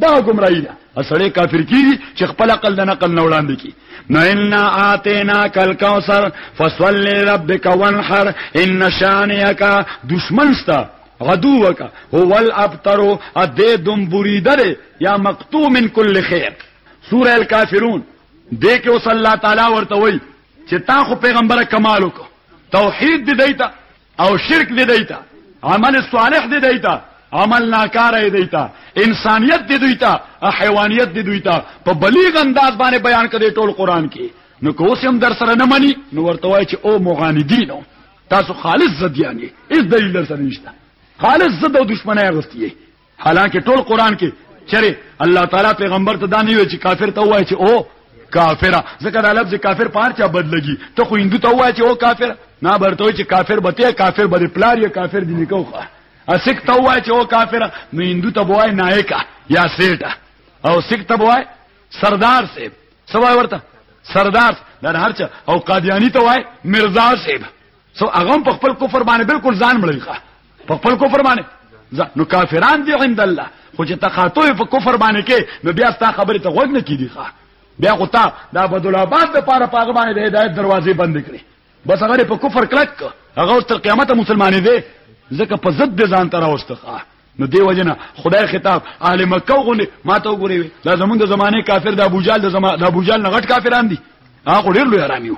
دا گمراهی ده اسړې کافر کیږي چې خپل عقل د نقل نه وړاندې کی نو ان اتینا کل کوثر فصل لربک وانحر ان شانئک دشمن ستا غدوک هو الابتر ا دې دم بریدل یا مقطوع من کل خیر سوره الکافرون دې کې وصلی الله تعالی ورته وای چې تا خو پیغمبره کمال وکړه توحید دې دیتا او شرک دی دیتا عمل صالح دی دیتا عمل ناکاره دی دیتا انسانیت دی دیتا حیوانیت دی دیتا په بلیغ انداز باندې بیان کړي ټول قران کې نو کوسم در سره نه مني نو ورته وای چې او مغاندینو تاسو خالص زدیانی اس دلیل در سره نشته خالص زده دشمنه غستیه حالانکه ټول قران کې چره الله تعالی پیغمبر ته دا نه وی چې کافر ته وای چې او کافر ځکه دا لفظ کافر پار چا بدلږي ته خو هندو ته وای چې او کافر نه برته چې کافر بته کافر بده پلار یا کافر دی نکوخه اسک ته وای چې او کافر نو هندو ته وای نایکا یا سیټا او سک ته وای سردار صاحب سوای ورته سردار دا هرڅه او قادیانی ته وای مرزا صاحب سو هغه هم په خپل کفر باندې بالکل ځان مړی ښه په خپل کفر باندې نو کافران دي عند الله خو چې تقاطع په کفر باندې کې نو بیا ستا خبره ته غوږ نه کیدی ښه بیا خو تا د عبدالله آباد د پاره پاغه باندې د هدایت دروازې بند کړې بس هغه په کفر کلک هغه تر قیامت مسلمانې دي ځکه په ضد ځان تر اوسته نو دی وجنه خدای خطاب اهل مکه غونې ما ته وګوري دا زمونږ د زمانه کافر د ابو جال د زمانه د ابو جال نه غټ کافران دي هغه ډیر لوی حرامي وو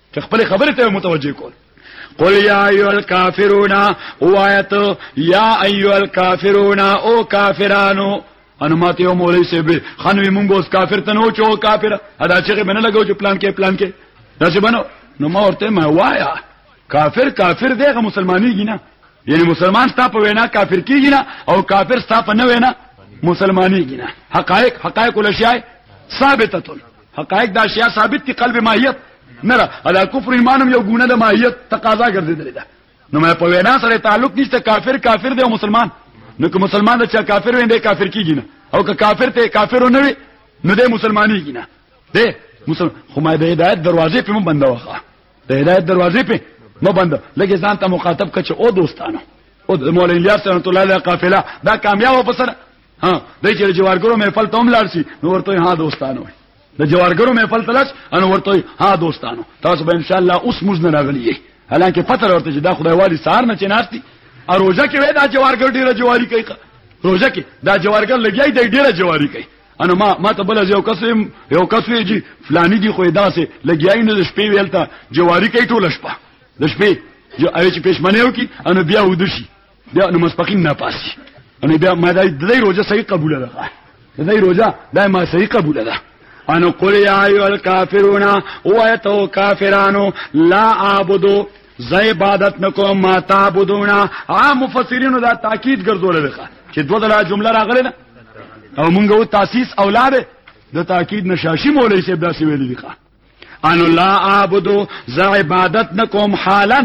چې خپل خبره ته متوجه کول قل یا ایو الکافرون اوایت یا ایو الکافرون او کافرانو ان ماته یو مولوی صاحب خنوی مونږ اوس کافر ته نو چو کافر ادا چې بنه لګو چې پلان کې پلان کې دا چې بنو نو ما ورته ما وایا کافر کافر دیغه مسلمانېږي نه یعنی مسلمان ستا په وینا کافر کیږي نه او کافر ستا په نه وینا مسلمانېږي نه حقایق حقایق الاشیاء ثابتتون حقایق دا شیا ثابت دي قلب ماهیت نه را ادا کفر ایمانم یو ګونه د ماهیت تقاضا ګرځیدل ده نو مې په وینا سره تعلق نشته کافر کافر دی او مسلمان نو که مسلمان چې کافر ویندې کافر کیږي نه او که کافر ته کافر نه وي نو دې مسلمانۍ کیږي نه دې مسلمان خو ما د هدایت دروازې په مون بند وخه د هدایت دروازې په مو بند لکه ځان ته مخاطب کچ او دوستانه او مولانا الیاس رحمت الله علیه قافله دا کامیاب وسره ها دای چې جوارګرو محفل ته هم لاړ شي نو ورته ها دوستانو د جوارګرو محفل ته لاړ ان ورته ها دوستانو تاسو به ان شاء الله اوس موږ نه راغلی حالانکه پته ورته چې دا خدای والی سار نه چناستي ا روزه کې وای دا جوارګر ډیره جواری کوي روزه کې دا جوارګر لګیای دی ډیره جواری کوي انا ما ما ته بل یو کس یو کس وی جی فلانی دی خو ادا سه لګیای نه شپې ویلتا جواری کوي ټول شپه د شپې جو اوی چې پښمنه وکي ان بیا ودشي بیا نو مسپقیم نه پاسي ان بیا ما دای دای روزه صحیح قبول ده دای روزه دای ما صحیح قبول ده ان قل یا ایو الکافرون او ایتو کافرانو لا اعبدو ز عبادت نکوم ما تعبدونا عام مفسرین دا تاکید ګرځول ده چې دوه دلا جمله راغله نه او مونږه تاسیس اولاد د تاکید نشاشی مولوی صاحب دا سی ویل دي انو لا اعبدو ز عبادت نکوم حالا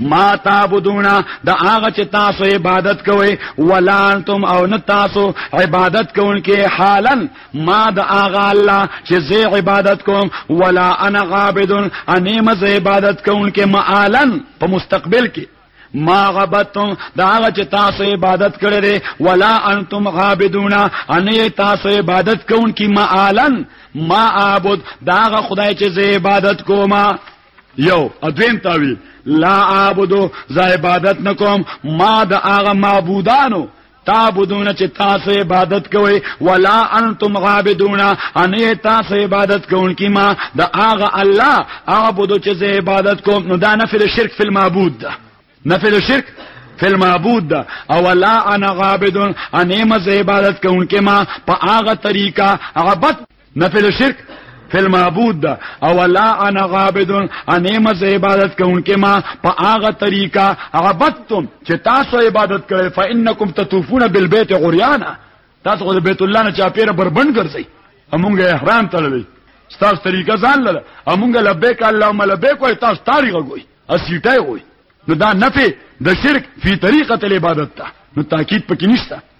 ما تعبدون د هغه چې تاسو عبادت کوئ ولا انتم او نه تاسو عبادت کوونکې حالا ما د هغه الله چې زه عبادت کوم ولا انا عابد انیم زه عبادت کوونکې معالا په مستقبل کې ما غبتم دا هغه چې تاسو عبادت کړی دی ولا انتم عابدون ان تاسو عبادت کوونکی ما الان ما عبادت دا هغه خدای چې زه عبادت کوم یو ادویم تاویل لا عبادت زه عبادت نکوم ما د هغه معبودانو تعبدون چې تاسو عبادت کوئ ولا انتم عابدون ان تاسو عبادت کوونکی ما د هغه الله اعبد چې زه عبادت کوم نو دا نفل شرک فی المعبود ده نفل شرک فی المعبود ده او لا انا عابد ان مز عبادت کوونکی ما په هغه طریقه عبادت نفی د شرک فی المعبود دا او لا انا عابد انا مز عبادت کوونکې ما په هغه طریقه عبادتم چې تاسو عبادت کړئ فانکم تطوفون بالبیت عریانا تاسو خو د بیت الله نه چاپیره بربند ګرځئ امونګه احرام تړلې ستاسو طریقه ځان لره امونګه لبیک اللهم لبیک وای تاسو تاریخ وای اسیټای وای نو دا نفی د شرک فی طریقه العبادت ته نو تاکید پکې نشته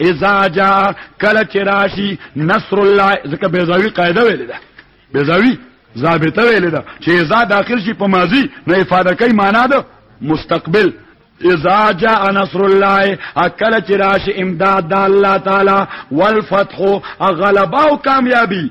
اذا جا کله چې راشي نصر الله ځکه بیزاوی قاعده ویل ده بیزاوی ضابطه ویل ده چې اذا داخل شي په ماضی نه افاده کوي معنا ده مستقبل اذا جاء نصر الله اکل چې راشي امداد د الله تعالی والفتح او غلبه او کامیابی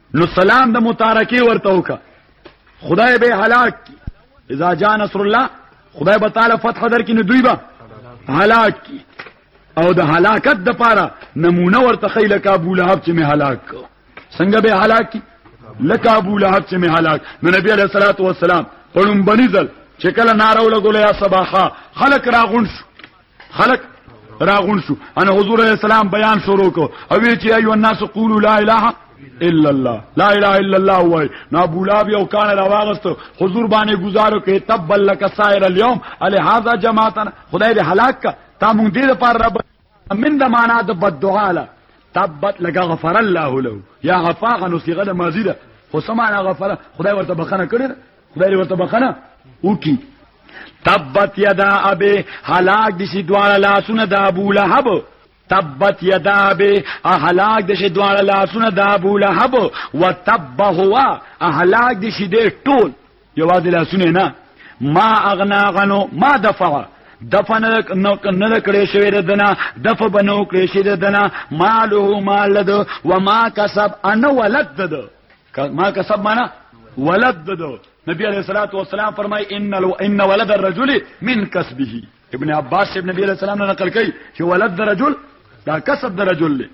نو سلام د متارکه ورته وکا خدای به هلاک کی اذا جاء نصر الله خدای به تعالی فتح در کی نو دوی به هلاک کی او د هلاکت د پاره نمونه ورته خیله کابو لهب چې می هلاک کو څنګه به هلاک کی لکه ابو لهب چې می هلاک نو نبی علیہ الصلوۃ والسلام پړم بنزل چې کله نارو لګول یا صباحا خلق راغون شو خلق راغون شو انا حضور علیہ السلام بیان شروع کو او چې ایو الناس قولوا لا اله الا الله لا اله الا الله وای نا بولا بیا کان راواغست حضور باندې گزارو کې تب بل لك سائر اليوم الی هذا جماعتنا خدای دې هلاک کا تا مونږ دې لپاره رب من د معنا د بد دعا له تبت لك غفر الله له یا غفاغه نو صيغه د ماضی ده خو سمعنا غفر خدای ورته بخنه کړی خدای ورته بخنه وکي تبت یدا ابي هلاک دي سي دواړه لاسونه د ابو لهب تبت یدا به اهلاک د شدوار لاسونه د ابو لهب وتب هو اهلاک د شیدې ټول یوازې لاسونه نه ما اغنا غنو ما دفع دفع نه کړې شوې ددنه دفع بنو کړې شوې ددنه ماله مال ده و ما کسب ان ولد ده ما کسب معنا ولد دو نبی علیہ الصلوۃ والسلام فرمای ان لو ان ولد الرجل من کسبه ابن عباس ابن نبی علیہ السلام نے نقل کړي چې ولد الرجل دا کسب الرجل له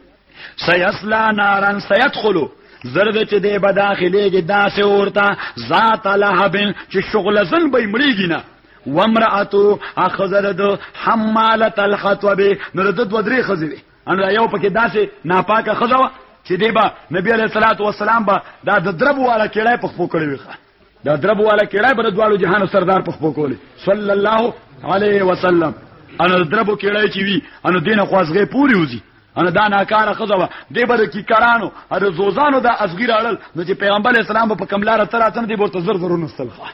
سيصلى نارا سيدخل زرد چې دی به داخليږي داسې اورتا ذات لهب چې شغل زن به مړیږي نه وامرأتو اخذرد حمالت الحطب نو د دوه درې خزې ان دا یو پکې داسې ناپاکه خزه وا چې دی با نبی علیہ الصلوۃ والسلام با دا د درب والا کېړای په خپو کړی وخه دا درب والا کېړای په دوالو جهان سردار په خپو کولی صلی الله علیه وسلم ان درب کېړای چې وی ان دینه خوازغه پوری وزي ان دا ناکاره خزه وا دی بر کی کرانو ار زوزانو دا ازغیر اړل نو چې پیغمبر اسلام په کملار تر اتن دی ورته زر زرونه استلخه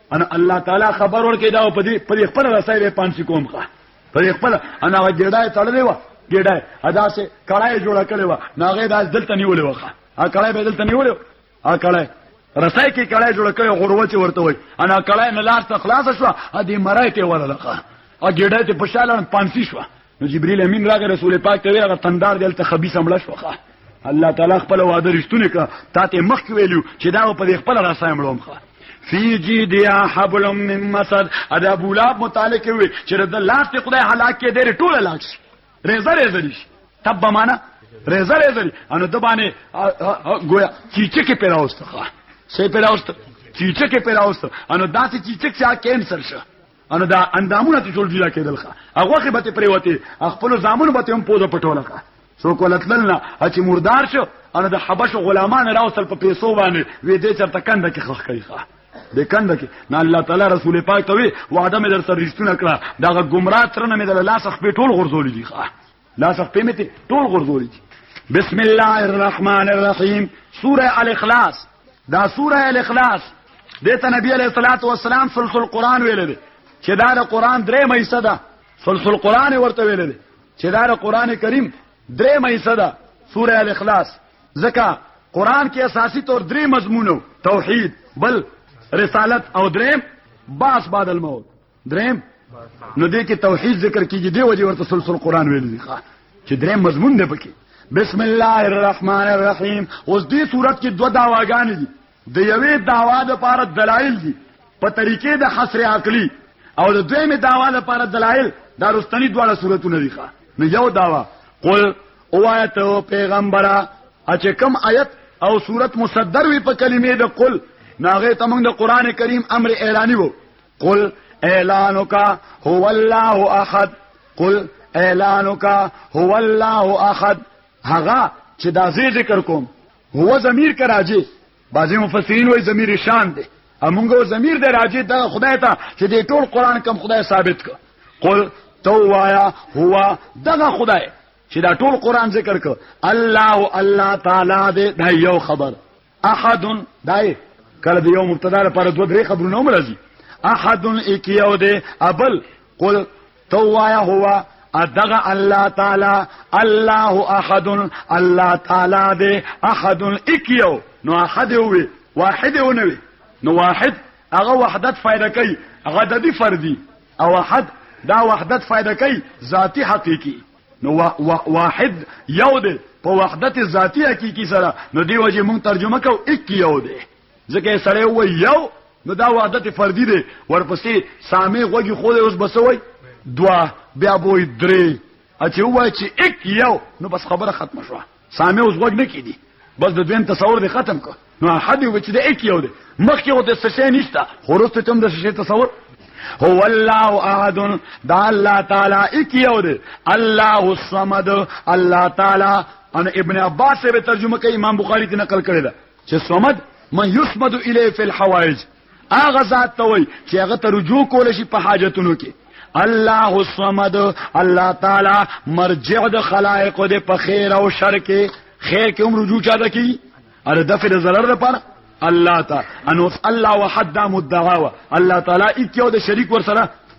انا الله تعالی خبر ورکې دا په دې په خپل رسای به پانسی کوم ښه په خپل انا وجړای تړلې و ګډای ادا سه کړای جوړ کړي و ناغه دا دلته نیولې وخه ا کړای به دلته نیولې ا کړای رسای کې کړای جوړ کړي غروه چې ورته وای انا کړای نه لار ته خلاص شو ا دې مرای ته ورلقه ا ګډای ته پښالن پانسی شو نو جبريل امين راغی رسول پاک ته هغه تندار دلته خبيث حمله شوخه الله تعالی خپل وعده رښتونه کړه تا ته مخ ویلو چې دا په خپل راسه مړوم ښه فی جی دیا حبل من مسد ادا بولاب متعلق وی چې د لاس ته خدای هلاک کې ډېر ټوله لاس ریزه ریزه دي تب معنا ریزه ریزه دي انو د باندې گویا چیچه کې پیدا واستخه سه پیدا واست چیچه کې پیدا واست انو داسې چیچه چې کینسر شه انو دا اندامونه ته جوړ جوړه کېدل ښه هغه خو به ته پریوته خپل زامن به ته هم پوزه پټول ښه سو کولتلنا چې مردار شو انو د حبش غلامان راوصل په پیسو باندې وې دې چرته کنده کې خخ کوي ښه د کنده کې نه الله تعالی رسول پاک ته وی وعده مې در سره رښتونه کړه دا ګمراه ترنه مې د لاس خپل ټول غرزول دي ښه لا صفحې مې ته ټول غرزولې دي بسم الله الرحمن الرحیم سوره الاخلاص دا سوره الاخلاص دته نبی علیہ الصلوۃ والسلام ثلث القرآن ویل دي چې دا د قرآن درې مې صدا ثلث القرآن ورته ویل دي چې دا د قرآن کریم درې مې صدا سوره الاخلاص زکه قرآن کې اساسي تور درې مضمونو توحید بل رسالت او درې باس بعد الموت دریم نو دې کې توحید ذکر کیږي دی وجه ورته سلسله قران ویل دي چې دریم مضمون دی پکې بسم الله الرحمن الرحیم اوس دې صورت کې دوه داواګان دي د یوې داوا د پاره دلایل دي په طریقې د حصر عقلی او د دویمې داوا د پاره دلایل دا رستنی دواړه صورتونه دي ښا نو یو داوا قل اوایت او پیغمبره اچ کم آیت او صورت مصدر وی په کلمې د قل ناغه تمنګ د قران کریم امر اعلانی وو قل اعلانک هو الله احد قل اعلانک هو الله احد هغه چې دا ذکر کوم هو ضمیر کراجه بعضی مفسرین وایي ضمیر شان دی امونګه ضمیر دی راجه دا خدای ته چې دې ټول قران کم خدای ثابت کړ قل تو وایا هو دغه خدای چې دا ټول قران ذکر کړ الله الله تعالی دې دا یو خبر احد دای کله د یو مبتدا لپاره دوه درې خبرونه هم راځي احد اکیو ده ابل قل توایا هوا ادغه الله تعالی الله احد الله تعالی ده احد اکیو نو احد وي واحد ونوي نو واحد هغه وحدت فائدہ کوي عددي فردي او احد دا وحدت فائدہ کوي ذاتی حقيقي نو وا وا واحد یو دی په وحدت ذاتی حقیقی سره نو دی وجه مونږ ترجمه کو یک یو دی ځکه سړی و یو نو دا وحدت فردی دی ورپسې سامې غوږی خو دی اوس بسوي دوا بیا بوې درې اچي وای چې یک یو نو بس خبره ختم شوه سامع اوس غوږ نه کیدي بس د دویم تصور دی ختم کو نو حد وچ دی اکی یو دی مخکې او د سشې نشته خورسته تم د سشې تصور هو الله احد دا الله تعالی اکی یو دی الله الصمد الله تعالی ان ابن عباس به ترجمه کوي امام بخاری ته نقل کړی دا چې صمد من یسمد الیه فی الحوائج هغه ذات ته وای چې هغه ته رجوع کول شي په حاجتونو کې الله الصمد الله تعالی مرجع د خلائق د په خیر او شر کې خیر کې هم رجوع چاته کی ار دفع د ضرر لپاره الله تعالی انو الله وحد مدعا الله تعالی اکیو د شریک ور سره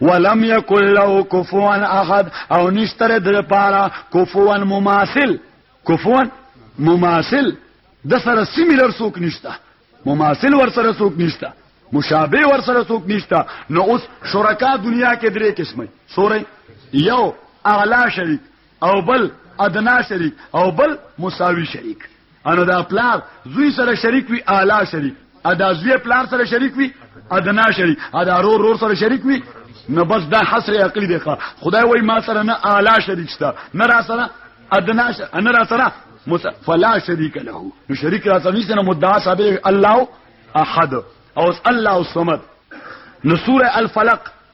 ولم یکن له کفوا احد او نشتره د لپاره کفوا مماثل کفوا مماثل د سره سیمیلر څوک نشته مماثل ور سره څوک نشته مشابه ور سره څوک نشته نو اوس شرکا دنیا کې درې قسمه سورې یو اعلی شریک او بل ادنا شریک او بل مساوی شریک انو دا پلار زوی سره شریک وی اعلی شریک ادا زوی پلار سره شریک وی ادنا شریک ادا رور رور سره شریک وی نه بس دا حصر عقلی دی خدای وای ما سره نه اعلی شریک شته نه را سره ادنا نه را سره فلا شریک له نو شریک را سره نشته نو مدعا صابر الله احد او الله الصمد نو سوره الفلق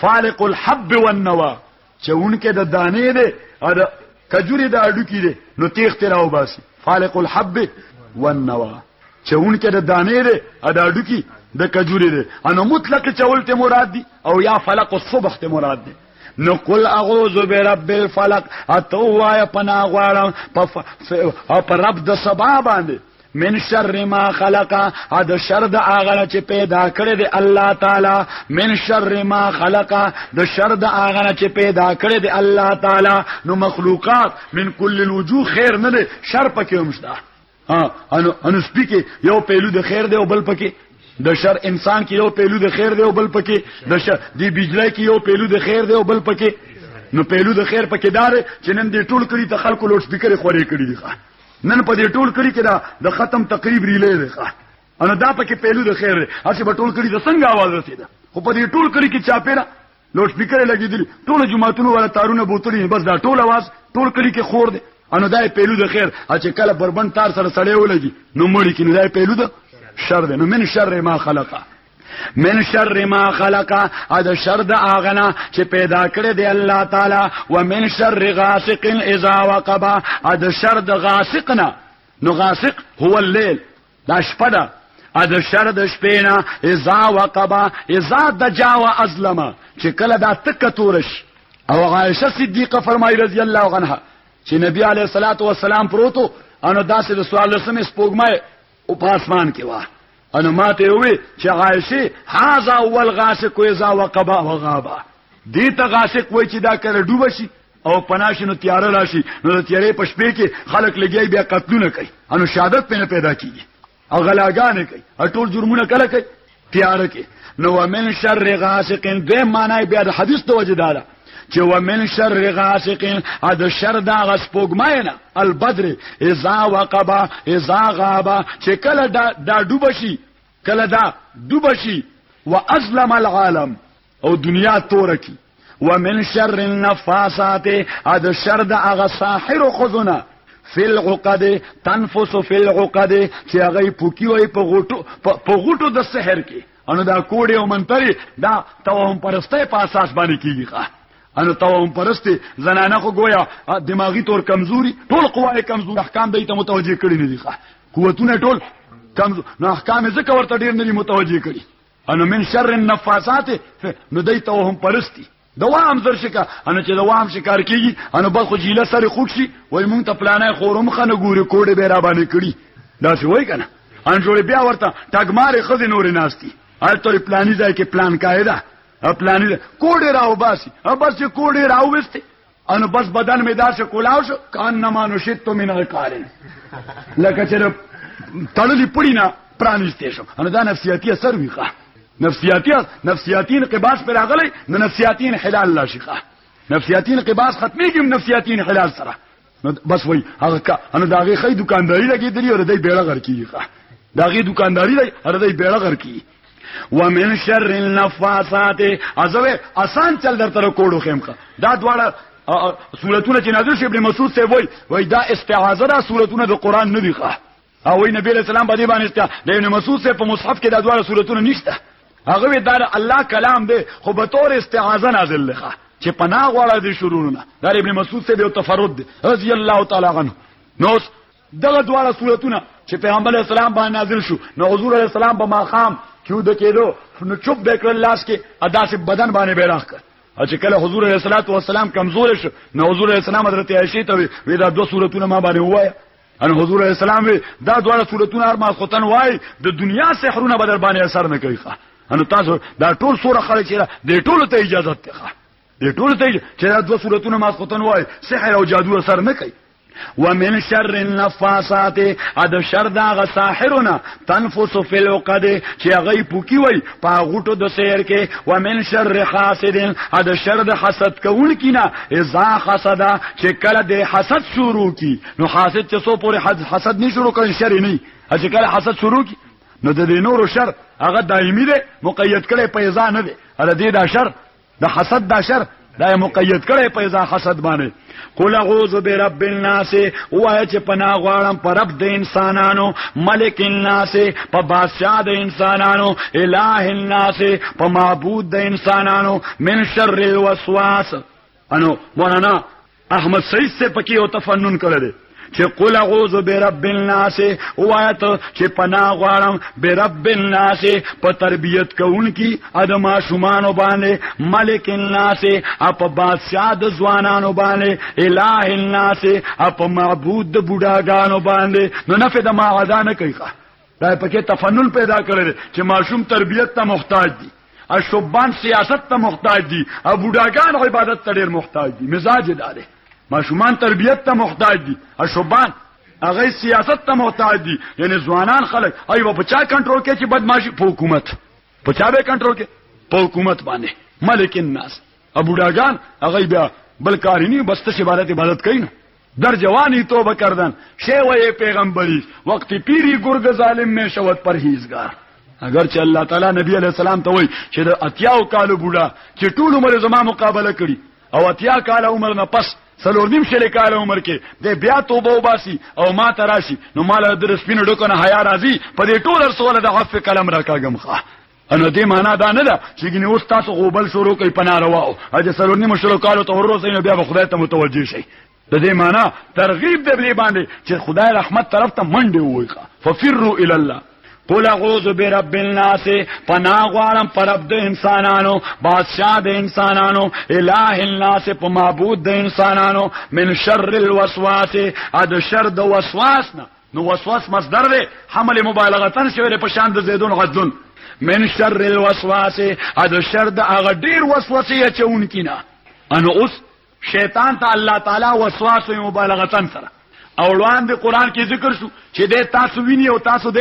فالق الحب والنوا چونکه د دانې دی او د کجوري د اډو کې دی نو تیخ تر او باسي فالق الحب والنوا چونکه د دانې دی او د اډو کې د کجوري دی انو مطلق چول ته مراد دی او یا فلق الصبح ته مراد دی نو قل اعوذ برب الفلق اتو وای پنا غواړم په رب د سبا باندې من شر ما خلق ا د شر د اغه چې پیدا کړی دی الله تعالی من شر ما خلق د شر د اغه چې پیدا کړی دی الله تعالی نو مخلوقات من کل الوجوه خیر نه دی شر پکې هم شته ها انو انو سپیکه یو پیلو د خیر دی او بل پکې د شر انسان کې یو پیلو د خیر دی او بل پکې د شر دی بجلی کې یو پیلو د خیر دی او بل پکې نو پیلو د خیر پکې دار چې نن دې ټول کړی ته خلکو لوډ سپیکر خورې کړی دی نن په دې ټول کړي کې دا د ختم تقریب ریلې ده انا دا پکې پهلو د خیر دی هڅه به ټول کړي د څنګه आवाज رسیدا خو په دې ټول کړي کې چا پیرا لوډ سپیکر لګیدل ټول جمعهتونو ولا تارونه بوتلې بس دا ټول आवाज ټول کړي کې خور دی انا دا پهلو د خیر چې کله بربند تار سره سړې ولګي نو مړی کې نه دا پهلو د شر دی نو من شر ما خلقه من شر ما خلق ا د شر د اغنا چې پیدا کړی دی الله تعالی و من شر غاسق اذا وقب ا د شر د غاسق نه نو غاسق هو الليل دا شپه ده ا د شر د شپې نه اذا وقب اذا دجا وازلم چې کله دا تک تورش او عائشه صدیقه فرمایي رضی الله عنها چې نبی علیه الصلاۃ والسلام پروتو انو داسې د سوال لسمې سپوږمۍ او په اسمان کې وه انو ماته وی چې غایسی هاذا اول غاسق اذا وقبا وغابا دې ته غاسق وای چې دا کړه ډوب شي او پناشنو تیار راشي نو د تیارې په شپې کې خلک لګي بیا قتلونه کوي انو شهادت پنه پیدا کیږي او غلاګانې کوي ټول جرمونه کله کوي تیار کې نو ومن شر غاسق به معنی بیا د حدیث د وجه دارا چې ومن شر غاسق ا د شر دا غس پوګماینه البدر اذا وقبا اذا غابا چې کله دا, دا ډوب شي کله دا ډوب شي وازلم العالم او دنیا تور کی ومن شر النفاسات اد شر د هغه ساحر خزونه فل عقد تنفس فل عقد چې هغه پوکی وای په غټو په غټو د سحر کې انو دا کوډي او منتري دا توهم پرسته په اساس باندې کیږي انو توهم پرسته زنانه خو گویا دماغي تور کمزوري ټول قواي کمزور احکام دې ته متوجه کړی نه دي قوتونه ټول کمزور نه احکام ځکه ورته ډیر نه دي متوجه کړی انو من شر النفاسات نو دای ته هم پرستی دوام زر شکا انو چې دوام شکار کیږي انو بس خو جیله سره خوټ شي وای مونږ ته پلانای خورم خنه ګوري کوډه به را باندې کړی دا څه وای کنه ان جوړ بیا ورته ټګمارې خزې نور ناشتي الته پلاني ځای کې پلان قاعده پلاني کوډه راو باسي بس کوډه راو وسته انو بس بدن می داسې کولاو شو کان نما نشیت من عقال لکه چې تړلې پړی نه پرانیستې شو انو دا نفسیاتی اثر ویخه نفسیاتی نفسیاتی انقباس پر اغلی نو نفسیاتی انحلال لا شيخه نفسیاتی انقباس ختمي کوم نفسیاتی انحلال سره نو بس وای هغه کا انو داغه خې دکانداری لګې دی او دای بیړه غر کیږي داغه دکانداری دی هر دای بیړه غر کیږي ومن شر النفاثات ازوه آسان چل در تر کوړو خیم کا دا دواړه سورتونه چې نازل شي ابن مسعود ته وای وای دا استعاذه دا سورتونه د قران نه دي ښه او وای نبی رسول الله باندې باندې ته د ابن مسعود ته په مصحف کې دا دواړه سورتونه نشته هغه دا الله کلام دی خو به تور استعاذه نازل لخه چې پناه غواړه دي شروع نه دا ابن مسعود ته یو تفرد دی رضی الله تعالی عنه نو دغه دواړه صورتونه چې پیغمبر علی السلام باندې نازل شو نو حضور علی السلام په ماقام کیو د کېدو نو چوپ بکړل لاس کې ادا سي بدن باندې بیراخ کړ او چې کله حضور علیه الصلاۃ والسلام کمزور شو نو حضور علیه السلام حضرت عائشه ته وی دا دوه صورتونه ما باندې وایا ان حضور علیه السلام وی دا دوه صورتونه هر ما ختن وای د دنیا سحرونه بدر باندې اثر نه کوي ان تاسو دا ټول سوره خلک چې د ټولو ته اجازه ته دې ټول ته چې دا دوه صورتونه ماسختن وای سحر او جادو اثر نه کوي ومن شر النفاسات اد شر دا غ ساحرنا تنفس فی العقد چې هغه پوکی وای په غټو د سیر کې ومن شر حاسد اد شر د حسد کول کینا اذا حسد چې کله د حسد شروع کی نو حاسد چې سو پورې حسد نه شروع کړي شر نه چې کله حسد شروع کی نو د نورو شر هغه دایمي دی مقید کړي پیدا نه دی ال دې دا شر د حسد دا شر دا مقید کړي په ځا حسد باندې قل اعوذ برب الناس وای چې پنا غواړم پر رب د انسانانو ملک الناس په بادشاہ د انسانانو الہ الناس په معبود د انسانانو من شر الوسواس انو مولانا احمد سید سے پکې یو تفنن کړی دی چې قل اعوذ برب الناس وایت چې پناه غواړم برب الناس په تربیت کوونکی ادما شومان باندې ملک الناس اپ بادشاہ د ځوانانو باندې الہ الناس اپ معبود د بوډاګانو باندې نو نفد ما اذان کوي دا پکې تفنن پیدا کړل چې ماشوم تربیت ته محتاج دي اشوبان سیاست ته محتاج دي او بوډاګان عبادت ته ډیر محتاج دي مزاج داره ماشومان تربیت ته محتاج دي اشوبان هغه سیاست ته محتاج دي یعنی ځوانان خلک ایو په چا کنټرول کې چې بدمعشي په حکومت په چا به کنټرول کې په حکومت باندې ملک الناس ابو ډاګان هغه بیا بل کارینی بس ته عبادت عبادت کوي نه در جوانی توبه کردن شی و یې پیغمبري وخت پیری ګرګ ظالم مې شوت پرهیزګار اگر چې الله تعالی نبی علی السلام ته وای چې د اتیاو کالو بوډا چې ټول عمر زما مقابله کړي او اتیا کال عمر نه پس سلور نیم شل کال عمر کې د بیا توبه وباسي او ما تراشي نو مال در سپینو ډکو نه حیا راځي په دې ټول رسول د عفو کلم راکاګم ښه انو دې معنا دا نه ده چې ګنې اوس تاسو غوبل شروع کوي پناروا او اجه سره نیمه شروع کالو ته ورو سینو بیا به خدای ته متوجي شي د دې معنا ترغیب د بلی باندې چې خدای رحمت طرف ته منډه وایخه ففروا الى الله قل اعوذ برب الناس پنا غوارم پرب د انسانانو بادشاہ د انسانانو الہ الناس په معبود د انسانانو من شر الوسواس اد شر د وسواس نه نو وسواس مصدر دی حمل مبالغتن شوی دی په شان د زیدون عدلن من شر الوسواس ا د شر د هغه ډیر وسوسه چون کینا ان اوس شیطان ته الله تعالی وسواس مبالغتن سره او وړاندې قران کې ذکر شو چې د تاسو ویني او تاسو د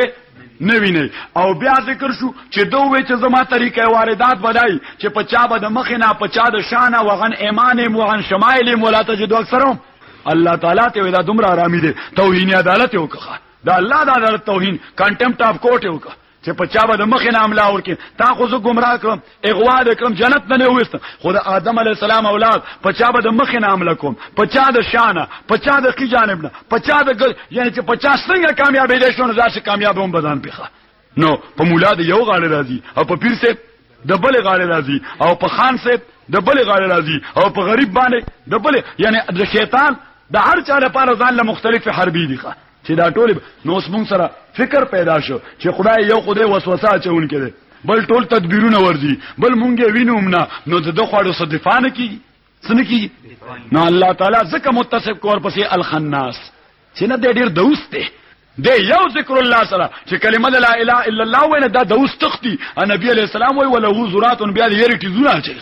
نه ویني او بیا ذکر شو چې دوه وی چې زما طریقې واردات بدای چې پچا به د مخ نه پچا د شانه وغن ایمان مو عن شمائل مولا تجدو اکثرهم الله تعالی ته دا دومره آرامي دي توهین عدالت وکړه دا الله د عدالت توهین کنټمپټ اف کورټ وکړه چې په چا به د مخ نه عمله ورکې تا خو زه گمراه کړم اغوا د کړم جنت نه وېست خو د آدم علی السلام اولاد په چا به د مخ نه عمله کوم په چا د شانه په چا د کی جانب نه په چا د یعنی چې په چا څنګه کامیابې دي شونه ځکه کامیاب هم بدن پیخه نو په مولا د یو غاړه راځي او په پیر صاحب د بل غاړه راځي او په خان صاحب د بل غاړه راځي او په غریب باندې د بل یعنی د شیطان د هر چا لپاره ځان له مختلف حربي دي چې دا ټول نو اوس مونږ سره فکر پیدا شو چې خدای یو خدای وسوسه اچون کړي بل ټول تدبیرونه ورځي بل مونږه وینوم نه نو د خواړو صدفانه کی څنګه کی نو الله تعالی زکه متصف کور پسې الخناس چې نه ډیر دوست دی د یو ذکر الله سره چې کلمه لا اله الا الله وینه دا د اوس تختی نبی علی السلام وی ولا هو زرات بیا یې ریټی زونه چي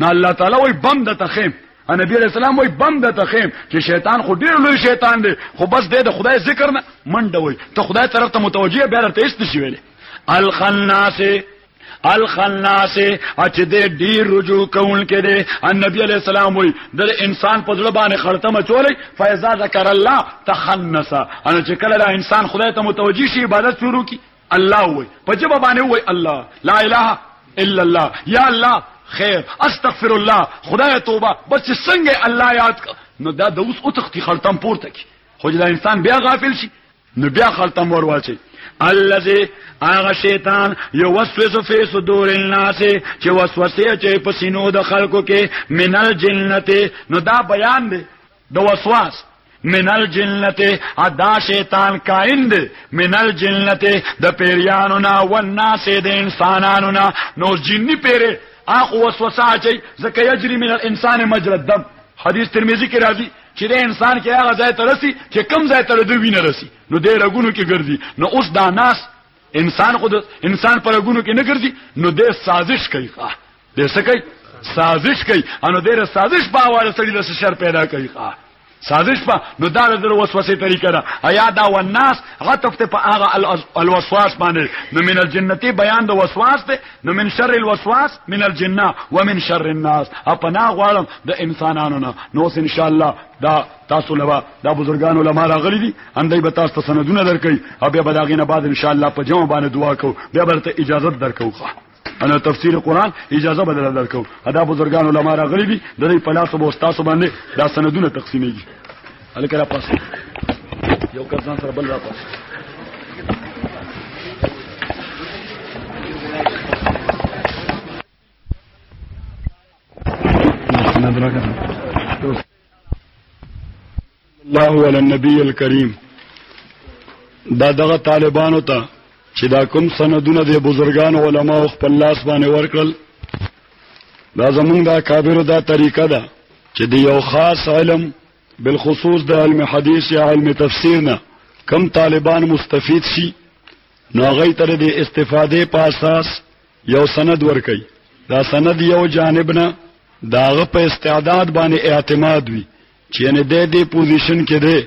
نه الله تعالی وی بم د تخیم نبی علی السلام وی بم د تخیم چې شیطان خو ډیر لوی شیطان دی خو بس د خدای ذکر نه منډه وی ته خدای طرف ته متوجه بیا درته است شي ویلې الخناس الخناس اچ دې ډیر رجوع کول کې دې النبي عليه السلام وي د انسان په ځړ باندې خړته مچولې فیضا ذکر الله تخنس انا چې کله دا انسان خدای ته متوجي شي عبادت شروع کی الله وي په جبه باندې وي الله لا اله الا الله یا الله خیر استغفر الله خدای توبه بس څنګه الله یاد نو دا د اوس او تختی خړتم پورته کی خو دا انسان بیا غافل شي نو بیا خلطم ور واچي الذي هغه شیطان یو وسوسه فی صدور الناس چې وسوسه چې په سینو د خلکو کې منل جنته نو دا بیان دی د وسواس منل جنته ادا شیطان کائن دی منل جنته د پیریانو نا و الناس د انسانانو نا نو جنی پیره اخو وسوسه چې زکه یجری من الانسان مجرد دم حدیث ترمذی کې راځي چې د انسان کې هغه ځای ته رسی چې کم ځای ته د وینه رسی نو د رګونو کې ګرځي نو اوس دا ناس انسان خود انسان پر رګونو کې نه ګرځي نو د سازش کوي ښه د سکه سازش کوي انو د سازش په اړه سړي د شر پیدا کوي ښه سازش په نو دا د وسوسه طریقه ده ایا دا والناس عطف ته په هغه الوسواس باندې نو من الجنتی بیان د وسواس ته نو من شر الوسواس من الجنه ومن شر الناس اپنا غوالم د انسانانو نه نو ان شاء الله دا تاسو لوا دا بزرګانو لما راغلي دي اندای به تاسو سندونه درکړي او بیا بداغینه بعد ان شاء الله په جمع باندې دعا کو بیا برته اجازه درکو ښه انا تفسیر قران اجازه بدل درکو ادا بزرګانو لما راغلي دي د دې په لاس وو تاسو باندې دا سندونه تقسیمېږي هلکه را پاس یو کس ځان سره بل را پاس الله علی النبی الکریم دا دغه طالبانو ته چې دا کوم سندونه د بزرګان علما او خپل لاس باندې ورکړل دا زمونږ دا کابر دا طریقه ده چې د یو خاص علم بالخصوص د علم حدیث یا علم تفسیر نه کم طالبان مستفید شي نو هغه تر دې استفادې په اساس یو سند ورکي دا سند یو جانب نه داغه په استعداد باندې اعتماد وي چې نه د دې پوزیشن کې دی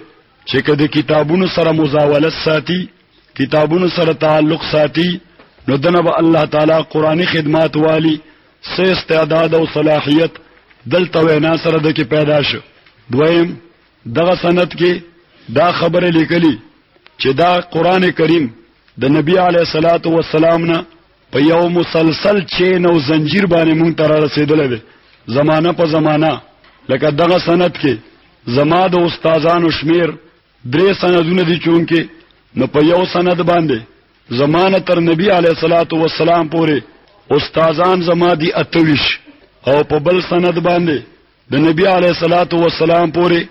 چې کله کتابونو سره مزاولت ساتي کتابونو سره تعلق ساتي نو دنه الله تعالی قرآنی خدمات والی څه استعداد او صلاحیت دلته وینا سره د کې پیدا شو دویم دغه سند کې دا خبره لیکلی چې دا قران کریم د نبی علی صلاتو والسلام نه په یو مسلسل چین او زنجیر باندې مونږ تر رسیدل دي زمانہ په زمانہ لکه دغه سند کې زما د استادانو شمیر درې سندونه دي چونکه نو په یو سند باندې زمانه تر نبی علیه الصلاۃ والسلام پورې استادان زما دي اتويش او په بل سند باندې د نبی علیه الصلاۃ والسلام پورې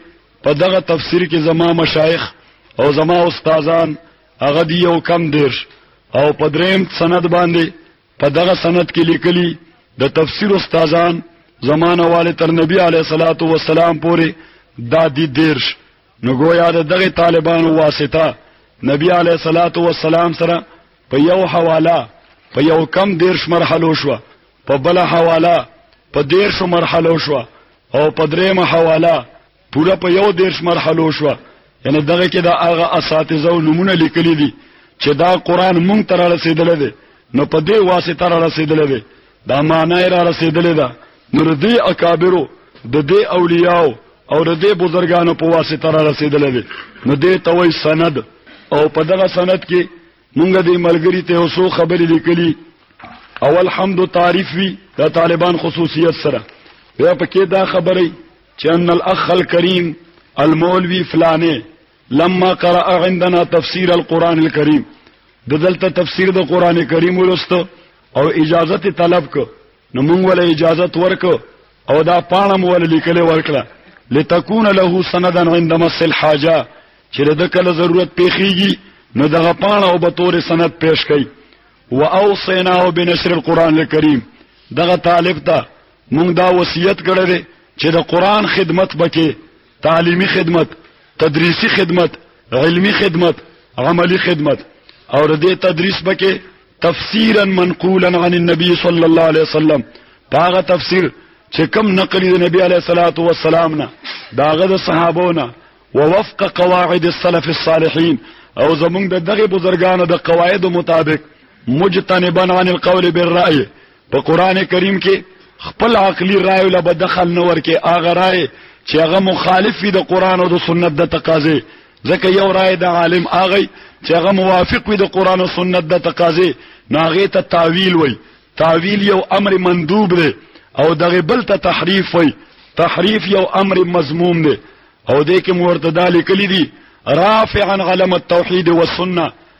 په دغه تفسیر کې زما مشایخ او زما استادان هغه دی یو کم دیر او په دریم سند باندې په دغه سند کې لیکلي د تفسیر استادان زمانه والے تر نبی علیه الصلاۃ والسلام پورې دا دی دیرش نو گویا د دغه طالبانو واسطه نبی علیه الصلاۃ والسلام سره په یو حواله په یو کم دیرش مرحلو شو په بل حواله په دیرش مرحلو شو او په درېمه حواله پوره په یو دیرش مرحلو شو یعنی دغه کې د هغه اساتذه او نمونه لیکلي دي چې دا قران مونږ تر رسیدل دي نو په دې واسطه را رسیدل دي دا معنی یې رارسېدلې ده، نو د دې اکابرو، د دې اولیاوو او د دې بزرګانو په واسطه رارسېدلی دی، نو دې ته وایي سند او په دغه سند کې مونږ دې ملګري ته یو څو خبرې لیکلي، اول حمد تعریف وي د طالبان خصوصیت سره، بیا پکې دا خبرې چې ان الاخ الکریم المولوي فلانې، لما قرأ عندنا تفسیر القرآن الكریم د دلته تفسیر د قرآن کریم ولست او اجازت طلب کو نو مونږ ول اجازت ورکو او دا پاڼه مول لیکل ورکړه لتكون له سندا عند مس الحاجه چې د کله ضرورت پیخیږي نو دغه پاڼه او به تور سند پیش کړي واوصيناه بنشر القرآن الكريم دغه طالب ته مونږ دا وصیت کړی دی چې د قرآن خدمت بکې تعلیمی خدمت تدریسی خدمت علمی خدمت عملی خدمت او د دې تدریس بکې تفسیرا منقولا عن النبي صلی الله علیه وسلم داغه تفسیر چې کم نقل دی نبی علیه الصلاۃ والسلام نه داغه د صحابونه ووفق قواعد السلف الصالحین او زمونږ د دغه بزرګانو د قواعد مطابق مجتنبا عن القول بالرأي په قران کریم کې خپل عقلی رائے له بدخل نه ورکه اغه رائے چې هغه مخالف وي د قران او د سنت د تقاضې ځکه یو رائے د عالم اغه چې هغه موافق وي د قران او سنت د تقاضې ناغه ته تعویل وي تعویل یو امر مندوب دی او دغه بل ته تحریف وي تحریف یو امر مذموم دی او دې کې مورتدا لیکلي دي رافعا علم التوحید والسنه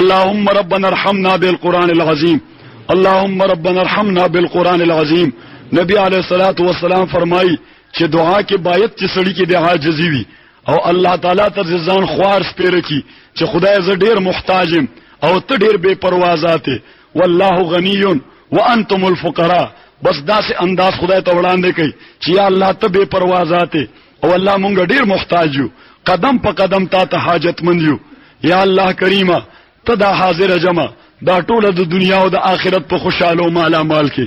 اللهم ربنا ارحمنا بالقران العظیم اللهم ربنا ارحمنا بالقران العظیم نبی علیہ الصلات والسلام فرمایي چې دعا کې باید چې سړی کې د عاجزي وي او الله تعالی تر ځان خوار سپیره کی چې خدای زه ډیر محتاجم او ته ډیر بے پروا ذاته والله غنی وانتم الفقراء بس داسې انداز خدای ته وړاندې کوي چې یا الله ته بے پروا ذاته او الله مونږ ډیر محتاج یو قدم په قدم تا ته حاجتمند یو یا الله کریمه ته دا حاضر جمع دا ټوله د دنیا او د آخرت په خوشاله او مالا مال کې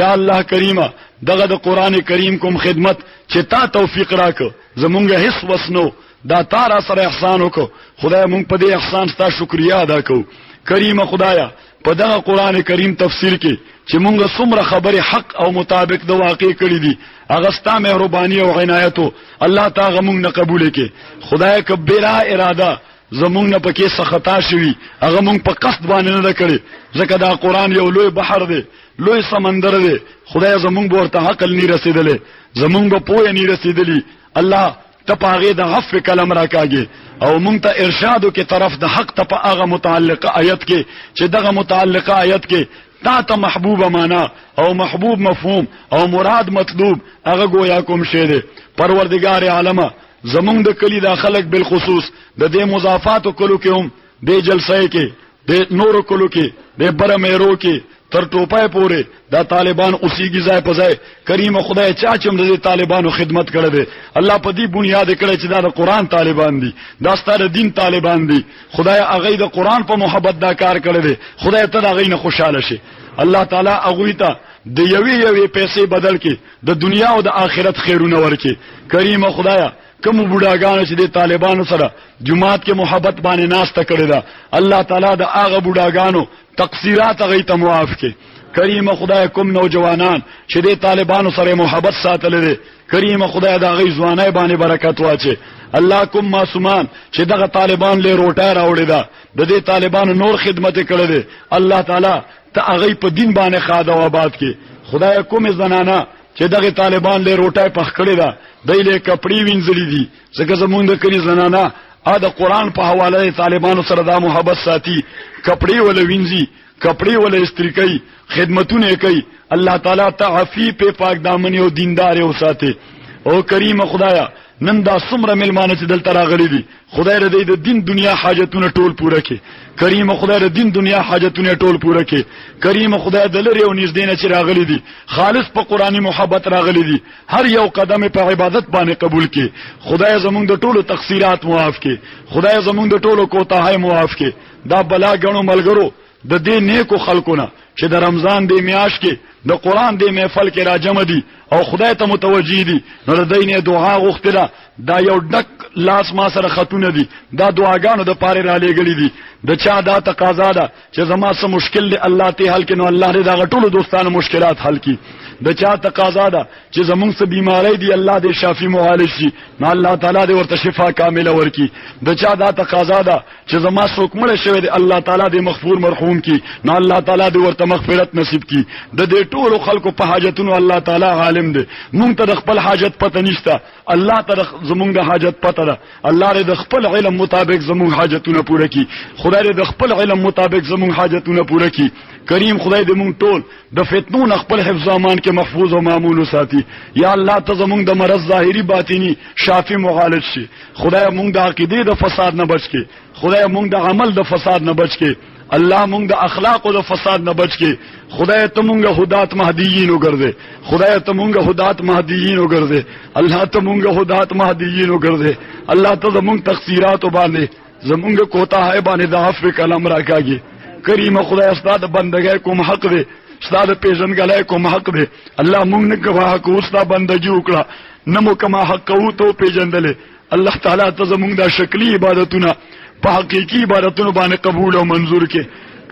یا الله کریمه دغه د قران کریم کوم خدمت چې تا توفیق راک زمونږ هیڅ وسنو دا تارا سره احسان وکړو خدای مونږ په دې احسان ستا شکریا ادا کوو کریم خدایا په دغه قران کریم تفسیر کې چې مونږه څومره خبره حق او مطابق د واقع کړی دي هغه ستا مهرباني او عنایت الله تعالی مونږ نه قبول کړي خدای کبیره اراده زمونږ نه پکې سخطا شوی هغه مونږ په قصد باندې نه کړی ځکه دا قران یو لوی بحر دی لوی سمندر دی خدای زمونږ ورته عقل نه رسیدلې زمونږ په پوهه نه رسیدلې الله ته په هغې د غف قلم راکاږې او مونږ ته ارشادو کې طرف د حق ته په هغه متعلقه آیت کې چې دغه متعلقه آیت کې تا ته محبوب معنا او محبوب مفهوم او مراد مطلوب هغه گویا کوم شی دی پروردگار عالمه زمونږ د کلی دا خلک بالخصوص د دې مضافات کلو کې هم د جلسې کې د نورو کلو کې د بره مېرو کې تر ټوپای پورې دا طالبان اوسېږي ځای په ځای کریم خدای چا چې د طالبانو خدمت کړی دی الله په دې بنیاد کړی چې دا د قران طالبان دي دا ستاره دین طالبان دي خدای هغه د قران په محبت دا کار کړی دی خدای ته هغه نه خوشاله شي الله تعالی هغه ته د یوې یوې پیسې بدل کې د دنیا او د آخرت خیرونه ورکي کریم خدای کوم بوډاګانو چې د طالبانو سره جماعت کې محبت باندې ناشته کړی دا الله تعالی د هغه بوډاګانو تقصیرات غي ته معاف کړي کریم خدای کوم نوجوانان چې د طالبانو سره محبت ساتل دي کریم خدای دا غي ځوانای باندې برکت واچي الله کوم معصومان چې دغه طالبان له روټه راوړي دا د دې طالبانو نور خدمت کړي دي الله تعالی ته هغه په دین باندې خاده و آباد کړي خدای کوم زنانه چې دغه طالبان له روټه پخ کړی دا دای له کپړی وینځلې دي ځکه زمونږ د کلی زنانه ا د قران په حواله طالبانو سره دا محبت ساتي کپړی ول وینځي کپړی ول استری کوي خدمتونه کوي الله تعالی تعفی په پاک دامن او دیندار او ساته او کریم خدایا نن دا څومره ملمانه چې دلته راغلي دي خدای دې د دین دنیا حاجتونه ټول پوره کړي کریم خدای دې دین دنیا حاجتونه ټول پوره کړي کریم خدای دې لري او نږدې نه چې راغلي دي خالص په قرآني محبت راغلي دي هر یو قدم په عبادت باندې قبول کړي خدای زمونږ د ټولو تقصیرات معاف کړي خدای زمونږ د ټولو کوتاهی معاف کړي دا بلا غنو ملګرو د دې نیکو خلکو نه چې د رمضان د میاش کې د قران د محفل کې راجم دي او خدای ته متوجي دي نو د دینه دعا غوښتله دا یو ډک لاس ما سره خاتون دي دا دعاګانو د پاره را لېګلې دي د چا دا تقاضا ده چې زما سره مشکل دی الله ته حل کینو الله دې دا غټولو دوستانو مشکلات حل کړي د چا تقاضا ده چې زمونږ څه بیماری دی الله دې شافي معالج شي نو الله تعالی دې ورته شفا کامله ورکي د چا دا تقاضا ده چې زما څوک مړ شوی دی الله تعالی دې مغفور مرحوم کی نو الله تعالی دې ورته مغفرت نصیب کی د دې ټولو خلکو په حاجتونو الله تعالی عالم دی مونږ ته خپل حاجت پته نشته الله ته زمونږ د حاجت پته ده الله دې د خپل علم مطابق زمونږ حاجتونه پوره کړي خدای دې د خپل علم مطابق زمونږ حاجتونه پوره کړي کریم خدای دې مونږ ټول د فتنو نه خپل حفظ امان کې محفوظ او معمول وساتي یا الله ته زمونږ د مرض ظاهري باطینی شافي مغالط شي خدای مونږ د عقیده د فساد نه بچ کړي خدای مونږ د عمل د فساد نه بچ کې الله مونږ د اخلاق او د فساد نه بچ کې خدای ته مونږ هدات مهدیین وګرځي خدای ته مونږ هدات مهدیین وګرځي الله ته مونږ هدات مهدیین وګرځي الله ته زمونږ تقصیرات باندې زمونږ کوتاه باندې د عفو کلام راکاږي کریم خدای استاد بندګۍ کوم حق دی استاد پیژنګلای کوم حق دی الله مونږ نه کوه کو استاد بندګي وکړه نمو کما حق کو تو پیژندلې الله تعالی ته زمونږ دا شکلی عبادتونه په حقيقي عبادتونو باندې قبول او منظور کې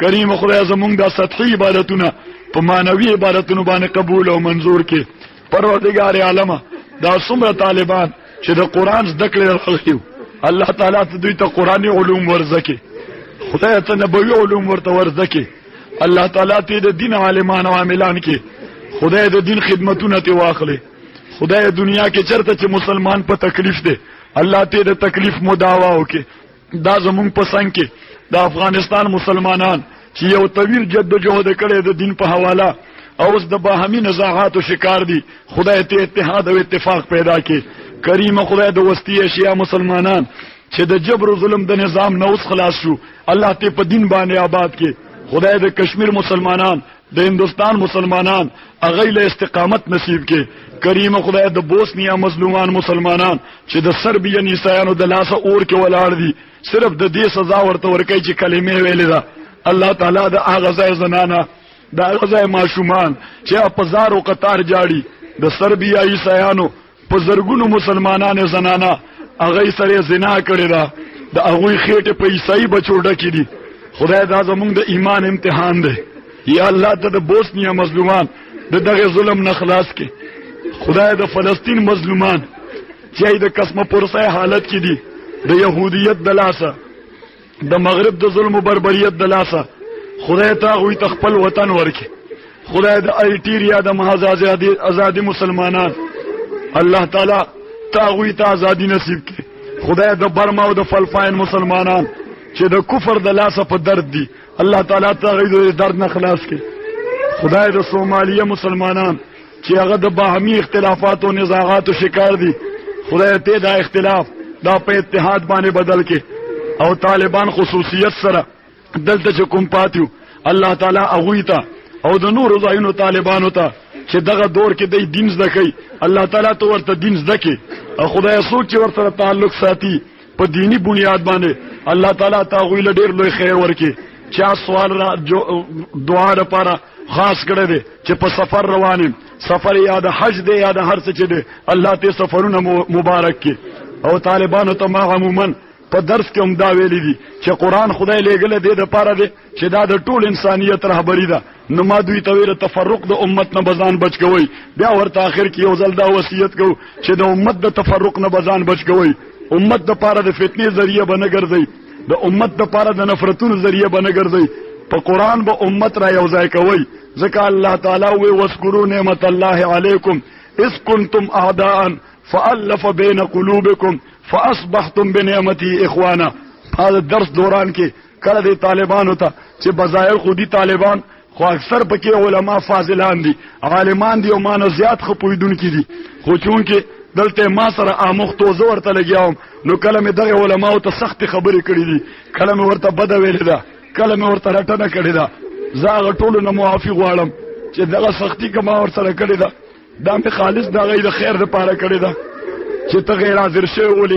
کریم خدای زمونږ دا سطحي عبادتونه په مانوي عبادتونو باندې قبول او منظور کې پروردگار عالم دا څومره طالبان چې د قران زده کړې راغلي الله تعالی ته دوی ته قرآني علوم ورزکه خدای ته نبوي علوم ورته ورزکه الله تعالی ته د دین عالمان او عاملان کې خدای د دین خدمتونه ته واخلي خدای دنیا کې چرته چې مسلمان په تکلیف دی الله ته د تکلیف مداوا وکي دا زمونږ په څنګ کې د افغانستان مسلمانان چې یو طویل جدوجهد کړی د دین په حواله او اوس د باهمي نزاعاتو شکار دي خدای ته اتحاد او اتفاق پیدا کړي کریم خدای د وستی اشیاء مسلمانان چې د جبر او ظلم د نظام نه اوس خلاص شو الله ته په دین باندې آباد کړي خدای د کشمیر مسلمانان د هندستان مسلمانان هغه له استقامت نصیب کې کریم خدای د بوسنیا مظلومان مسلمانان چې د سربیا نیسایانو د لاسه اور کې ولاړ دي صرف د دې سزا ورته ورکړي چې کلمې ویلې ده الله تعالی د هغه ځای زنانه د هغه ځای ماشومان چې په زارو قطار جاړي د سربیا عیسایانو په زرګونو مسلمانانې زنانه هغه سره زنا کړی دا د هغه خېټه په عیسائی بچو ډکې دي خدای دا زمونږ د ایمان امتحان دی یا الله ته د بوسنیا مظلومان د دغه ظلم نه خلاص کې خدای د فلسطین مظلومان چې د قسمه پرسه حالت کې دي د يهودیت د لاسه د مغرب د ظلم او بربریت د لاسه خدای ته غوي تخپل وطن ورکي خدای د الټیریا د محاذ ازادي ازادي مسلمانان الله تعالی تاغوی ته ازادي نصیب کړي خدای د برما او د فلپاین مسلمانان چې د کفر د لاسه په درد دي الله تعالی تاغوی د درد نه خلاص کړي خدای د سومالیه مسلمانان چې هغه د باهمي اختلافاتو او نزاعاتو شکار دي خدای ته دا اختلاف دا په اتحاد باندې بدل کې او طالبان خصوصیت سره دلته چې کوم پاتیو الله تعالی هغه ته او د نور ځایونو طالبانو ته چې دغه دور کې د دین زده کوي الله تعالی ته ورته دین زده کوي او خدای سوچ چې ورته تعلق ساتي په دینی بنیاد باندې الله تعالی تا غوی له ډیر لوی خیر ورکي چا سوال را جو دعا لپاره خاص کړی دی چې په سفر روانم سفر یا د حج دی یا د هر څه چې دی الله ته سفرونه مبارک کړي او طالبانو ته ما عموما په درس کې هم دا ویلي دي چې قران خدای لېږل دی د پاره دی چې دا د ټول انسانيت رهبری ده نو ما دوی ته ویل تفرق د امت نه بزان بچ کوي بیا ورته اخر کې یو ځل دا وصیت کو چې د امت د تفرق نه بزان بچ کوي امت د پاره د فتنې ذریعہ بنه ګرځي د امت د پاره د نفرتونو ذریعہ بنه ګرځي په قران به امت را یو ځای کوي ځکه الله تعالی وی واسکرو نعمت الله علیکم اس کنتم اعداء فالف بین قلوبکم فاصبحتم بنعمتي اخوانا هذا درس دوران کې کله د طالبانو ته چې بظاهر خودي طالبان خو اکثر پکې علما فاضلان دي عالمان دي او مانو زیات خپویدونکي دي خو چونکې دلته ما سره امختو زه ورته لګیاوم نو کله مې دغه علماو ته سخت خبرې کړې دي کله مې ورته بده ویلې ده کله مې ورته رټنه کړې ده زه هغه ټولو نه معافي غواړم چې دغه سختی که ما ورسره کړې ده دا مې خالص د هغوی د خیر دپاره کړې ده چې ته غیر حاضر شوی ولې